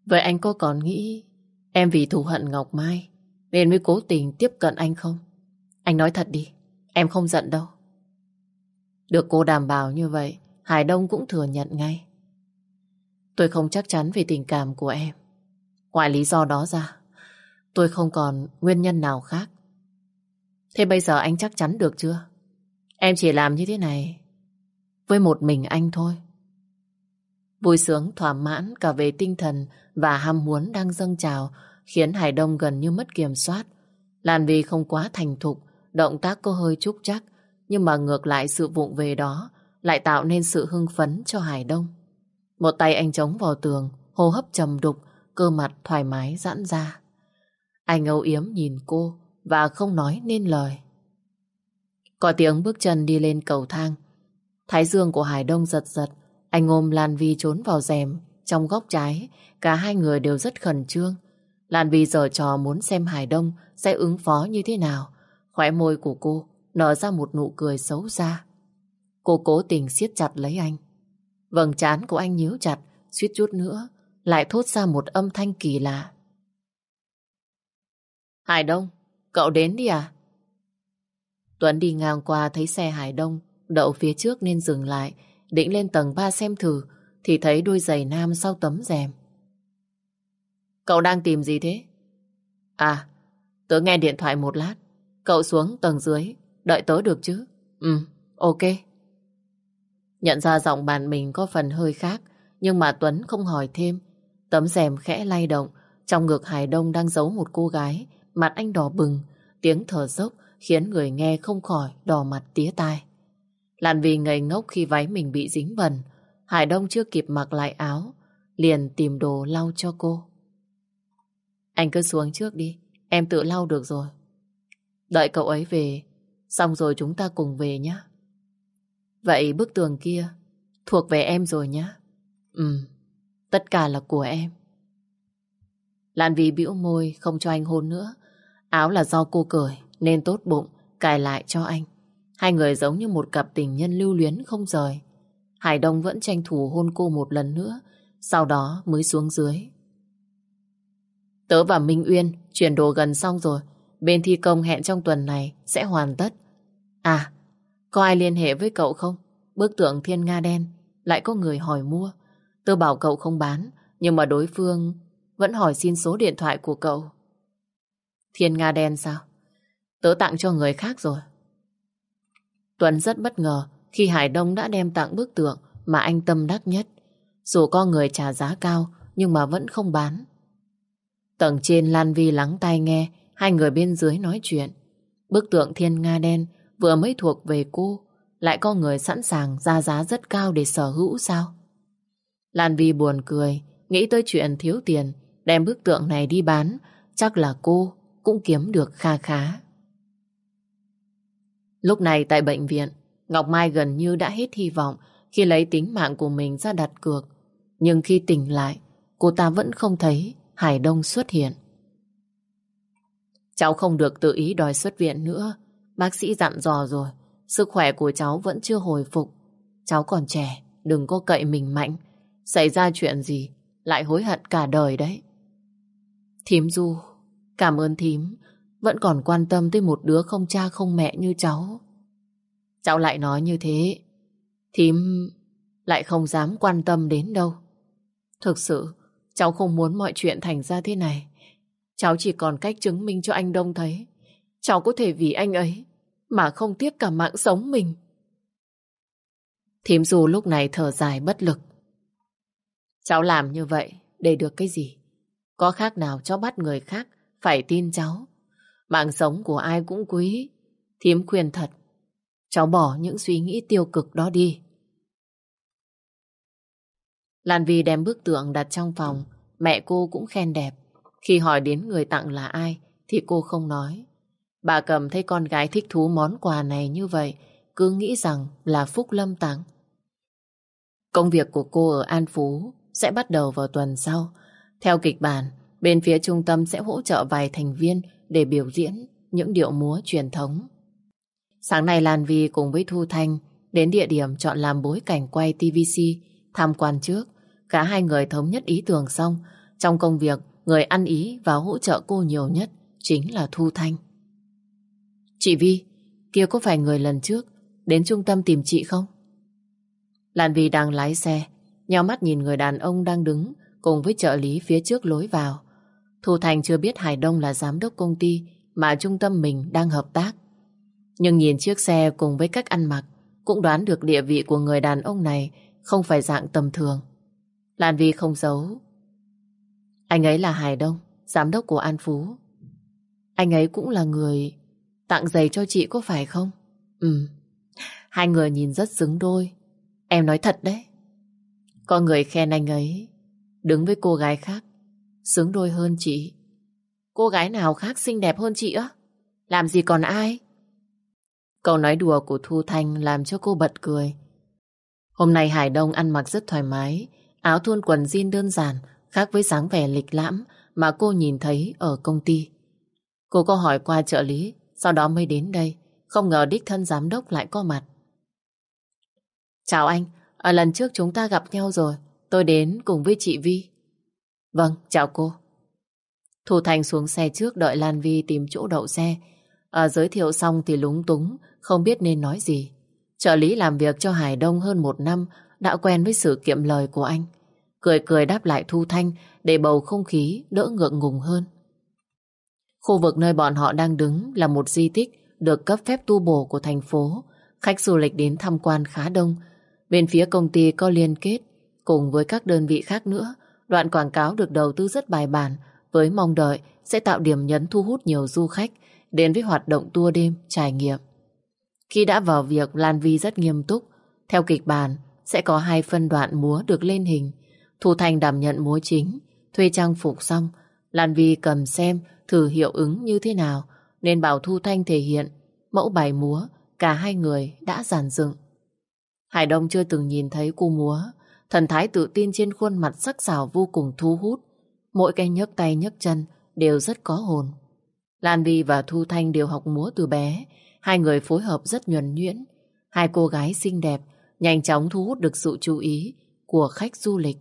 Vậy anh có còn nghĩ em vì thù hận Ngọc Mai nên mới cố tình tiếp cận anh không? Anh nói thật đi, em không giận đâu. Được cô đảm bảo như vậy, Hải Đông cũng thừa nhận ngay. Tôi không chắc chắn về tình cảm của em. Ngoài lý do đó ra, tôi không còn nguyên nhân nào khác. Thế bây giờ anh chắc chắn được chưa? Em chỉ làm như thế này với một mình anh thôi. Vui sướng thỏa mãn cả về tinh thần và ham muốn đang dâng trào khiến Hải Đông gần như mất kiểm soát. Lan Vy không quá thành thục, động tác có hơi trúc chắc, nhưng mà ngược lại sự vụng về đó lại tạo nên sự hưng phấn cho Hải Đông. Một tay anh chống vào tường, hô hấp trầm đục, cơ mặt thoải mái giãn ra. Anh âu yếm nhìn cô và không nói nên lời. Có tiếng bước chân đi lên cầu thang. Thái dương của Hải Đông giật giật, anh ôm Lan Vi trốn vào rèm, trong góc trái, cả hai người đều rất khẩn trương. Lan Vi giờ trò muốn xem Hải Đông sẽ ứng phó như thế nào. Khóe môi của cô nở ra một nụ cười xấu xa. Cô cố tình siết chặt lấy anh. Vầng trán của anh nhíu chặt, suýt chút nữa, lại thốt ra một âm thanh kỳ lạ. Hải Đông, cậu đến đi à? Tuấn đi ngang qua thấy xe Hải Đông đậu phía trước nên dừng lại, định lên tầng 3 xem thử, thì thấy đôi giày nam sau tấm rèm. Cậu đang tìm gì thế? À, tớ nghe điện thoại một lát. Cậu xuống tầng dưới, đợi tớ được chứ? Ừ, ok. Nhận ra giọng bạn mình có phần hơi khác, nhưng mà Tuấn không hỏi thêm. Tấm rèm khẽ lay động, trong ngực Hải Đông đang giấu một cô gái, mặt anh đỏ bừng, tiếng thở dốc khiến người nghe không khỏi đỏ mặt tía tai. Lan Vy ngây ngốc khi váy mình bị dính bẩn, Hải Đông chưa kịp mặc lại áo, liền tìm đồ lau cho cô. Anh cứ xuống trước đi, em tự lau được rồi. Đợi cậu ấy về, xong rồi chúng ta cùng về nhé. Vậy bức tường kia thuộc về em rồi nhé. Ừ, tất cả là của em. Lan Vy bĩu môi không cho anh hôn nữa. Áo là do cô cởi nên tốt bụng cài lại cho anh. Hai người giống như một cặp tình nhân lưu luyến không rời. Hải Đông vẫn tranh thủ hôn cô một lần nữa, sau đó mới xuống dưới. Tớ và Minh Uyên chuyển đồ gần xong rồi. Bên thi công hẹn trong tuần này sẽ hoàn tất. À, có ai liên hệ với cậu không? Bức tượng thiên nga đen lại có người hỏi mua. Tớ bảo cậu không bán, nhưng mà đối phương vẫn hỏi xin số điện thoại của cậu. Thiên nga đen sao? Tớ tặng cho người khác rồi. Tuấn rất bất ngờ khi Hải Đông đã đem tặng bức tượng mà anh tâm đắc nhất. Dù có người trả giá cao, nhưng mà vẫn không bán. Tầng trên Lan Vi lắng tai nghe, hai người bên dưới nói chuyện. Bức tượng thiên nga đen vừa mới thuộc về cô, lại có người sẵn sàng ra giá rất cao để sở hữu sao? Lan Vi buồn cười, nghĩ tới chuyện thiếu tiền, đem bức tượng này đi bán, chắc là cô cũng kiếm được kha khá. Lúc này tại bệnh viện Ngọc Mai gần như đã hết hy vọng khi lấy tính mạng của mình ra đặt cược. Nhưng khi tỉnh lại, cô ta vẫn không thấy Hải Đông xuất hiện. Cháu không được tự ý đòi xuất viện nữa. Bác sĩ dặn dò rồi. Sức khỏe của cháu vẫn chưa hồi phục. Cháu còn trẻ, đừng có cậy mình mạnh. Xảy ra chuyện gì, lại hối hận cả đời đấy. Thím Du, cảm ơn thím, vẫn còn quan tâm tới một đứa không cha không mẹ như cháu. Cháu lại nói như thế, thím lại không dám quan tâm đến đâu. Thực sự, cháu không muốn mọi chuyện thành ra thế này. Cháu chỉ còn cách chứng minh cho anh Đông thấy. cháu có thể vì anh ấy mà không tiếc cả mạng sống mình. Thím dù lúc này thở dài bất lực. Cháu làm như vậy để được cái gì? Có khác nào cháu bắt người khác phải tin cháu. Mạng sống của ai cũng quý. thiếm khuyên thật. Cháu bỏ những suy nghĩ tiêu cực đó đi. Lan Vi đem bức tượng đặt trong phòng. Mẹ cô cũng khen đẹp. Khi hỏi đến người tặng là ai thì cô không nói. Bà cầm thấy con gái thích thú món quà này như vậy cứ nghĩ rằng là Phúc Lâm tặng. Công việc của cô ở An Phú sẽ bắt đầu vào tuần sau. Theo kịch bản, bên phía trung tâm sẽ hỗ trợ vài thành viên để biểu diễn những điệu múa truyền thống. Sáng nay Lan Vi cùng với Thu Thanh đến địa điểm chọn làm bối cảnh quay TVC tham quan trước. Cả hai người thống nhất ý tưởng xong. Trong công việc, người ăn ý và hỗ trợ cô nhiều nhất chính là Thu Thanh. Chị Vi, kia có phải người lần trước đến trung tâm tìm chị không? Lan Vi đang lái xe, nhau mắt nhìn người đàn ông đang đứng cùng với trợ lý phía trước lối vào. Thu Thành chưa biết Hải Đông là giám đốc công ty mà trung tâm mình đang hợp tác. Nhưng nhìn chiếc xe cùng với cách ăn mặc, cũng đoán được địa vị của người đàn ông này không phải dạng tầm thường. Lan Vi không giấu. Anh ấy là Hải Đông, giám đốc của An Phú. Anh ấy cũng là người tặng giày cho chị có phải không? Ừ, hai người nhìn rất xứng đôi. Em nói thật đấy. Có người khen anh ấy đứng với cô gái khác xứng đôi hơn chị. Cô gái nào khác xinh đẹp hơn chị á? Làm gì còn ai? Câu nói đùa của Thu Thanh làm cho cô bật cười. Hôm nay Hải Đông ăn mặc rất thoải mái, áo thun quần jean đơn giản, khác với dáng vẻ lịch lãm mà cô nhìn thấy ở công ty. Cô có hỏi qua trợ lý, sau đó mới đến đây, không ngờ đích thân giám đốc lại có mặt. Chào anh, ở lần trước chúng ta gặp nhau rồi, tôi đến cùng với chị Vi. Vâng, chào cô. Thu Thành xuống xe trước đợi Lan Vi tìm chỗ đậu xe. À, giới thiệu xong thì lúng túng, không biết nên nói gì. Trợ lý làm việc cho Hải Đông hơn một năm, đã quen với sự kiệm lời của anh. Cười cười đáp lại Thu Thanh để bầu không khí đỡ ngượng ngùng hơn. Khu vực nơi bọn họ đang đứng là một di tích được cấp phép tu bổ của thành phố. Khách du lịch đến tham quan khá đông. Bên phía công ty có liên kết cùng với các đơn vị khác nữa Đoạn quảng cáo được đầu tư rất bài bản với mong đợi sẽ tạo điểm nhấn thu hút nhiều du khách đến với hoạt động tour đêm trải nghiệm. Khi đã vào việc, Lan Vi rất nghiêm túc. Theo kịch bản, sẽ có hai phân đoạn múa được lên hình. Thu Thành đảm nhận múa chính, thuê trang phục xong. Lan Vi cầm xem thử hiệu ứng như thế nào nên bảo Thu Thanh thể hiện mẫu bài múa cả hai người đã giàn dựng. Hải Đông chưa từng nhìn thấy cô múa Thần thái tự tin trên khuôn mặt sắc sảo vô cùng thu hút. Mỗi cái nhấc tay nhấc chân đều rất có hồn. Lan Vi và Thu Thanh đều học múa từ bé. Hai người phối hợp rất nhuần nhuyễn. Hai cô gái xinh đẹp, nhanh chóng thu hút được sự chú ý của khách du lịch.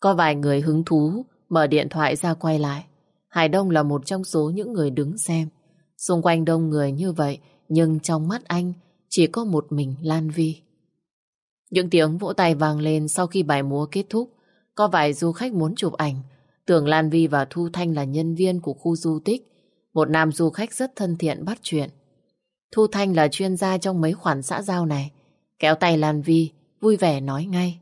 Có vài người hứng thú mở điện thoại ra quay lại. Hải Đông là một trong số những người đứng xem. Xung quanh đông người như vậy, nhưng trong mắt anh chỉ có một mình Lan Vi. Những tiếng vỗ tay vang lên sau khi bài múa kết thúc. Có vài du khách muốn chụp ảnh. Tưởng Lan Vi và Thu Thanh là nhân viên của khu du tích. Một nam du khách rất thân thiện bắt chuyện. Thu Thanh là chuyên gia trong mấy khoản xã giao này. Kéo tay Lan Vi, vui vẻ nói ngay.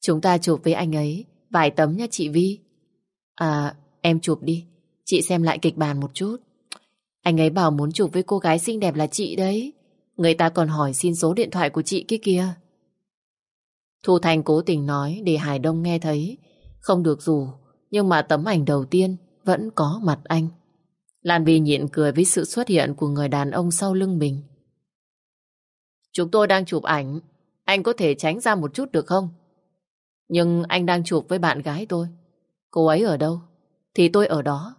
Chúng ta chụp với anh ấy vài tấm nha chị Vi. À, em chụp đi. Chị xem lại kịch bản một chút. Anh ấy bảo muốn chụp với cô gái xinh đẹp là chị đấy. Người ta còn hỏi xin số điện thoại của chị kia kia. Thu Thành cố tình nói để Hải Đông nghe thấy. Không được dù, nhưng mà tấm ảnh đầu tiên vẫn có mặt anh. Lan Vy nhịn cười với sự xuất hiện của người đàn ông sau lưng mình. Chúng tôi đang chụp ảnh, anh có thể tránh ra một chút được không? Nhưng anh đang chụp với bạn gái tôi. Cô ấy ở đâu? Thì tôi ở đó.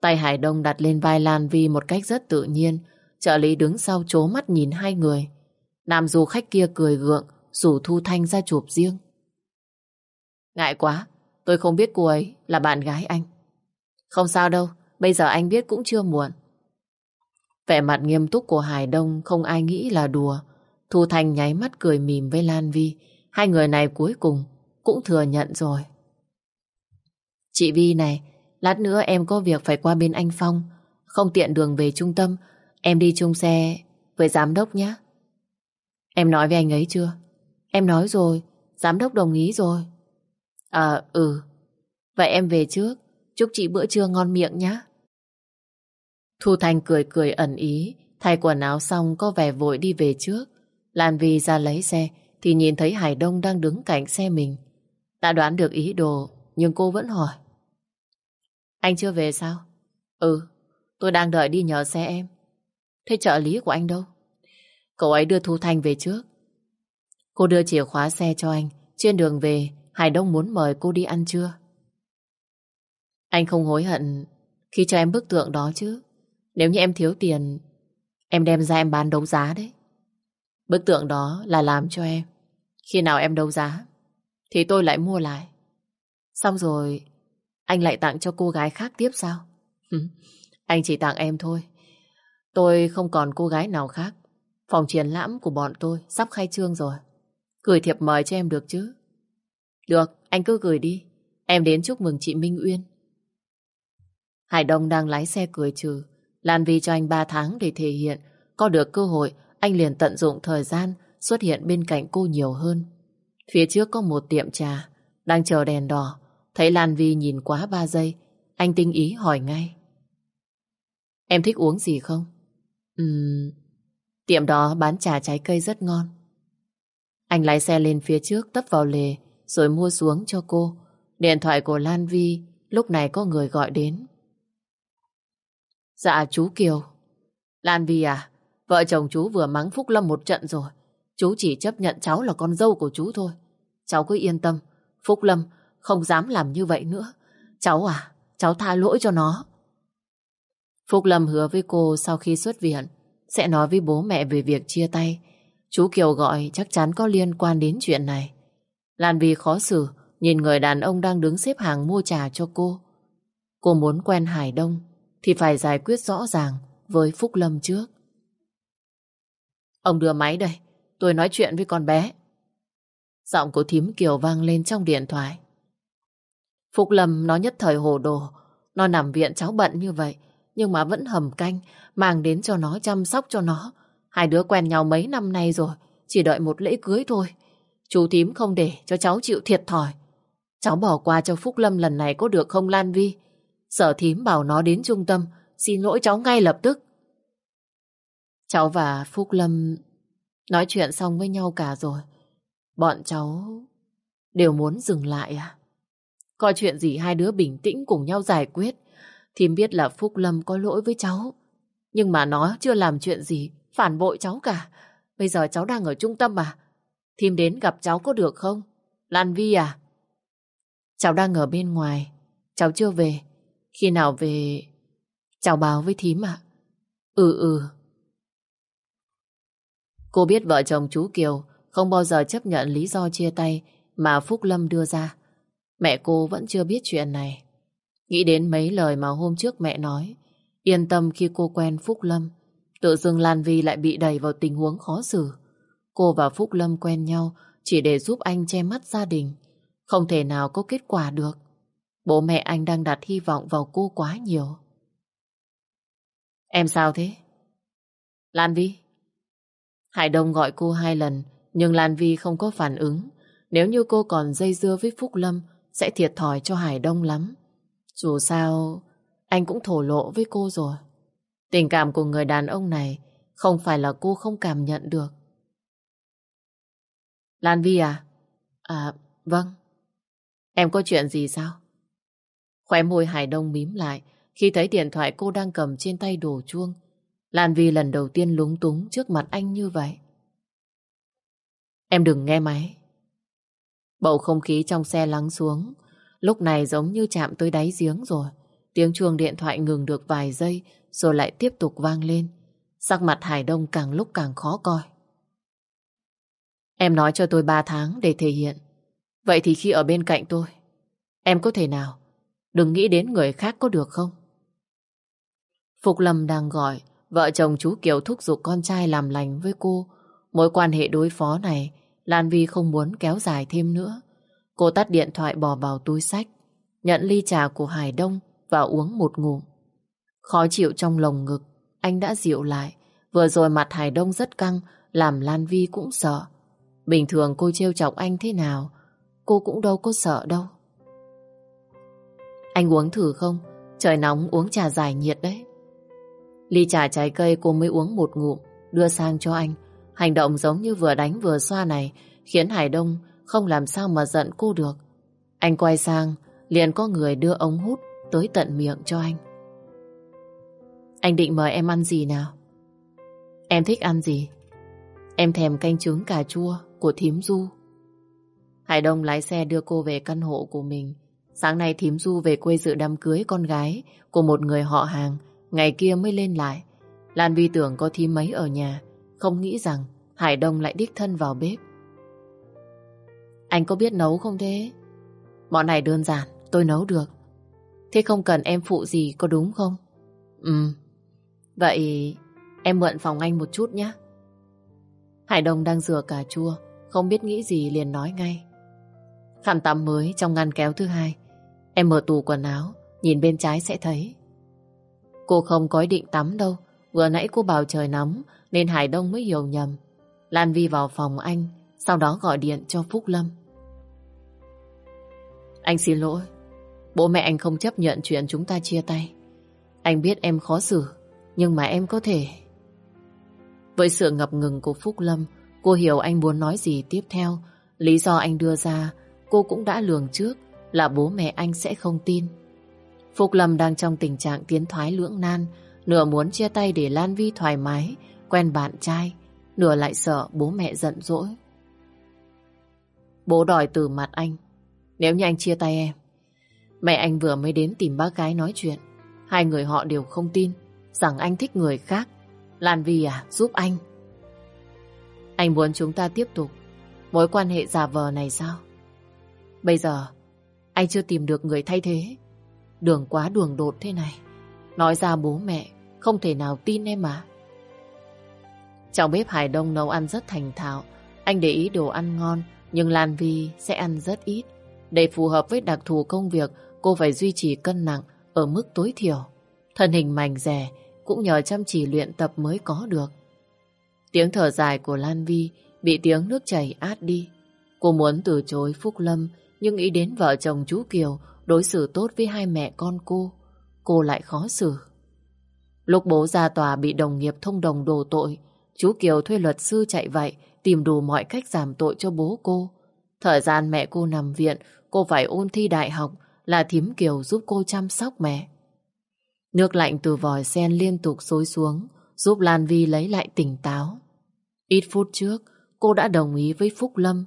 Tay Hải Đông đặt lên vai Lan Vi một cách rất tự nhiên, Trợ lý đứng sau chố mắt nhìn hai người. Nam du khách kia cười gượng, rủ Thu Thanh ra chụp riêng. Ngại quá, tôi không biết cô ấy là bạn gái anh. Không sao đâu, bây giờ anh biết cũng chưa muộn. Vẻ mặt nghiêm túc của Hải Đông không ai nghĩ là đùa. Thu Thanh nháy mắt cười mỉm với Lan Vi. Hai người này cuối cùng cũng thừa nhận rồi. Chị Vi này, lát nữa em có việc phải qua bên anh Phong. Không tiện đường về trung tâm, em đi chung xe với giám đốc nhé. Em nói với anh ấy chưa? Em nói rồi, giám đốc đồng ý rồi. À, ừ. Vậy em về trước, chúc chị bữa trưa ngon miệng nhé. Thu Thanh cười cười ẩn ý, thay quần áo xong có vẻ vội đi về trước. Lan Vi ra lấy xe, thì nhìn thấy Hải Đông đang đứng cạnh xe mình. Đã đoán được ý đồ, nhưng cô vẫn hỏi. Anh chưa về sao? Ừ, tôi đang đợi đi nhờ xe em. Thế trợ lý của anh đâu? Cậu ấy đưa Thu Thanh về trước. Cô đưa chìa khóa xe cho anh. Trên đường về, Hải Đông muốn mời cô đi ăn trưa. Anh không hối hận khi cho em bức tượng đó chứ. Nếu như em thiếu tiền, em đem ra em bán đấu giá đấy. Bức tượng đó là làm cho em. Khi nào em đấu giá, thì tôi lại mua lại. Xong rồi, anh lại tặng cho cô gái khác tiếp sao? anh chỉ tặng em thôi. Tôi không còn cô gái nào khác. Phòng triển lãm của bọn tôi sắp khai trương rồi. Gửi thiệp mời cho em được chứ? Được, anh cứ gửi đi. Em đến chúc mừng chị Minh Uyên. Hải Đông đang lái xe cười trừ. Lan Vi cho anh 3 tháng để thể hiện. Có được cơ hội, anh liền tận dụng thời gian xuất hiện bên cạnh cô nhiều hơn. Phía trước có một tiệm trà, đang chờ đèn đỏ. Thấy Lan Vi nhìn quá 3 giây, anh tinh ý hỏi ngay. Em thích uống gì không? Ừm, tiệm đó bán trà trái cây rất ngon. Anh lái xe lên phía trước tấp vào lề rồi mua xuống cho cô. Điện thoại của Lan Vi lúc này có người gọi đến. Dạ chú Kiều. Lan Vi à, vợ chồng chú vừa mắng Phúc Lâm một trận rồi. Chú chỉ chấp nhận cháu là con dâu của chú thôi. Cháu cứ yên tâm, Phúc Lâm không dám làm như vậy nữa. Cháu à, cháu tha lỗi cho nó. Phúc Lâm hứa với cô sau khi xuất viện sẽ nói với bố mẹ về việc chia tay. Chú Kiều gọi chắc chắn có liên quan đến chuyện này. Lan Vi khó xử nhìn người đàn ông đang đứng xếp hàng mua trà cho cô. Cô muốn quen Hải Đông thì phải giải quyết rõ ràng với Phúc Lâm trước. Ông đưa máy đây, tôi nói chuyện với con bé. Giọng của thím Kiều vang lên trong điện thoại. Phúc Lâm nó nhất thời hồ đồ, nó nằm viện cháu bận như vậy, nhưng mà vẫn hầm canh, mang đến cho nó chăm sóc cho nó. Hai đứa quen nhau mấy năm nay rồi, chỉ đợi một lễ cưới thôi. Chú thím không để cho cháu chịu thiệt thòi. Cháu bỏ qua cho Phúc Lâm lần này có được không Lan Vi? Sở thím bảo nó đến trung tâm, xin lỗi cháu ngay lập tức. Cháu và Phúc Lâm nói chuyện xong với nhau cả rồi. Bọn cháu đều muốn dừng lại à? Có chuyện gì hai đứa bình tĩnh cùng nhau giải quyết. Thím biết là Phúc Lâm có lỗi với cháu. Nhưng mà nó chưa làm chuyện gì, phản bội cháu cả. Bây giờ cháu đang ở trung tâm mà. Thím đến gặp cháu có được không? Lan Vi à? Cháu đang ở bên ngoài. Cháu chưa về. Khi nào về... Cháu báo với thím ạ. Ừ ừ. Cô biết vợ chồng chú Kiều không bao giờ chấp nhận lý do chia tay mà Phúc Lâm đưa ra. Mẹ cô vẫn chưa biết chuyện này. Nghĩ đến mấy lời mà hôm trước mẹ nói, yên tâm khi cô quen Phúc Lâm, tự dưng Lan Vi lại bị đẩy vào tình huống khó xử. Cô và Phúc Lâm quen nhau chỉ để giúp anh che mắt gia đình, không thể nào có kết quả được. Bố mẹ anh đang đặt hy vọng vào cô quá nhiều. Em sao thế? Lan Vi? Hải Đông gọi cô hai lần, nhưng Lan Vi không có phản ứng. Nếu như cô còn dây dưa với Phúc Lâm, sẽ thiệt thòi cho Hải Đông lắm. Dù sao, anh cũng thổ lộ với cô rồi. Tình cảm của người đàn ông này không phải là cô không cảm nhận được. Lan Vi à? À, vâng. Em có chuyện gì sao? Khóe môi Hải Đông mím lại khi thấy điện thoại cô đang cầm trên tay đổ chuông. Lan Vi lần đầu tiên lúng túng trước mặt anh như vậy. Em đừng nghe máy. Bầu không khí trong xe lắng xuống. Lúc này giống như chạm tới đáy giếng rồi. Tiếng chuông điện thoại ngừng được vài giây rồi lại tiếp tục vang lên. Sắc mặt Hải Đông càng lúc càng khó coi. Em nói cho tôi ba tháng để thể hiện. Vậy thì khi ở bên cạnh tôi, em có thể nào đừng nghĩ đến người khác có được không? Phục Lâm đang gọi, vợ chồng chú Kiều thúc giục con trai làm lành với cô. Mối quan hệ đối phó này, Lan Vi không muốn kéo dài thêm nữa. Cô tắt điện thoại bỏ vào túi sách, nhận ly trà của Hải Đông và uống một ngụm. Khó chịu trong lồng ngực, anh đã dịu lại. Vừa rồi mặt Hải Đông rất căng, làm Lan Vi cũng sợ. Bình thường cô trêu chọc anh thế nào, cô cũng đâu có sợ đâu. Anh uống thử không? Trời nóng uống trà giải nhiệt đấy. Ly trà trái cây cô mới uống một ngụm, đưa sang cho anh. Hành động giống như vừa đánh vừa xoa này khiến Hải Đông không làm sao mà giận cô được. Anh quay sang, liền có người đưa ống hút tới tận miệng cho anh. Anh định mời em ăn gì nào? Em thích ăn gì? Em thèm canh trứng cà chua của thím Du. Hải Đông lái xe đưa cô về căn hộ của mình. Sáng nay thím Du về quê dự đám cưới con gái của một người họ hàng. Ngày kia mới lên lại. Lan Vi tưởng có thím mấy ở nhà. Không nghĩ rằng Hải Đông lại đích thân vào bếp. Anh có biết nấu không thế? Món này đơn giản, tôi nấu được. Thế không cần em phụ gì có đúng không? Ừ. Vậy em mượn phòng anh một chút nhé. Hải Đông đang rửa cà chua, không biết nghĩ gì liền nói ngay. Khăn tắm mới trong ngăn kéo thứ hai. Em mở tủ quần áo, nhìn bên trái sẽ thấy. Cô không có ý định tắm đâu. Vừa nãy cô bảo trời nóng nên Hải Đông mới hiểu nhầm. Lan Vi vào phòng anh, sau đó gọi điện cho Phúc Lâm. Anh xin lỗi. Bố mẹ anh không chấp nhận chuyện chúng ta chia tay. Anh biết em khó xử, nhưng mà em có thể... Với sự ngập ngừng của Phúc Lâm, cô hiểu anh muốn nói gì tiếp theo. Lý do anh đưa ra, cô cũng đã lường trước là bố mẹ anh sẽ không tin. Phúc Lâm đang trong tình trạng tiến thoái lưỡng nan, nửa muốn chia tay để Lan Vi thoải mái, quen bạn trai, nửa lại sợ bố mẹ giận dỗi. Bố đòi từ mặt anh, nếu như anh chia tay em, mẹ anh vừa mới đến tìm bác gái nói chuyện. Hai người họ đều không tin rằng anh thích người khác. Lan Vi à, giúp anh. Anh muốn chúng ta tiếp tục mối quan hệ giả vờ này sao? Bây giờ, anh chưa tìm được người thay thế. Đường quá đường đột thế này. Nói ra bố mẹ, không thể nào tin em mà. Trong bếp Hải Đông nấu ăn rất thành thạo. Anh để ý đồ ăn ngon, nhưng Lan Vi sẽ ăn rất ít. Để phù hợp với đặc thù công việc, cô phải duy trì cân nặng ở mức tối thiểu. Thân hình mảnh rẻ cũng nhờ chăm chỉ luyện tập mới có được. Tiếng thở dài của Lan Vi bị tiếng nước chảy át đi. Cô muốn từ chối Phúc Lâm nhưng nghĩ đến vợ chồng chú Kiều đối xử tốt với hai mẹ con cô. Cô lại khó xử. Lúc bố ra tòa bị đồng nghiệp thông đồng đổ tội, chú Kiều thuê luật sư chạy vậy tìm đủ mọi cách giảm tội cho bố cô. Thời gian mẹ cô nằm viện, cô phải ôn thi đại học là thím Kiều giúp cô chăm sóc mẹ. Nước lạnh từ vòi sen liên tục xối xuống, giúp Lan Vi lấy lại tỉnh táo. Ít phút trước, cô đã đồng ý với Phúc Lâm,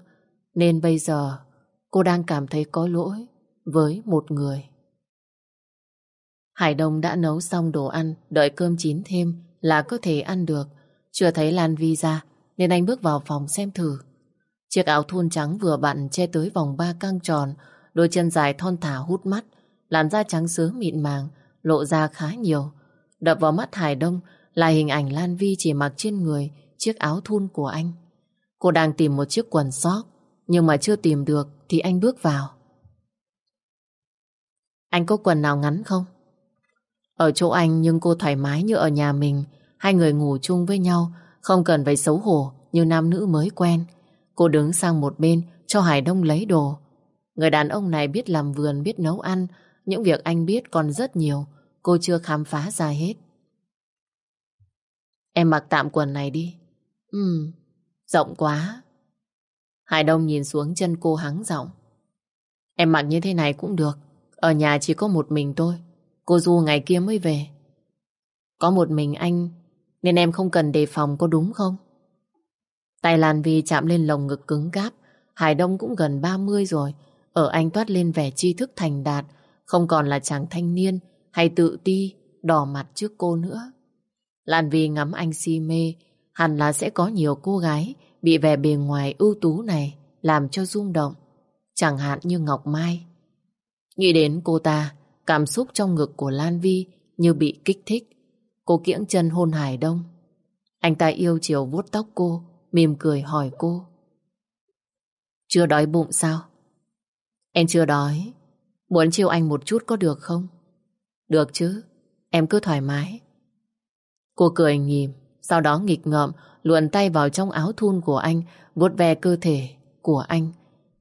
nên bây giờ cô đang cảm thấy có lỗi với một người. Hải Đông đã nấu xong đồ ăn, đợi cơm chín thêm là có thể ăn được. Chưa thấy Lan Vi ra, nên anh bước vào phòng xem thử. Chiếc áo thun trắng vừa bặn che tới vòng ba căng tròn, đôi chân dài thon thả hút mắt, làn da trắng sớm mịn màng, lộ ra khá nhiều. Đập vào mắt Hải Đông là hình ảnh Lan Vi chỉ mặc trên người chiếc áo thun của anh. Cô đang tìm một chiếc quần sóc, nhưng mà chưa tìm được thì anh bước vào. Anh có quần nào ngắn không? Ở chỗ anh nhưng cô thoải mái như ở nhà mình, hai người ngủ chung với nhau, không cần phải xấu hổ như nam nữ mới quen. Cô đứng sang một bên cho Hải Đông lấy đồ. Người đàn ông này biết làm vườn, biết nấu ăn. Những việc anh biết còn rất nhiều. Cô chưa khám phá ra hết. Em mặc tạm quần này đi. Ừ, rộng quá. Hải Đông nhìn xuống chân cô hắng giọng. Em mặc như thế này cũng được. Ở nhà chỉ có một mình tôi. Cô Du ngày kia mới về. Có một mình anh nên em không cần đề phòng có đúng không? Tay Lan Vi chạm lên lồng ngực cứng cáp. Hải Đông cũng gần 30 rồi. Ở anh toát lên vẻ tri thức thành đạt. Không còn là chàng thanh niên hay tự ti, đỏ mặt trước cô nữa. Lan Vi ngắm anh si mê. Hẳn là sẽ có nhiều cô gái bị vẻ bề ngoài ưu tú này làm cho rung động. Chẳng hạn như Ngọc Mai. Nghĩ đến cô ta, cảm xúc trong ngực của Lan Vi như bị kích thích. Cô kiễng chân hôn Hải Đông. Anh ta yêu chiều vuốt tóc cô, mỉm cười hỏi cô. Chưa đói bụng sao? Em chưa đói. Muốn chiều anh một chút có được không? Được chứ, em cứ thoải mái. Cô cười nhìm, sau đó nghịch ngợm, luồn tay vào trong áo thun của anh, vuốt ve cơ thể của anh.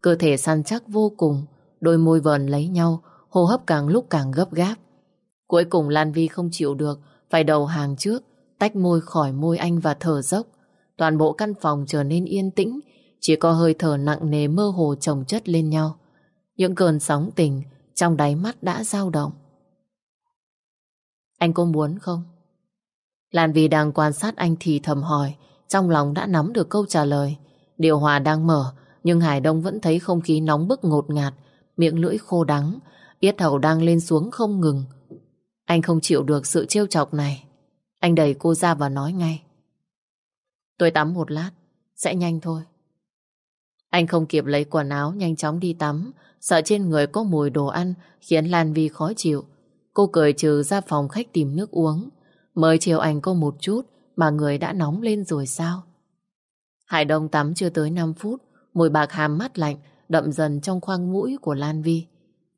Cơ thể săn chắc vô cùng, đôi môi vờn lấy nhau, hô hấp càng lúc càng gấp gáp. Cuối cùng Lan Vi không chịu được, phải đầu hàng trước, tách môi khỏi môi anh và thở dốc. Toàn bộ căn phòng trở nên yên tĩnh, chỉ có hơi thở nặng nề mơ hồ chồng chất lên nhau. Những cơn sóng tình trong đáy mắt đã dao động. Anh có muốn không? Lan Vi đang quan sát anh thì thầm hỏi, trong lòng đã nắm được câu trả lời. Điều hòa đang mở, nhưng Hải Đông vẫn thấy không khí nóng bức ngột ngạt, miệng lưỡi khô đắng, yết hầu đang lên xuống không ngừng. Anh không chịu được sự trêu chọc này. Anh đẩy cô ra và nói ngay. Tôi tắm một lát, sẽ nhanh thôi. Anh không kịp lấy quần áo, nhanh chóng đi tắm, sợ trên người có mùi đồ ăn khiến Lan Vi khó chịu. Cô cười trừ ra phòng khách tìm nước uống. Mới chiều anh cô một chút mà người đã nóng lên rồi sao? Hải Đông tắm chưa tới 5 phút, mùi bạc hàm mắt lạnh đậm dần trong khoang mũi của Lan Vi.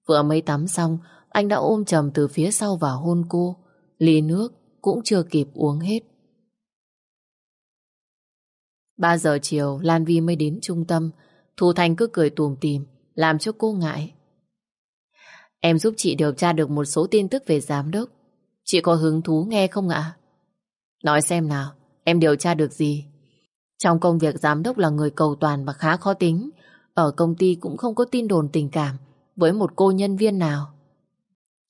Vừa mới tắm xong, anh đã ôm chầm từ phía sau và hôn cô. Ly nước cũng chưa kịp uống hết. 3 giờ chiều, Lan Vi mới đến trung tâm. Thu Thành cứ cười tùm tìm, làm cho cô ngại. Em giúp chị điều tra được một số tin tức về giám đốc. Chị có hứng thú nghe không ạ? Nói xem nào, em điều tra được gì? Trong công việc giám đốc là người cầu toàn và khá khó tính. Ở công ty cũng không có tin đồn tình cảm với một cô nhân viên nào.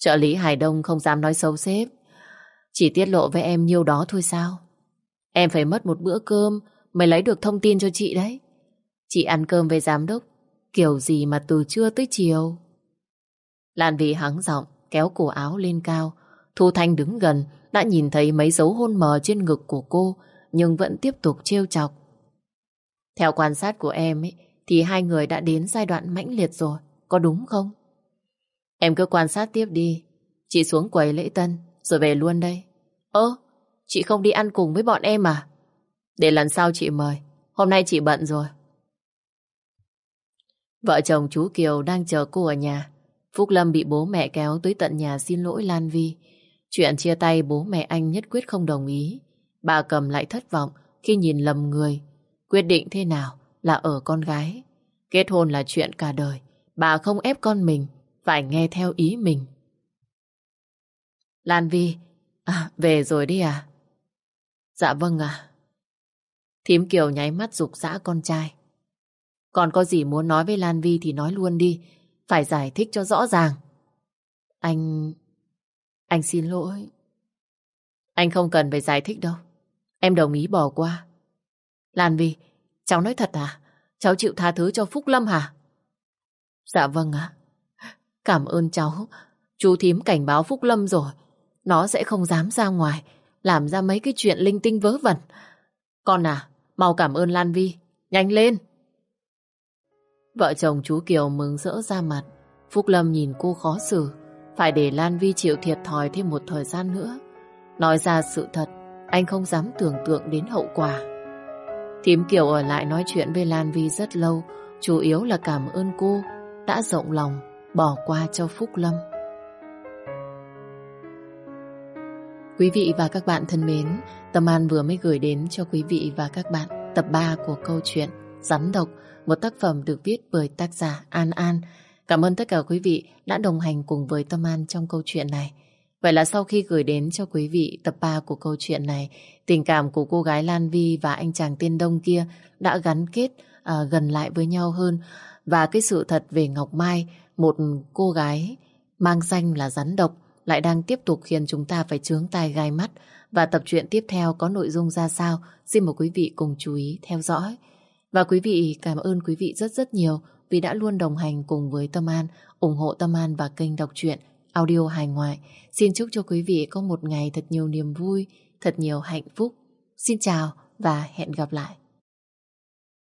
Trợ lý Hải Đông không dám nói xấu sếp. Chỉ tiết lộ với em nhiêu đó thôi sao? Em phải mất một bữa cơm mới lấy được thông tin cho chị đấy. Chị ăn cơm với giám đốc, kiểu gì mà từ trưa tới chiều. Lan Vy hắng giọng, kéo cổ áo lên cao. Thu Thanh đứng gần, đã nhìn thấy mấy dấu hôn mờ trên ngực của cô, nhưng vẫn tiếp tục trêu chọc. Theo quan sát của em ấy, thì hai người đã đến giai đoạn mãnh liệt rồi, có đúng không? Em cứ quan sát tiếp đi. Chị xuống quầy lễ tân, rồi về luôn đây. Ơ, chị không đi ăn cùng với bọn em à? Để lần sau chị mời. Hôm nay chị bận rồi. Vợ chồng chú Kiều đang chờ cô ở nhà. Phúc Lâm bị bố mẹ kéo tới tận nhà xin lỗi Lan Vi. Chuyện chia tay bố mẹ anh nhất quyết không đồng ý. Bà cầm lại thất vọng khi nhìn lầm người. Quyết định thế nào là ở con gái. Kết hôn là chuyện cả đời. Bà không ép con mình phải nghe theo ý mình. Lan Vi, à, về rồi đi à? Dạ vâng ạ. Thím Kiều nháy mắt rục rã con trai. Còn có gì muốn nói với Lan Vi thì nói luôn đi. Phải giải thích cho rõ ràng. Anh... Anh xin lỗi. Anh không cần phải giải thích đâu. Em đồng ý bỏ qua. Lan Vi, cháu nói thật à? Cháu chịu tha thứ cho Phúc Lâm hả? Dạ vâng ạ. Cảm ơn cháu. Chú thím cảnh báo Phúc Lâm rồi. Nó sẽ không dám ra ngoài, làm ra mấy cái chuyện linh tinh vớ vẩn. Con à, mau cảm ơn Lan Vi. Nhanh lên! Vợ chồng chú Kiều mừng rỡ ra mặt. Phúc Lâm nhìn cô khó xử. Phải để Lan Vi chịu thiệt thòi thêm một thời gian nữa. Nói ra sự thật, anh không dám tưởng tượng đến hậu quả. Thím Kiều ở lại nói chuyện với Lan Vi rất lâu, chủ yếu là cảm ơn cô đã rộng lòng bỏ qua cho Phúc Lâm. Quý vị và các bạn thân mến, Tâm An vừa mới gửi đến cho quý vị và các bạn tập 3 của câu chuyện Rắn độc, một tác phẩm được viết bởi tác giả An An. Cảm ơn tất cả quý vị đã đồng hành cùng với Tâm An trong câu chuyện này. Vậy là sau khi gửi đến cho quý vị tập 3 của câu chuyện này, tình cảm của cô gái Lan Vi và anh chàng tiên đông kia đã gắn kết à, gần lại với nhau hơn. Và cái sự thật về Ngọc Mai, một cô gái mang danh là rắn độc, lại đang tiếp tục khiến chúng ta phải chướng tai gai mắt. Và tập truyện tiếp theo có nội dung ra sao? Xin mời quý vị cùng chú ý theo dõi. Và quý vị cảm ơn quý vị rất rất nhiều vì đã luôn đồng hành cùng với Tâm An, ủng hộ Tâm An và kênh đọc truyện audio hài ngoại. Xin chúc cho quý vị có một ngày thật nhiều niềm vui, thật nhiều hạnh phúc. Xin chào và hẹn gặp lại.